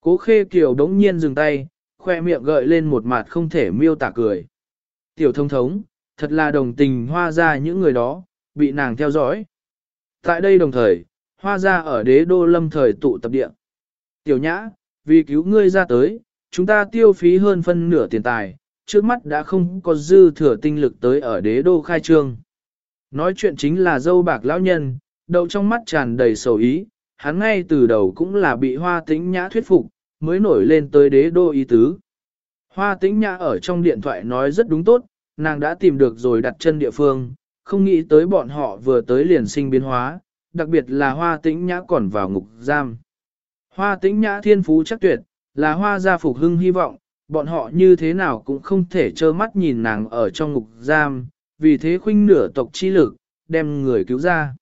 Cố khê kiều đống nhiên dừng tay, khoe miệng gợi lên một mặt không thể miêu tả cười. Tiểu thông thống, thật là đồng tình hoa gia những người đó, bị nàng theo dõi. Tại đây đồng thời, hoa gia ở đế đô lâm thời tụ tập địa. Tiểu nhã, vì cứu ngươi ra tới, chúng ta tiêu phí hơn phân nửa tiền tài, trước mắt đã không có dư thừa tinh lực tới ở đế đô khai trương. Nói chuyện chính là dâu bạc lão nhân, đầu trong mắt tràn đầy sầu ý, hắn ngay từ đầu cũng là bị hoa tĩnh nhã thuyết phục, mới nổi lên tới đế đô ý tứ. Hoa tĩnh nhã ở trong điện thoại nói rất đúng tốt, nàng đã tìm được rồi đặt chân địa phương, không nghĩ tới bọn họ vừa tới liền sinh biến hóa, đặc biệt là hoa tĩnh nhã còn vào ngục giam. Hoa tĩnh nhã thiên phú chắc tuyệt, là hoa gia phục hưng hy vọng, bọn họ như thế nào cũng không thể trơ mắt nhìn nàng ở trong ngục giam, vì thế khuynh nửa tộc chi lực, đem người cứu ra.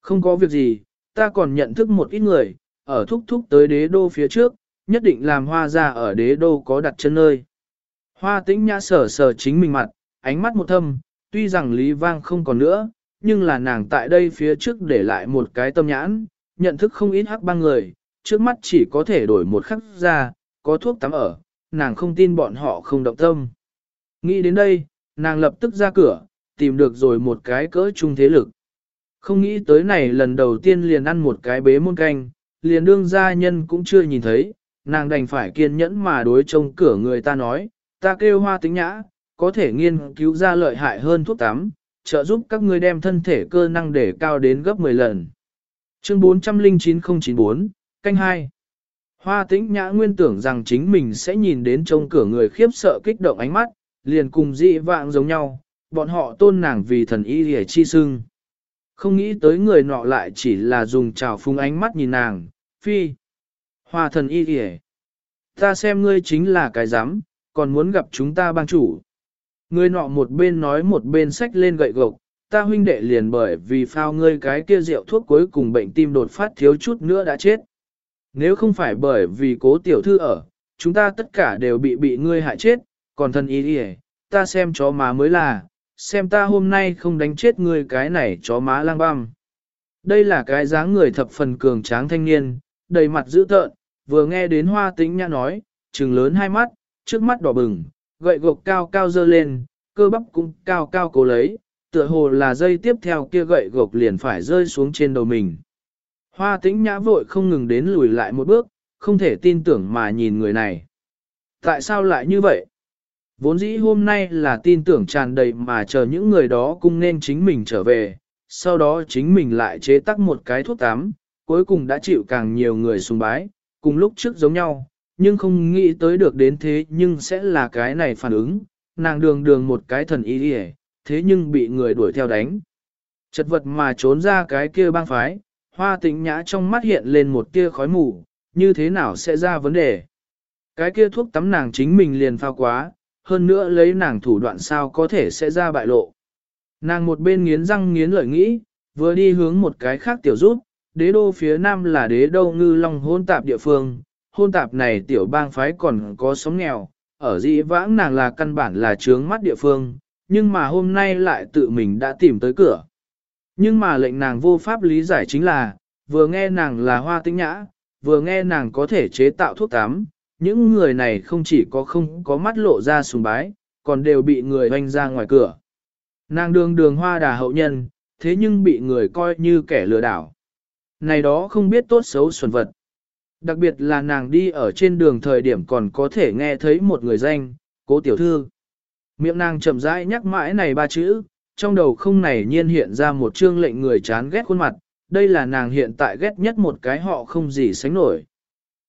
Không có việc gì, ta còn nhận thức một ít người, ở thúc thúc tới đế đô phía trước, nhất định làm hoa Gia ở đế đô có đặt chân nơi. Hoa tĩnh nhã sở sở chính mình mặt, ánh mắt một thâm, tuy rằng Lý Vang không còn nữa, nhưng là nàng tại đây phía trước để lại một cái tâm nhãn, nhận thức không ít hắc băng người, trước mắt chỉ có thể đổi một khắc ra, có thuốc tắm ở, nàng không tin bọn họ không động tâm. Nghĩ đến đây, nàng lập tức ra cửa, tìm được rồi một cái cỡ trung thế lực. Không nghĩ tới này lần đầu tiên liền ăn một cái bế môn canh, liền đương gia nhân cũng chưa nhìn thấy, nàng đành phải kiên nhẫn mà đối trông cửa người ta nói, ta kêu hoa tính nhã, có thể nghiên cứu ra lợi hại hơn thuốc tắm, trợ giúp các ngươi đem thân thể cơ năng để cao đến gấp 10 lần. Chương 409094, canh 2 Hoa tĩnh nhã nguyên tưởng rằng chính mình sẽ nhìn đến trông cửa người khiếp sợ kích động ánh mắt, liền cùng dị vạng giống nhau, bọn họ tôn nàng vì thần y hề chi sưng. Không nghĩ tới người nọ lại chỉ là dùng trào phung ánh mắt nhìn nàng, phi. Hoa thần y hề. Ta xem ngươi chính là cái giám, còn muốn gặp chúng ta bang chủ. Người nọ một bên nói một bên sách lên gậy gộc, ta huynh đệ liền bởi vì phao ngươi cái kia rượu thuốc cuối cùng bệnh tim đột phát thiếu chút nữa đã chết. Nếu không phải bởi vì cố tiểu thư ở, chúng ta tất cả đều bị bị ngươi hại chết, còn thân ý đi ta xem chó má mới là, xem ta hôm nay không đánh chết ngươi cái này chó má lang băm. Đây là cái dáng người thập phần cường tráng thanh niên, đầy mặt dữ tợn, vừa nghe đến hoa tĩnh nhã nói, trừng lớn hai mắt, trước mắt đỏ bừng, gậy gộc cao cao dơ lên, cơ bắp cũng cao cao cố lấy, tựa hồ là dây tiếp theo kia gậy gộc liền phải rơi xuống trên đầu mình. Hoa tĩnh nhã vội không ngừng đến lùi lại một bước, không thể tin tưởng mà nhìn người này. Tại sao lại như vậy? Vốn dĩ hôm nay là tin tưởng tràn đầy mà chờ những người đó cung nên chính mình trở về, sau đó chính mình lại chế tắc một cái thuốc tắm, cuối cùng đã chịu càng nhiều người sùng bái, cùng lúc trước giống nhau, nhưng không nghĩ tới được đến thế nhưng sẽ là cái này phản ứng, nàng đường đường một cái thần ý đi thế nhưng bị người đuổi theo đánh. Chật vật mà trốn ra cái kia bang phái, hoa tĩnh nhã trong mắt hiện lên một tia khói mù, như thế nào sẽ ra vấn đề. Cái kia thuốc tắm nàng chính mình liền pha quá, hơn nữa lấy nàng thủ đoạn sao có thể sẽ ra bại lộ. Nàng một bên nghiến răng nghiến lợi nghĩ, vừa đi hướng một cái khác tiểu rút, đế đô phía nam là đế đô ngư long hôn tạp địa phương, hôn tạp này tiểu bang phái còn có sống nghèo, ở dĩ vãng nàng là căn bản là trướng mắt địa phương, nhưng mà hôm nay lại tự mình đã tìm tới cửa. Nhưng mà lệnh nàng vô pháp lý giải chính là, vừa nghe nàng là hoa tinh nhã, vừa nghe nàng có thể chế tạo thuốc tắm, những người này không chỉ có không có mắt lộ ra sùng bái, còn đều bị người hoanh ra ngoài cửa. Nàng đường đường hoa đà hậu nhân, thế nhưng bị người coi như kẻ lừa đảo. Này đó không biết tốt xấu xuẩn vật. Đặc biệt là nàng đi ở trên đường thời điểm còn có thể nghe thấy một người danh, cố tiểu thư. Miệng nàng chậm rãi nhắc mãi này ba chữ, trong đầu không này nhiên hiện ra một chương lệnh người chán ghét khuôn mặt, đây là nàng hiện tại ghét nhất một cái họ không gì sánh nổi.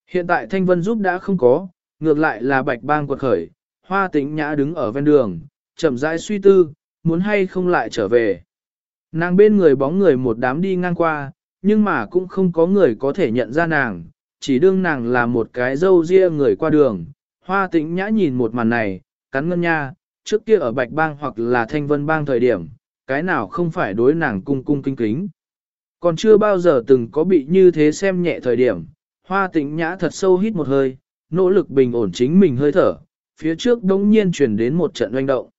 Hiện tại Thanh Vân giúp đã không có, ngược lại là bạch bang quật khởi, hoa tính nhã đứng ở ven đường, chậm rãi suy tư, muốn hay không lại trở về. Nàng bên người bóng người một đám đi ngang qua, nhưng mà cũng không có người có thể nhận ra nàng, chỉ đương nàng là một cái dâu ria người qua đường. Hoa tĩnh nhã nhìn một màn này, cắn ngân nha, trước kia ở bạch bang hoặc là thanh vân bang thời điểm, cái nào không phải đối nàng cung cung kinh kính. Còn chưa bao giờ từng có bị như thế xem nhẹ thời điểm, hoa tĩnh nhã thật sâu hít một hơi, nỗ lực bình ổn chính mình hơi thở, phía trước đống nhiên chuyển đến một trận doanh động.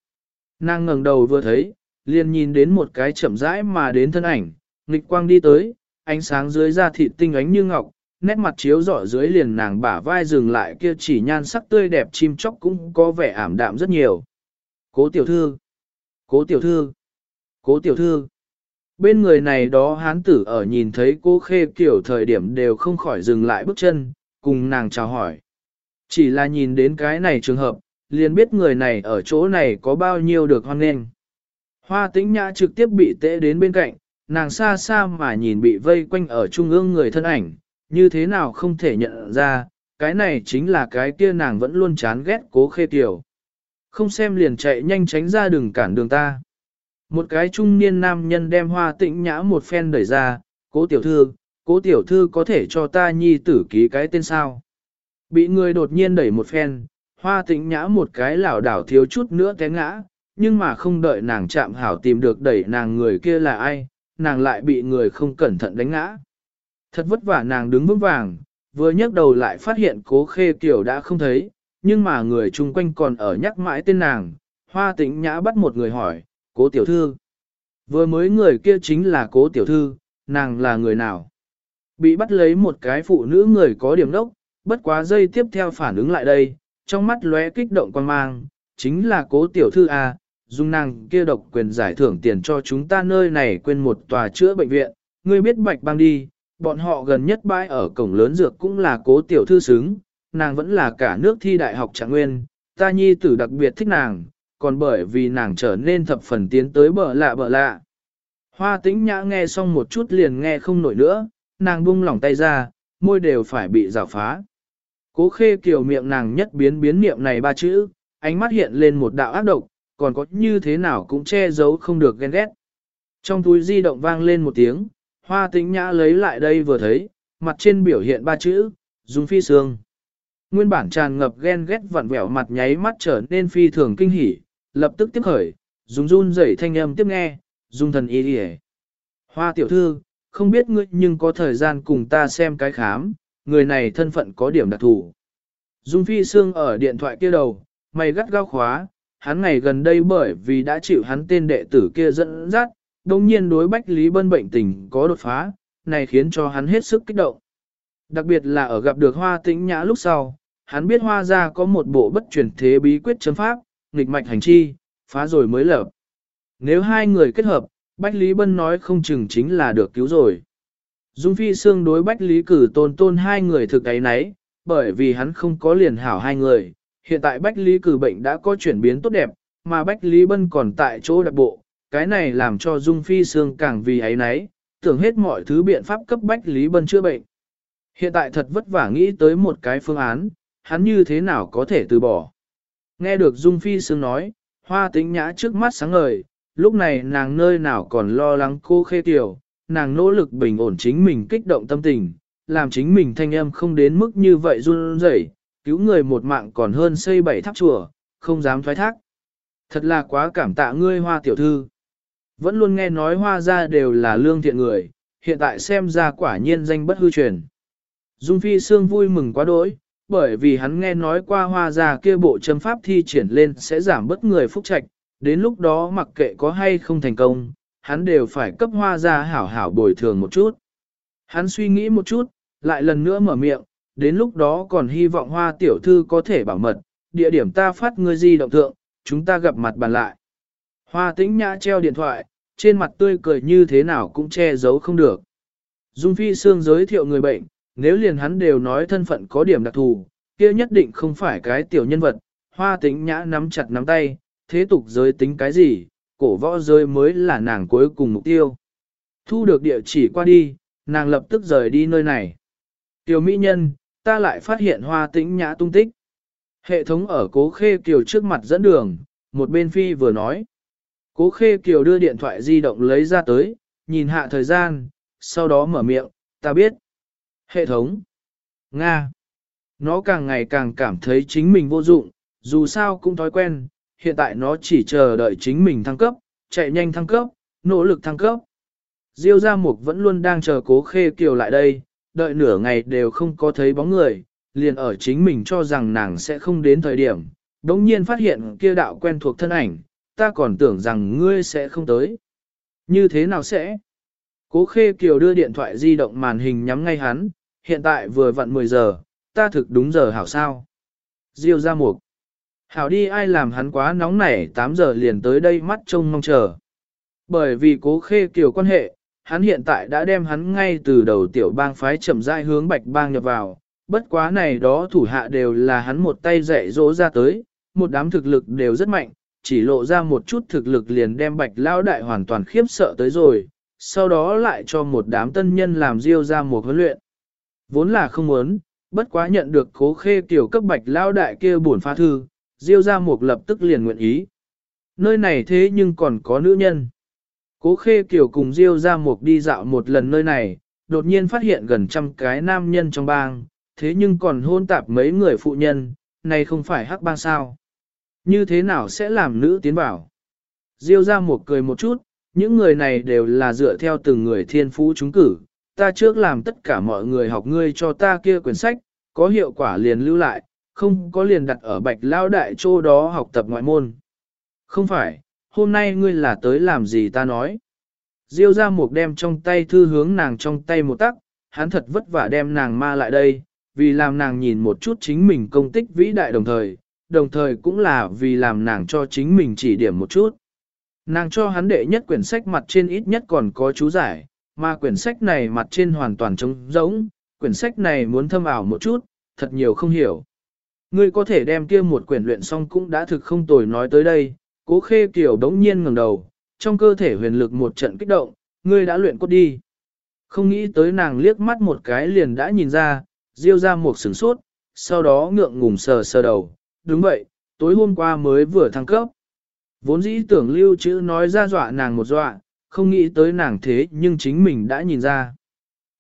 Nàng ngẩng đầu vừa thấy, liền nhìn đến một cái chậm rãi mà đến thân ảnh, nghịch quang đi tới, ánh sáng dưới da thịt tinh ánh như ngọc, nét mặt chiếu rọi dưới liền nàng bả vai dừng lại kia chỉ nhan sắc tươi đẹp chim chóc cũng có vẻ ảm đạm rất nhiều. Cố tiểu thư, cố tiểu thư, cố tiểu thư. Bên người này đó hán tử ở nhìn thấy cô khê kiểu thời điểm đều không khỏi dừng lại bước chân, cùng nàng chào hỏi. Chỉ là nhìn đến cái này trường hợp, liền biết người này ở chỗ này có bao nhiêu được hoan nghênh. Hoa tĩnh nhã trực tiếp bị tễ đến bên cạnh, nàng xa xa mà nhìn bị vây quanh ở trung ương người thân ảnh, như thế nào không thể nhận ra, cái này chính là cái kia nàng vẫn luôn chán ghét cố khê tiểu. Không xem liền chạy nhanh tránh ra đừng cản đường ta. Một cái trung niên nam nhân đem hoa tĩnh nhã một phen đẩy ra, cố tiểu thư, cố tiểu thư có thể cho ta nhi tử ký cái tên sao. Bị người đột nhiên đẩy một phen, hoa tĩnh nhã một cái lảo đảo thiếu chút nữa té ngã, nhưng mà không đợi nàng chạm hảo tìm được đẩy nàng người kia là ai, nàng lại bị người không cẩn thận đánh ngã. Thật vất vả nàng đứng vững vàng, vừa nhấc đầu lại phát hiện cố khê kiểu đã không thấy, nhưng mà người chung quanh còn ở nhắc mãi tên nàng, hoa tĩnh nhã bắt một người hỏi, cố tiểu thư. Vừa mới người kia chính là cố tiểu thư, nàng là người nào? Bị bắt lấy một cái phụ nữ người có điểm đốc, bất quá dây tiếp theo phản ứng lại đây, trong mắt lóe kích động quan mang, chính là cố tiểu thư à, A, dung nàng kia độc quyền giải thưởng tiền cho chúng ta nơi này quên một tòa chữa bệnh viện, ngươi biết bạch băng đi, bọn họ gần nhất bãi ở cổng lớn dược cũng là cố tiểu thư xứng, nàng vẫn là cả nước thi đại học trạng nguyên, ta nhi tử đặc biệt thích nàng, còn bởi vì nàng trở nên thập phần tiến tới bờ lạ bờ lạ. Hoa tĩnh nhã nghe xong một chút liền nghe không nổi nữa, nàng bung lỏng tay ra, môi đều phải bị rào phá. Cố khê kiểu miệng nàng nhất biến biến niệm này ba chữ, ánh mắt hiện lên một đạo ác độc, còn có như thế nào cũng che giấu không được ghen ghét. Trong túi di động vang lên một tiếng, hoa tĩnh nhã lấy lại đây vừa thấy, mặt trên biểu hiện ba chữ, dùng phi sương. Nguyên bản tràn ngập ghen ghét vặn vẹo mặt nháy mắt trở nên phi thường kinh hỉ, lập tức tiếp khởi, dùng run rẩy thanh âm tiếp nghe, dùng thần y đi Hoa tiểu thư, không biết ngươi nhưng có thời gian cùng ta xem cái khám, người này thân phận có điểm đặc thù. Dung phi xương ở điện thoại kia đầu, mày gắt gao khóa, hắn ngày gần đây bởi vì đã chịu hắn tên đệ tử kia dẫn dắt, đồng nhiên đối Bách Lý Bân bệnh tình có đột phá, này khiến cho hắn hết sức kích động. Đặc biệt là ở gặp được hoa tĩnh nhã lúc sau, hắn biết hoa ra có một bộ bất truyền thế bí quyết chấm pháp, nghịch mạch hành chi, phá rồi mới lở. Nếu hai người kết hợp, Bách Lý Bân nói không chừng chính là được cứu rồi. Dung Phi Sương đối Bách Lý cử tôn tôn hai người thực ấy nấy, bởi vì hắn không có liền hảo hai người. Hiện tại Bách Lý cử bệnh đã có chuyển biến tốt đẹp, mà Bách Lý Bân còn tại chỗ đặc bộ. Cái này làm cho Dung Phi Sương càng vì ấy nấy, tưởng hết mọi thứ biện pháp cấp Bách Lý Bân chữa bệnh. Hiện tại thật vất vả nghĩ tới một cái phương án, hắn như thế nào có thể từ bỏ. Nghe được Dung Phi Sương nói, hoa tính nhã trước mắt sáng ngời, lúc này nàng nơi nào còn lo lắng cô khê tiểu, nàng nỗ lực bình ổn chính mình kích động tâm tình, làm chính mình thanh âm không đến mức như vậy run rẩy, cứu người một mạng còn hơn xây bảy tháp chùa, không dám thoái thác. Thật là quá cảm tạ ngươi hoa tiểu thư. Vẫn luôn nghe nói hoa ra đều là lương thiện người, hiện tại xem ra quả nhiên danh bất hư truyền. Dung Phi Sương vui mừng quá đỗi, bởi vì hắn nghe nói qua hoa ra kia bộ châm pháp thi triển lên sẽ giảm bất người phúc trạch, đến lúc đó mặc kệ có hay không thành công, hắn đều phải cấp hoa ra hảo hảo bồi thường một chút. Hắn suy nghĩ một chút, lại lần nữa mở miệng, đến lúc đó còn hy vọng hoa tiểu thư có thể bảo mật, địa điểm ta phát ngươi di động thượng, chúng ta gặp mặt bàn lại. Hoa tĩnh nhã treo điện thoại, trên mặt tươi cười như thế nào cũng che giấu không được. Dung Phi Sương giới thiệu người bệnh, nếu liền hắn đều nói thân phận có điểm đặc thù, kia nhất định không phải cái tiểu nhân vật, hoa tĩnh nhã nắm chặt nắm tay, thế tục giới tính cái gì, cổ võ giới mới là nàng cuối cùng mục tiêu. Thu được địa chỉ qua đi, nàng lập tức rời đi nơi này. Tiểu mỹ nhân, ta lại phát hiện hoa tĩnh nhã tung tích. Hệ thống ở cố khê kiều trước mặt dẫn đường, một bên phi vừa nói. Cố khê kiều đưa điện thoại di động lấy ra tới, nhìn hạ thời gian, sau đó mở miệng, ta biết. Hệ thống. Nga. Nó càng ngày càng cảm thấy chính mình vô dụng, dù sao cũng thói quen, hiện tại nó chỉ chờ đợi chính mình thăng cấp, chạy nhanh thăng cấp, nỗ lực thăng cấp. Diêu Gia Mục vẫn luôn đang chờ cố khê kiều lại đây, đợi nửa ngày đều không có thấy bóng người, liền ở chính mình cho rằng nàng sẽ không đến thời điểm, đống nhiên phát hiện kia đạo quen thuộc thân ảnh, ta còn tưởng rằng ngươi sẽ không tới. Như thế nào sẽ? Cố khê kiều đưa điện thoại di động màn hình nhắm ngay hắn, hiện tại vừa vặn 10 giờ, ta thực đúng giờ hảo sao. Diêu ra Mục Hảo đi ai làm hắn quá nóng nảy 8 giờ liền tới đây mắt trông mong chờ. Bởi vì cố khê Kiều quan hệ, hắn hiện tại đã đem hắn ngay từ đầu tiểu bang phái chậm rãi hướng bạch bang nhập vào, bất quá này đó thủ hạ đều là hắn một tay dạy dỗ ra tới, một đám thực lực đều rất mạnh, chỉ lộ ra một chút thực lực liền đem bạch lao đại hoàn toàn khiếp sợ tới rồi, sau đó lại cho một đám tân nhân làm diêu ra một huấn luyện. Vốn là không muốn, Bất quá nhận được cố khê tiểu cấp bạch lao đại kia buồn phá thư, Diêu ra một lập tức liền nguyện ý. Nơi này thế nhưng còn có nữ nhân. Cố khê kiểu cùng Diêu ra một đi dạo một lần nơi này, đột nhiên phát hiện gần trăm cái nam nhân trong bang, thế nhưng còn hôn tạp mấy người phụ nhân, này không phải hắc bang sao. Như thế nào sẽ làm nữ tiến bảo? Diêu ra một cười một chút, những người này đều là dựa theo từng người thiên phú chúng cử, ta trước làm tất cả mọi người học ngươi cho ta kia quyển sách, có hiệu quả liền lưu lại, không có liền đặt ở bạch lao đại chỗ đó học tập ngoại môn. Không phải, hôm nay ngươi là tới làm gì ta nói. Diêu ra một đem trong tay thư hướng nàng trong tay một tắc, hắn thật vất vả đem nàng ma lại đây, vì làm nàng nhìn một chút chính mình công tích vĩ đại đồng thời, đồng thời cũng là vì làm nàng cho chính mình chỉ điểm một chút. Nàng cho hắn đệ nhất quyển sách mặt trên ít nhất còn có chú giải, mà quyển sách này mặt trên hoàn toàn trống rỗng, quyển sách này muốn thâm ảo một chút, thật nhiều không hiểu. Ngươi có thể đem kia một quyển luyện xong cũng đã thực không tồi nói tới đây, cố khê kiểu đống nhiên ngẩng đầu, trong cơ thể huyền lực một trận kích động, ngươi đã luyện cốt đi. Không nghĩ tới nàng liếc mắt một cái liền đã nhìn ra, diêu ra một sửng sốt, sau đó ngượng ngùng sờ sờ đầu, đúng vậy, tối hôm qua mới vừa thăng cấp. Vốn dĩ tưởng lưu chữ nói ra dọa nàng một dọa, không nghĩ tới nàng thế nhưng chính mình đã nhìn ra.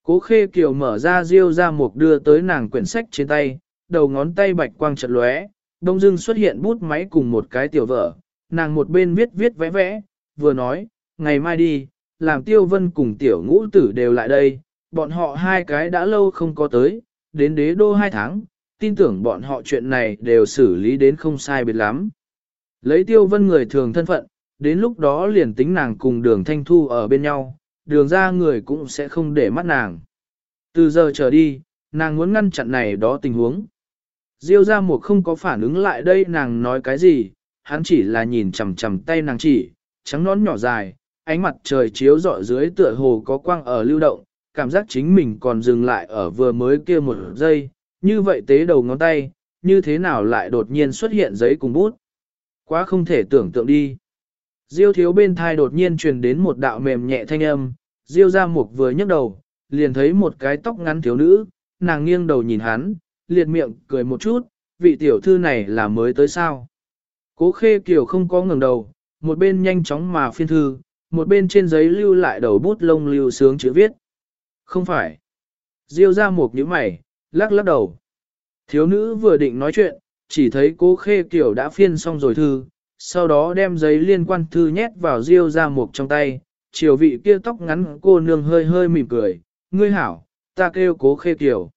Cố khê kiều mở ra diêu ra một đưa tới nàng quyển sách trên tay, đầu ngón tay bạch quang chật lóe, đông dưng xuất hiện bút máy cùng một cái tiểu vở, nàng một bên viết viết vẽ vẽ, vừa nói, ngày mai đi, làm tiêu vân cùng tiểu ngũ tử đều lại đây, bọn họ hai cái đã lâu không có tới, đến đế đô hai tháng, tin tưởng bọn họ chuyện này đều xử lý đến không sai biệt lắm. Lấy tiêu vân người thường thân phận, đến lúc đó liền tính nàng cùng đường thanh thu ở bên nhau, đường ra người cũng sẽ không để mắt nàng. Từ giờ trở đi, nàng muốn ngăn chặn này đó tình huống. Diêu ra một không có phản ứng lại đây nàng nói cái gì, hắn chỉ là nhìn chằm chằm tay nàng chỉ, trắng nón nhỏ dài, ánh mặt trời chiếu rọi dưới tựa hồ có quang ở lưu động, cảm giác chính mình còn dừng lại ở vừa mới kia một giây, như vậy tế đầu ngón tay, như thế nào lại đột nhiên xuất hiện giấy cùng bút. Quá không thể tưởng tượng đi. Diêu thiếu bên thai đột nhiên truyền đến một đạo mềm nhẹ thanh âm, Diêu ra mục vừa nhấc đầu, liền thấy một cái tóc ngắn thiếu nữ, nàng nghiêng đầu nhìn hắn, liệt miệng cười một chút, vị tiểu thư này là mới tới sao. Cố khê kiểu không có ngừng đầu, một bên nhanh chóng mà phiên thư, một bên trên giấy lưu lại đầu bút lông lưu sướng chữ viết. Không phải. Diêu ra mục như mày, lắc lắc đầu. Thiếu nữ vừa định nói chuyện, chỉ thấy cố khê kiểu đã phiên xong rồi thư, sau đó đem giấy liên quan thư nhét vào Diêu ra một trong tay, chiều vị kia tóc ngắn cô nương hơi hơi mỉm cười, ngươi hảo, ta kêu cố khê kiểu.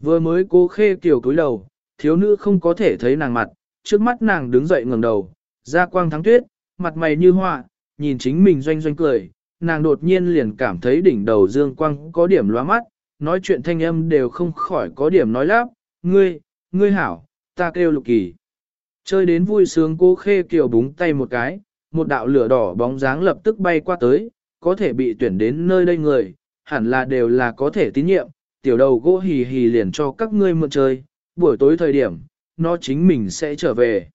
Vừa mới cố khê kiểu cúi đầu, thiếu nữ không có thể thấy nàng mặt, trước mắt nàng đứng dậy ngẩng đầu, da quang thắng tuyết, mặt mày như hoa, nhìn chính mình doanh doanh cười, nàng đột nhiên liền cảm thấy đỉnh đầu dương quang có điểm loa mắt, nói chuyện thanh âm đều không khỏi có điểm nói lắp, ngươi, ngươi hảo, ta kêu lục kỳ. Chơi đến vui sướng cô khê kiều búng tay một cái, một đạo lửa đỏ bóng dáng lập tức bay qua tới, có thể bị tuyển đến nơi đây người, hẳn là đều là có thể tín nhiệm, tiểu đầu gỗ hì hì liền cho các ngươi mượn chơi, buổi tối thời điểm, nó chính mình sẽ trở về.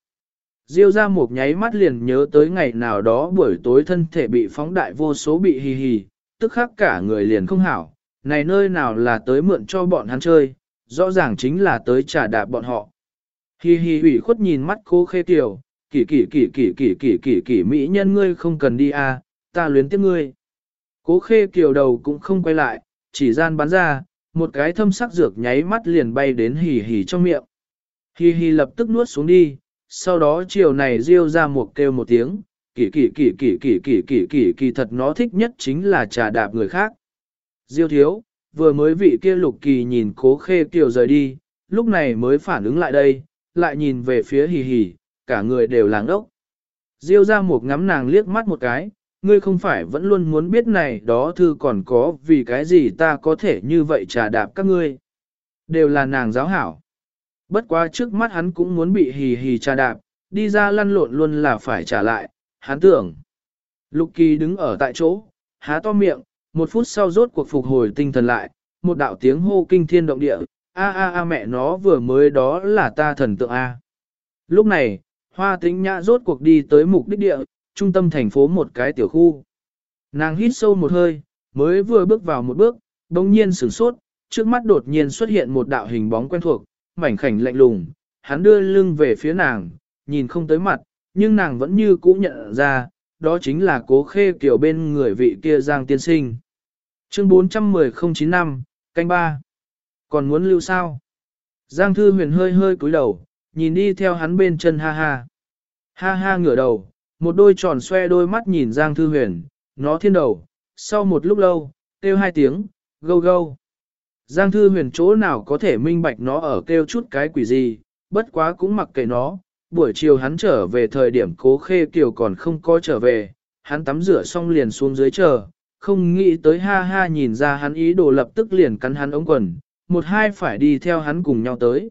Diêu ra một nháy mắt liền nhớ tới ngày nào đó buổi tối thân thể bị phóng đại vô số bị hì hì, tức khắc cả người liền không hảo, này nơi nào là tới mượn cho bọn hắn chơi, rõ ràng chính là tới trả đạp bọn họ. Hì hì ủy khuất nhìn mắt cô khê tiểu, kỷ kỷ kỷ kỷ kỷ kỷ kỷ kỷ mỹ nhân ngươi không cần đi à, ta luyến tiếc ngươi. Cố khê kiều đầu cũng không quay lại, chỉ gian bắn ra, một cái thâm sắc dược nháy mắt liền bay đến hì hì trong miệng. Hì hì lập tức nuốt xuống đi, sau đó chiều này riêu ra một kêu một tiếng, kỳ kỳ kỳ kỳ kỳ kỳ kỳ kỳ kỳ thật nó thích nhất chính là trà đạp người khác. Diêu thiếu, vừa mới vị kia lục kỳ nhìn cố khê kiều rời đi, lúc này mới phản ứng lại đây, lại nhìn về phía hì hì, cả người đều làng ốc. Diêu ra một ngắm nàng liếc mắt một cái, ngươi không phải vẫn luôn muốn biết này đó thư còn có vì cái gì ta có thể như vậy trà đạp các ngươi. Đều là nàng giáo hảo. Bất quá trước mắt hắn cũng muốn bị hì hì trà đạp, đi ra lăn lộn luôn là phải trả lại, hắn tưởng. Lục kỳ đứng ở tại chỗ, há to miệng, một phút sau rốt cuộc phục hồi tinh thần lại, một đạo tiếng hô kinh thiên động địa, a a a mẹ nó vừa mới đó là ta thần tượng a. Lúc này, hoa tĩnh nhã rốt cuộc đi tới mục đích địa, trung tâm thành phố một cái tiểu khu. Nàng hít sâu một hơi, mới vừa bước vào một bước, đồng nhiên sửng sốt, trước mắt đột nhiên xuất hiện một đạo hình bóng quen thuộc, mảnh khảnh lạnh lùng, hắn đưa lưng về phía nàng, nhìn không tới mặt, nhưng nàng vẫn như cũ nhận ra, đó chính là cố khê kiểu bên người vị kia Giang tiên sinh. Chương 410095, canh ba Còn muốn lưu sao? Giang Thư Huyền hơi hơi cúi đầu, nhìn đi theo hắn bên chân ha ha. Ha ha ngửa đầu, một đôi tròn xoe đôi mắt nhìn Giang Thư Huyền, nó thiên đầu, sau một lúc lâu, kêu hai tiếng, gâu gâu. Giang Thư Huyền chỗ nào có thể minh bạch nó ở kêu chút cái quỷ gì, bất quá cũng mặc kệ nó, buổi chiều hắn trở về thời điểm cố khê kiều còn không có trở về, hắn tắm rửa xong liền xuống dưới chờ, không nghĩ tới ha ha nhìn ra hắn ý đồ lập tức liền cắn hắn ống quần, một hai phải đi theo hắn cùng nhau tới.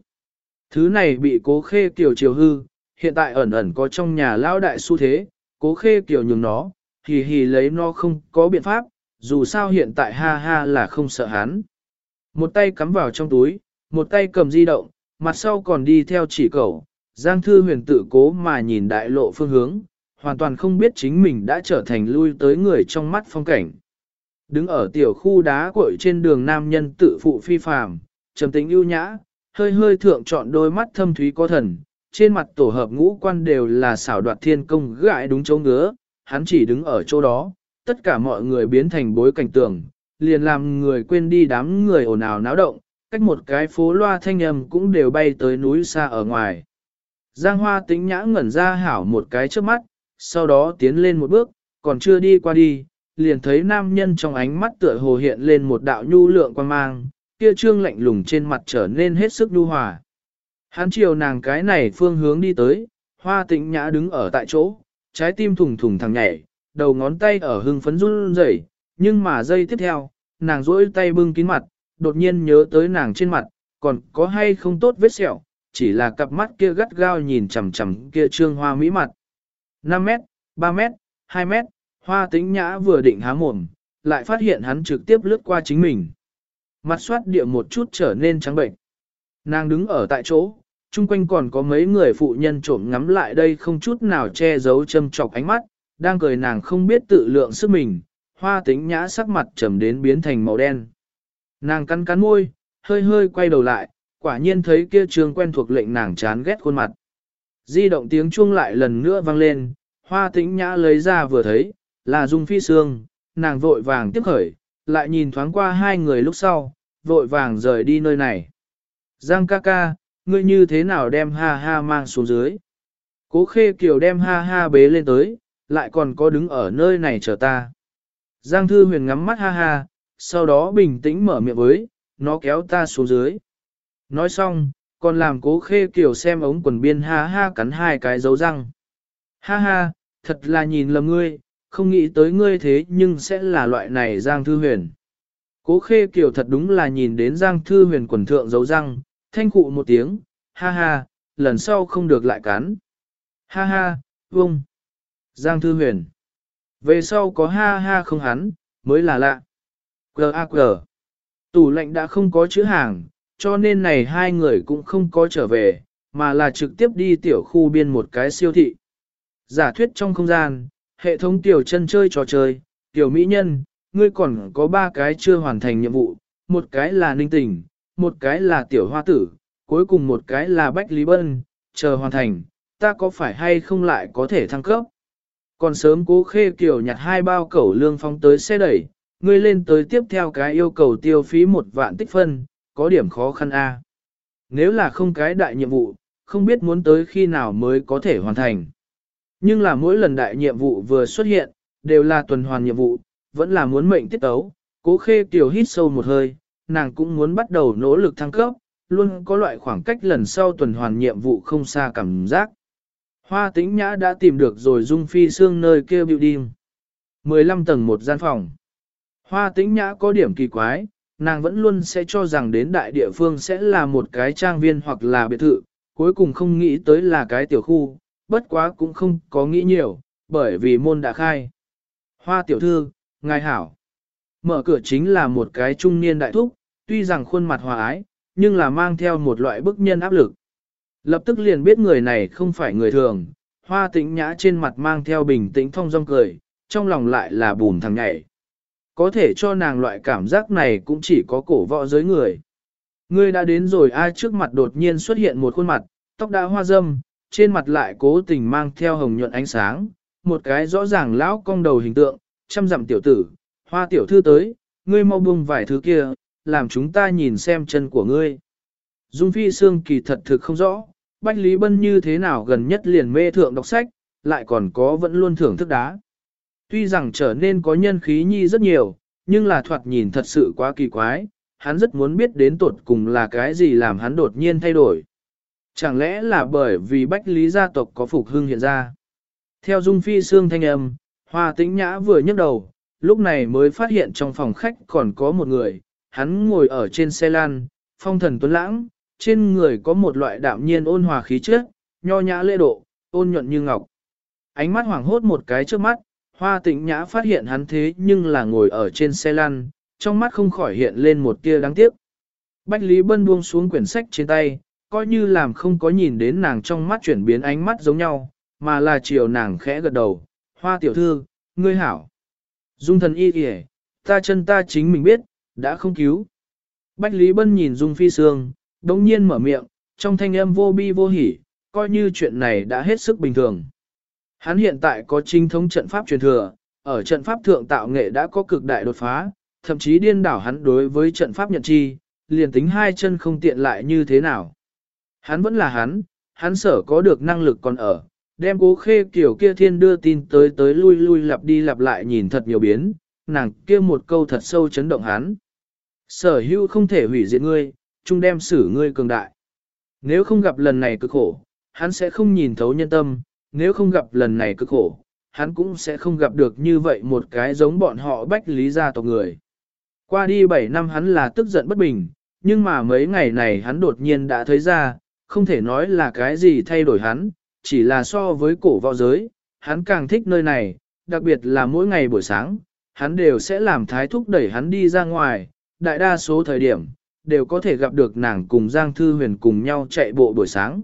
Thứ này bị cố khê kiều chiều hư, hiện tại ẩn ẩn có trong nhà Lão đại xu thế, cố khê kiều nhường nó, hì hì lấy nó không có biện pháp, dù sao hiện tại ha ha là không sợ hắn. Một tay cắm vào trong túi, một tay cầm di động, mặt sau còn đi theo chỉ cầu, Giang Thư huyền tự cố mà nhìn đại lộ phương hướng, hoàn toàn không biết chính mình đã trở thành lui tới người trong mắt phong cảnh. Đứng ở tiểu khu đá cội trên đường nam nhân tự phụ phi phàm, trầm tính ưu nhã, hơi hơi thượng chọn đôi mắt thâm thúy có thần, trên mặt tổ hợp ngũ quan đều là xảo đoạt thiên công gãi đúng chỗ ngứa, hắn chỉ đứng ở chỗ đó, tất cả mọi người biến thành bối cảnh tưởng, liền làm người quên đi đám người ồn ào náo động, cách một cái phố loa thanh âm cũng đều bay tới núi xa ở ngoài. Giang Hoa tính nhã ngẩn ra hảo một cái trước mắt, sau đó tiến lên một bước, còn chưa đi qua đi, liền thấy nam nhân trong ánh mắt tựa hồ hiện lên một đạo nhu lượng quan mang, kia trương lạnh lùng trên mặt trở nên hết sức nhu hòa. Hắn chiều nàng cái này phương hướng đi tới, hoa tĩnh nhã đứng ở tại chỗ, trái tim thùng thùng thằng nhảy, đầu ngón tay ở hưng phấn run rẩy, nhưng mà giây tiếp theo, nàng rỗi tay bưng kín mặt, đột nhiên nhớ tới nàng trên mặt, còn có hay không tốt vết sẹo, chỉ là cặp mắt kia gắt gao nhìn chằm chằm kia trương hoa mỹ mặt. 5 mét, 3 mét, 2 mét, hoa tĩnh nhã vừa định há mồm, lại phát hiện hắn trực tiếp lướt qua chính mình. Mặt soát địa một chút trở nên trắng bệnh. Nàng đứng ở tại chỗ, chung quanh còn có mấy người phụ nhân trộm ngắm lại đây không chút nào che giấu châm chọc ánh mắt, đang cười nàng không biết tự lượng sức mình, hoa tính nhã sắc mặt trầm đến biến thành màu đen. Nàng cắn cắn môi, hơi hơi quay đầu lại, quả nhiên thấy kia trường quen thuộc lệnh nàng chán ghét khuôn mặt. Di động tiếng chuông lại lần nữa vang lên, hoa tĩnh nhã lấy ra vừa thấy, là Dung Phi Sương, nàng vội vàng tiếp khởi, lại nhìn thoáng qua hai người lúc sau, vội vàng rời đi nơi này. Giang ca ca, ngươi như thế nào đem ha ha mang xuống dưới? Cố khê kiều đem ha ha bế lên tới, lại còn có đứng ở nơi này chờ ta. Giang thư huyền ngắm mắt ha ha, sau đó bình tĩnh mở miệng với, nó kéo ta xuống dưới. Nói xong, còn làm cố khê kiểu xem ống quần biên ha ha cắn hai cái dấu răng. Ha ha, thật là nhìn lầm ngươi, không nghĩ tới ngươi thế nhưng sẽ là loại này Giang Thư Huyền. Cố khê kiểu thật đúng là nhìn đến Giang Thư Huyền quần thượng dấu răng, thanh cụ một tiếng, ha ha, lần sau không được lại cắn. Ha ha, vông. Giang Thư Huyền. Về sau có ha ha không hắn, mới là lạ. Quờ a quờ. Tủ lệnh đã không có chữ hàng, cho nên này hai người cũng không có trở về, mà là trực tiếp đi tiểu khu biên một cái siêu thị. Giả thuyết trong không gian, hệ thống tiểu chân chơi trò chơi, tiểu mỹ nhân, ngươi còn có ba cái chưa hoàn thành nhiệm vụ, một cái là ninh tình, một cái là tiểu hoa tử, cuối cùng một cái là bách lý bân, chờ hoàn thành, ta có phải hay không lại có thể thăng cấp. Còn sớm cố khê kiểu nhặt hai bao cẩu lương phong tới xe đẩy, ngươi lên tới tiếp theo cái yêu cầu tiêu phí một vạn tích phân, có điểm khó khăn a. Nếu là không cái đại nhiệm vụ, không biết muốn tới khi nào mới có thể hoàn thành. Nhưng là mỗi lần đại nhiệm vụ vừa xuất hiện, đều là tuần hoàn nhiệm vụ, vẫn là muốn mệnh tiết tấu. Cố khê tiểu hít sâu một hơi, nàng cũng muốn bắt đầu nỗ lực thăng cấp, luôn có loại khoảng cách lần sau tuần hoàn nhiệm vụ không xa cảm giác. Hoa tĩnh nhã đã tìm được rồi dung phi xương nơi kia building. 15 tầng một gian phòng. Hoa tĩnh nhã có điểm kỳ quái, nàng vẫn luôn sẽ cho rằng đến đại địa phương sẽ là một cái trang viên hoặc là biệt thự, cuối cùng không nghĩ tới là cái tiểu khu, bất quá cũng không có nghĩ nhiều, bởi vì môn đã khai. Hoa tiểu thư, ngài hảo. Mở cửa chính là một cái trung niên đại thúc, tuy rằng khuôn mặt hòa ái, nhưng là mang theo một loại bức nhân áp lực. Lập tức liền biết người này không phải người thường, hoa tĩnh nhã trên mặt mang theo bình tĩnh thông dong cười, trong lòng lại là bùn thằng nhảy có thể cho nàng loại cảm giác này cũng chỉ có cổ võ giới người. Ngươi đã đến rồi ai trước mặt đột nhiên xuất hiện một khuôn mặt, tóc đã hoa dâm, trên mặt lại cố tình mang theo hồng nhuận ánh sáng, một cái rõ ràng lão cong đầu hình tượng, chăm dặm tiểu tử, hoa tiểu thư tới, ngươi mau buông vài thứ kia, làm chúng ta nhìn xem chân của ngươi. Dung Phi Sương kỳ thật thực không rõ, Bách Lý Bân như thế nào gần nhất liền mê thượng đọc sách, lại còn có vẫn luôn thưởng thức đá. Tuy rằng trở nên có nhân khí nhi rất nhiều, nhưng là thoạt nhìn thật sự quá kỳ quái, hắn rất muốn biết đến tột cùng là cái gì làm hắn đột nhiên thay đổi. Chẳng lẽ là bởi vì Bách Lý gia tộc có phục hưng hiện ra? Theo Dung Phi Sương thanh âm, Hoa Tĩnh Nhã vừa nhấc đầu, lúc này mới phát hiện trong phòng khách còn có một người, hắn ngồi ở trên xe lan, phong thần tuấn lãng, trên người có một loại đạm nhiên ôn hòa khí chất, nho nhã lễ độ, ôn nhuận như ngọc. Ánh mắt hoảng hốt một cái trước mắt, Hoa Tĩnh Nhã phát hiện hắn thế nhưng là ngồi ở trên xe lăn, trong mắt không khỏi hiện lên một tia đáng tiếc. Bách Lý Bân buông xuống quyển sách trên tay, coi như làm không có nhìn đến nàng trong mắt chuyển biến ánh mắt giống nhau, mà là chiều nàng khẽ gật đầu, hoa tiểu thư, ngươi hảo. Dung thần y kìa, ta chân ta chính mình biết, đã không cứu. Bách Lý Bân nhìn Dung Phi Sương, đồng nhiên mở miệng, trong thanh âm vô bi vô hỉ, coi như chuyện này đã hết sức bình thường. Hắn hiện tại có chính thống trận pháp truyền thừa, ở trận pháp thượng tạo nghệ đã có cực đại đột phá, thậm chí điên đảo hắn đối với trận pháp nhận chi, liền tính hai chân không tiện lại như thế nào. Hắn vẫn là hắn, hắn sở có được năng lực còn ở, đem cố khê kiểu kia thiên đưa tin tới tới lui lui lặp đi lặp lại nhìn thật nhiều biến, nàng kia một câu thật sâu chấn động hắn. Sở hữu không thể hủy diệt ngươi, chung đem xử ngươi cường đại. Nếu không gặp lần này cực khổ, hắn sẽ không nhìn thấu nhân tâm, nếu không gặp lần này cực khổ, hắn cũng sẽ không gặp được như vậy một cái giống bọn họ bách lý gia tộc người. Qua đi 7 năm hắn là tức giận bất bình, nhưng mà mấy ngày này hắn đột nhiên đã thấy ra, không thể nói là cái gì thay đổi hắn, chỉ là so với cổ võ giới, hắn càng thích nơi này, đặc biệt là mỗi ngày buổi sáng, hắn đều sẽ làm thái thúc đẩy hắn đi ra ngoài, đại đa số thời điểm, đều có thể gặp được nàng cùng Giang Thư Huyền cùng nhau chạy bộ buổi sáng.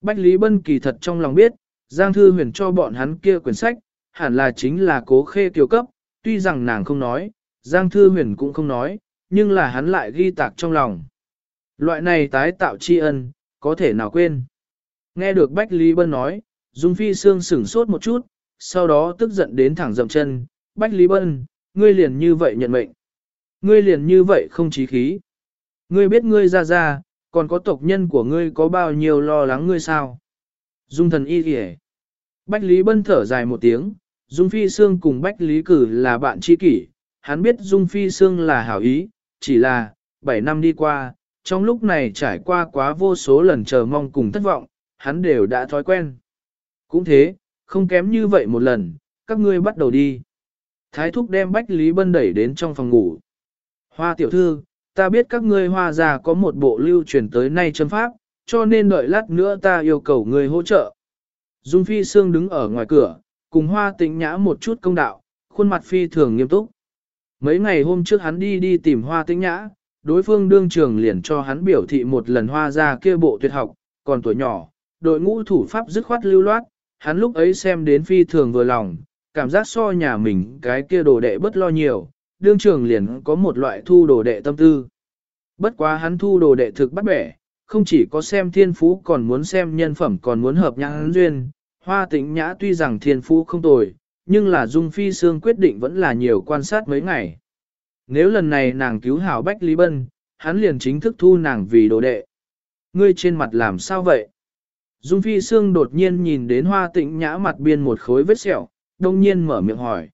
Bách Lý Bân kỳ thật trong lòng biết, Giang Thư Huyền cho bọn hắn kia quyển sách, hẳn là chính là cố khê kiều cấp, tuy rằng nàng không nói, Giang Thư Huyền cũng không nói, nhưng là hắn lại ghi tạc trong lòng. Loại này tái tạo tri ân, có thể nào quên. Nghe được Bách Lý Bân nói, Dung Phi Sương sửng sốt một chút, sau đó tức giận đến thẳng dậm chân, Bách Lý Bân, ngươi liền như vậy nhận mệnh. Ngươi liền như vậy không chí khí. Ngươi biết ngươi ra ra, còn có tộc nhân của ngươi có bao nhiêu lo lắng ngươi sao? Dung thần y kìa. Bách Lý Bân thở dài một tiếng, Dung Phi Sương cùng Bách Lý Cử là bạn tri kỷ, hắn biết Dung Phi Sương là hảo ý, chỉ là, 7 năm đi qua, trong lúc này trải qua quá vô số lần chờ mong cùng thất vọng, hắn đều đã thói quen. Cũng thế, không kém như vậy một lần, các ngươi bắt đầu đi. Thái thúc đem Bách Lý Bân đẩy đến trong phòng ngủ. Hoa tiểu thư, ta biết các ngươi hoa già có một bộ lưu truyền tới nay chấm pháp, cho nên đợi lát nữa ta yêu cầu ngươi hỗ trợ. Dung Phi Sương đứng ở ngoài cửa, cùng hoa tĩnh nhã một chút công đạo, khuôn mặt phi thường nghiêm túc. Mấy ngày hôm trước hắn đi đi tìm hoa tĩnh nhã, đối phương đương trường liền cho hắn biểu thị một lần hoa ra kia bộ tuyệt học, còn tuổi nhỏ, đội ngũ thủ pháp dứt khoát lưu loát, hắn lúc ấy xem đến phi thường vừa lòng, cảm giác so nhà mình cái kia đồ đệ bất lo nhiều, đương trường liền có một loại thu đồ đệ tâm tư. Bất quá hắn thu đồ đệ thực bắt bẻ, không chỉ có xem thiên phú còn muốn xem nhân phẩm còn muốn hợp nhãn duyên, hoa tĩnh nhã tuy rằng thiên phú không tồi, nhưng là Dung Phi Sương quyết định vẫn là nhiều quan sát mấy ngày. Nếu lần này nàng cứu hảo Bách Lý Bân, hắn liền chính thức thu nàng vì đồ đệ. Ngươi trên mặt làm sao vậy? Dung Phi Sương đột nhiên nhìn đến hoa tĩnh nhã mặt biên một khối vết sẹo, đông nhiên mở miệng hỏi.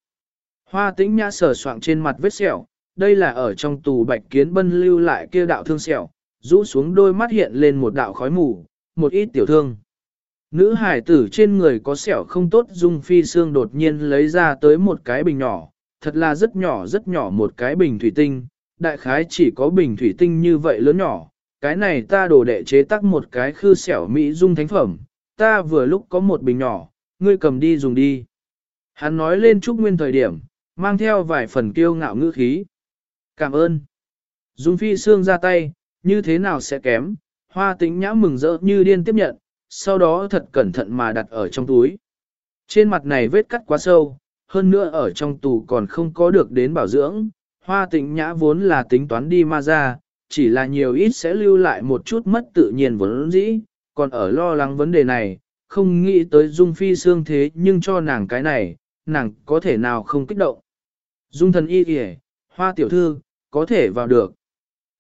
Hoa tĩnh nhã sờ soạng trên mặt vết sẹo, đây là ở trong tù bạch kiến bân lưu lại kia đạo thương sẹo, rũ xuống đôi mắt hiện lên một đạo khói mù, một ít tiểu thương. Nữ hải tử trên người có sẹo không tốt Dung Phi xương đột nhiên lấy ra tới một cái bình nhỏ, thật là rất nhỏ rất nhỏ một cái bình thủy tinh, đại khái chỉ có bình thủy tinh như vậy lớn nhỏ, cái này ta đổ đệ chế tắc một cái khư sẹo Mỹ dung thánh phẩm, ta vừa lúc có một bình nhỏ, ngươi cầm đi dùng đi. Hắn nói lên chúc nguyên thời điểm, mang theo vài phần kiêu ngạo ngữ khí. Cảm ơn. Dung phi xương ra tay, như thế nào sẽ kém, hoa tính nhã mừng rỡ như điên tiếp nhận, sau đó thật cẩn thận mà đặt ở trong túi. Trên mặt này vết cắt quá sâu, hơn nữa ở trong tù còn không có được đến bảo dưỡng, hoa tĩnh nhã vốn là tính toán đi ma ra, chỉ là nhiều ít sẽ lưu lại một chút mất tự nhiên vốn dĩ, còn ở lo lắng vấn đề này, không nghĩ tới Dung Phi xương thế nhưng cho nàng cái này, nàng có thể nào không kích động. Dung thần y kìa, hoa tiểu thư, có thể vào được.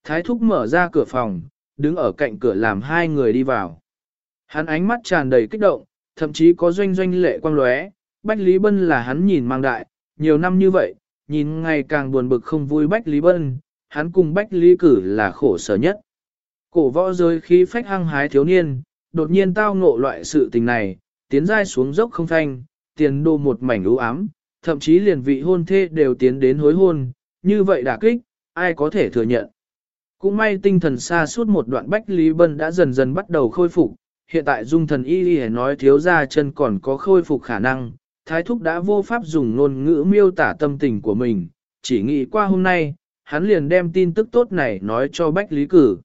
Thái thúc mở ra cửa phòng, đứng ở cạnh cửa làm hai người đi vào. Hắn ánh mắt tràn đầy kích động, thậm chí có doanh doanh lệ quang lóe. Bách Lý Bân là hắn nhìn mang đại, nhiều năm như vậy, nhìn ngày càng buồn bực không vui Bách Lý Bân, hắn cùng Bách Lý Cử là khổ sở nhất. Cổ võ rơi khi phách hăng hái thiếu niên, đột nhiên tao ngộ loại sự tình này, tiến dai xuống dốc không thanh, tiền đô một mảnh u ám, thậm chí liền vị hôn thê đều tiến đến hối hôn, như vậy đả kích, ai có thể thừa nhận. Cũng may tinh thần xa suốt một đoạn Bách Lý Bân đã dần dần bắt đầu khôi phục, hiện tại dung thần y y nói thiếu ra chân còn có khôi phục khả năng, thái thúc đã vô pháp dùng ngôn ngữ miêu tả tâm tình của mình, chỉ nghĩ qua hôm nay, hắn liền đem tin tức tốt này nói cho Bách Lý Cử.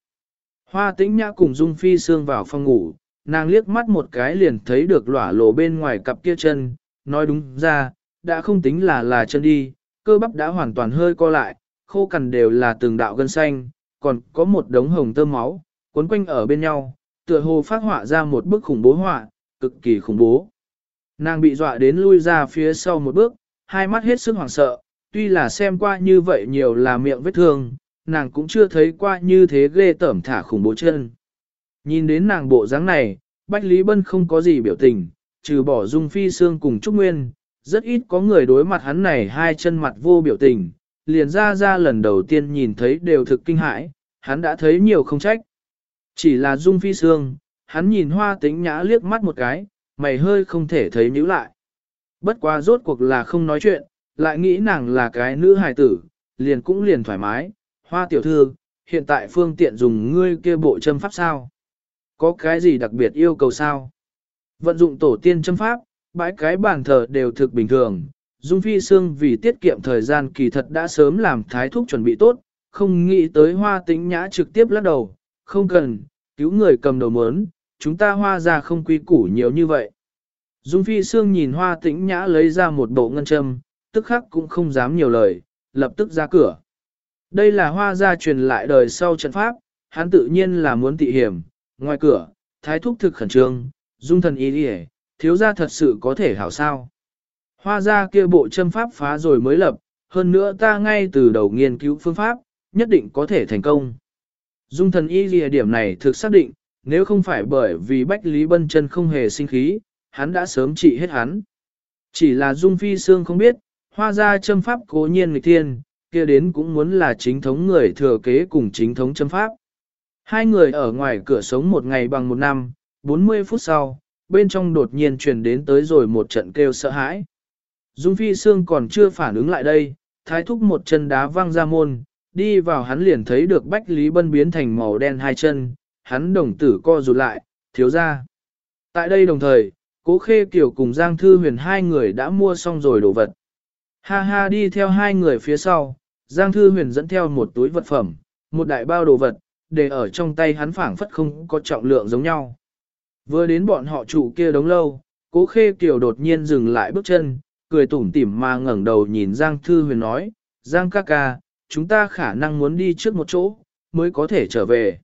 Hoa tĩnh nhã cùng Dung Phi Sương vào phòng ngủ, nàng liếc mắt một cái liền thấy được lỏa lộ bên ngoài cặp kia chân, nói đúng ra, đã không tính là là chân đi, cơ bắp đã hoàn toàn hơi co lại, khô cằn đều là từng đạo gân xanh, còn có một đống hồng tơ máu, cuốn quanh ở bên nhau, tựa hồ phát họa ra một bức khủng bố họa, cực kỳ khủng bố. Nàng bị dọa đến lui ra phía sau một bước, hai mắt hết sức hoảng sợ, tuy là xem qua như vậy nhiều là miệng vết thương, nàng cũng chưa thấy qua như thế ghê tởm thả khủng bố chân. Nhìn đến nàng bộ dáng này, Bách Lý Bân không có gì biểu tình, trừ bỏ Dung Phi Sương cùng Trúc Nguyên, rất ít có người đối mặt hắn này hai chân mặt vô biểu tình, liền ra ra lần đầu tiên nhìn thấy đều thực kinh hãi, hắn đã thấy nhiều không trách. Chỉ là Dung Phi Sương, hắn nhìn hoa tính nhã liếc mắt một cái, mày hơi không thể thấy nhíu lại. Bất quá rốt cuộc là không nói chuyện, lại nghĩ nàng là cái nữ hài tử, liền cũng liền thoải mái. Hoa tiểu thư, hiện tại phương tiện dùng ngươi kia bộ châm pháp sao? Có cái gì đặc biệt yêu cầu sao? Vận dụng tổ tiên châm pháp, bãi cái bàn thờ đều thực bình thường. Dung Phi Sương vì tiết kiệm thời gian kỳ thật đã sớm làm thái thúc chuẩn bị tốt, không nghĩ tới hoa tĩnh nhã trực tiếp lắc đầu, không cần, cứu người cầm đầu mớn, chúng ta hoa ra không quy củ nhiều như vậy. Dung Phi Sương nhìn hoa tĩnh nhã lấy ra một bộ ngân châm, tức khắc cũng không dám nhiều lời, lập tức ra cửa. Đây là hoa gia truyền lại đời sau trận pháp, hắn tự nhiên là muốn tị hiểm, ngoài cửa, thái thúc thực khẩn trương, dung thần ý đi thiếu gia thật sự có thể hảo sao. Hoa gia kia bộ châm pháp phá rồi mới lập, hơn nữa ta ngay từ đầu nghiên cứu phương pháp, nhất định có thể thành công. Dung thần y lìa điểm này thực xác định, nếu không phải bởi vì Bách Lý Bân chân không hề sinh khí, hắn đã sớm trị hết hắn. Chỉ là Dung Phi Sương không biết, hoa ra châm pháp cố nhiên nghịch thiên, kia đến cũng muốn là chính thống người thừa kế cùng chính thống châm pháp. Hai người ở ngoài cửa sống một ngày bằng một năm, 40 phút sau, bên trong đột nhiên truyền đến tới rồi một trận kêu sợ hãi. Dung Phi Sương còn chưa phản ứng lại đây, thái thúc một chân đá văng ra môn, đi vào hắn liền thấy được Bách Lý Bân biến thành màu đen hai chân, hắn đồng tử co rụt lại, thiếu ra. Tại đây đồng thời, Cố Khê Kiều cùng Giang Thư Huyền hai người đã mua xong rồi đồ vật. Ha ha đi theo hai người phía sau, Giang Thư Huyền dẫn theo một túi vật phẩm, một đại bao đồ vật, để ở trong tay hắn phảng phất không có trọng lượng giống nhau. Vừa đến bọn họ trụ kia đống lâu, Cố Khê Kiều đột nhiên dừng lại bước chân, cười tủm tỉm mà ngẩng đầu nhìn Giang Thư Huyền nói, Giang ca ca, chúng ta khả năng muốn đi trước một chỗ, mới có thể trở về.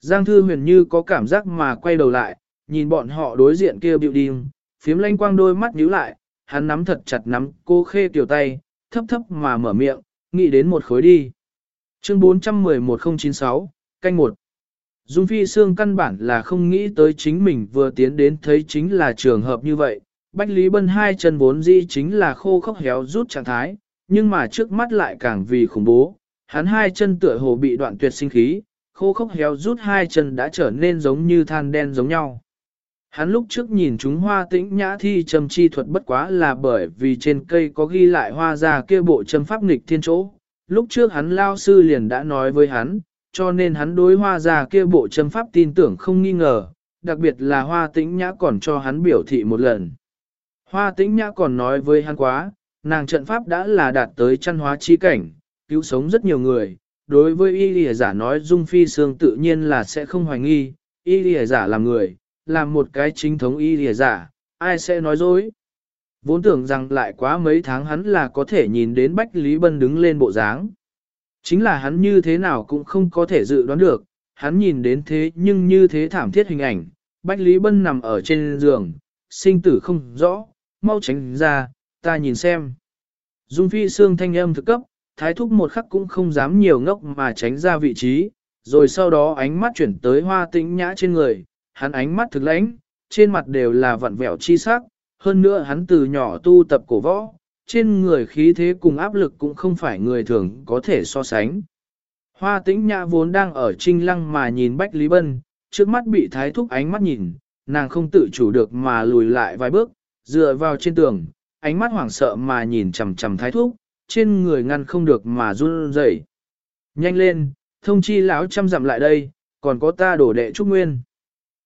Giang Thư Huyền như có cảm giác mà quay đầu lại, nhìn bọn họ đối diện kia biểu điên, phiếm lanh quang đôi mắt nhíu lại, hắn nắm thật chặt nắm cô khê tiểu tay, thấp thấp mà mở miệng, nghĩ đến một khối đi. Chương 411096, canh một. Dung Phi Sương căn bản là không nghĩ tới chính mình vừa tiến đến thấy chính là trường hợp như vậy. Bách Lý Bân hai chân vốn dĩ chính là khô khốc héo rút trạng thái, nhưng mà trước mắt lại càng vì khủng bố. Hắn hai chân tựa hồ bị đoạn tuyệt sinh khí, khô khốc héo rút hai chân đã trở nên giống như than đen giống nhau. Hắn lúc trước nhìn chúng hoa tĩnh nhã thi châm chi thuật bất quá là bởi vì trên cây có ghi lại hoa ra kia bộ châm pháp nghịch thiên chỗ. Lúc trước hắn lao sư liền đã nói với hắn, cho nên hắn đối hoa ra kia bộ châm pháp tin tưởng không nghi ngờ, đặc biệt là hoa tĩnh nhã còn cho hắn biểu thị một lần. Hoa tĩnh nhã còn nói với hắn quá, nàng trận pháp đã là đạt tới chăn hóa chi cảnh, cứu sống rất nhiều người. Đối với y lìa giả nói dung phi xương tự nhiên là sẽ không hoài nghi, y lìa giả là người, làm một cái chính thống y lìa giả, ai sẽ nói dối. Vốn tưởng rằng lại quá mấy tháng hắn là có thể nhìn đến Bách Lý Bân đứng lên bộ dáng. Chính là hắn như thế nào cũng không có thể dự đoán được, hắn nhìn đến thế nhưng như thế thảm thiết hình ảnh, Bách Lý Bân nằm ở trên giường, sinh tử không rõ, mau tránh ra, ta nhìn xem. Dung phi xương thanh âm thực cấp, thái thúc một khắc cũng không dám nhiều ngốc mà tránh ra vị trí, rồi sau đó ánh mắt chuyển tới hoa tĩnh nhã trên người, hắn ánh mắt thực lãnh, trên mặt đều là vặn vẹo chi sắc, hơn nữa hắn từ nhỏ tu tập cổ võ, trên người khí thế cùng áp lực cũng không phải người thường có thể so sánh. Hoa tĩnh nhã vốn đang ở trinh lăng mà nhìn Bách Lý Bân, trước mắt bị thái thúc ánh mắt nhìn, nàng không tự chủ được mà lùi lại vài bước, dựa vào trên tường, ánh mắt hoảng sợ mà nhìn chằm chằm thái thúc, trên người ngăn không được mà run rẩy. Nhanh lên, thông chi lão chăm dặm lại đây, còn có ta đổ đệ trúc nguyên.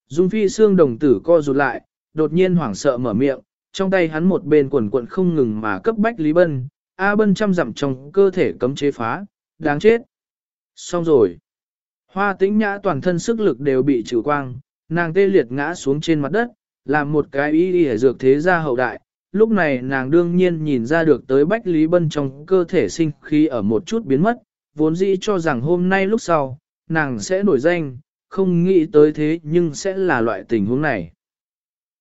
Dung phi xương đồng tử co rụt lại, đột nhiên hoảng sợ mở miệng, trong tay hắn một bên quần quận không ngừng mà cấp bách Lý Bân, A Bân chăm dặm trong cơ thể cấm chế phá, đáng chết. Xong rồi. Hoa tĩnh nhã toàn thân sức lực đều bị trừ quang, nàng tê liệt ngã xuống trên mặt đất, làm một cái ý y dược thế gia hậu đại. Lúc này nàng đương nhiên nhìn ra được tới Bách Lý Bân trong cơ thể sinh khí ở một chút biến mất, vốn dĩ cho rằng hôm nay lúc sau, nàng sẽ nổi danh, không nghĩ tới thế nhưng sẽ là loại tình huống này.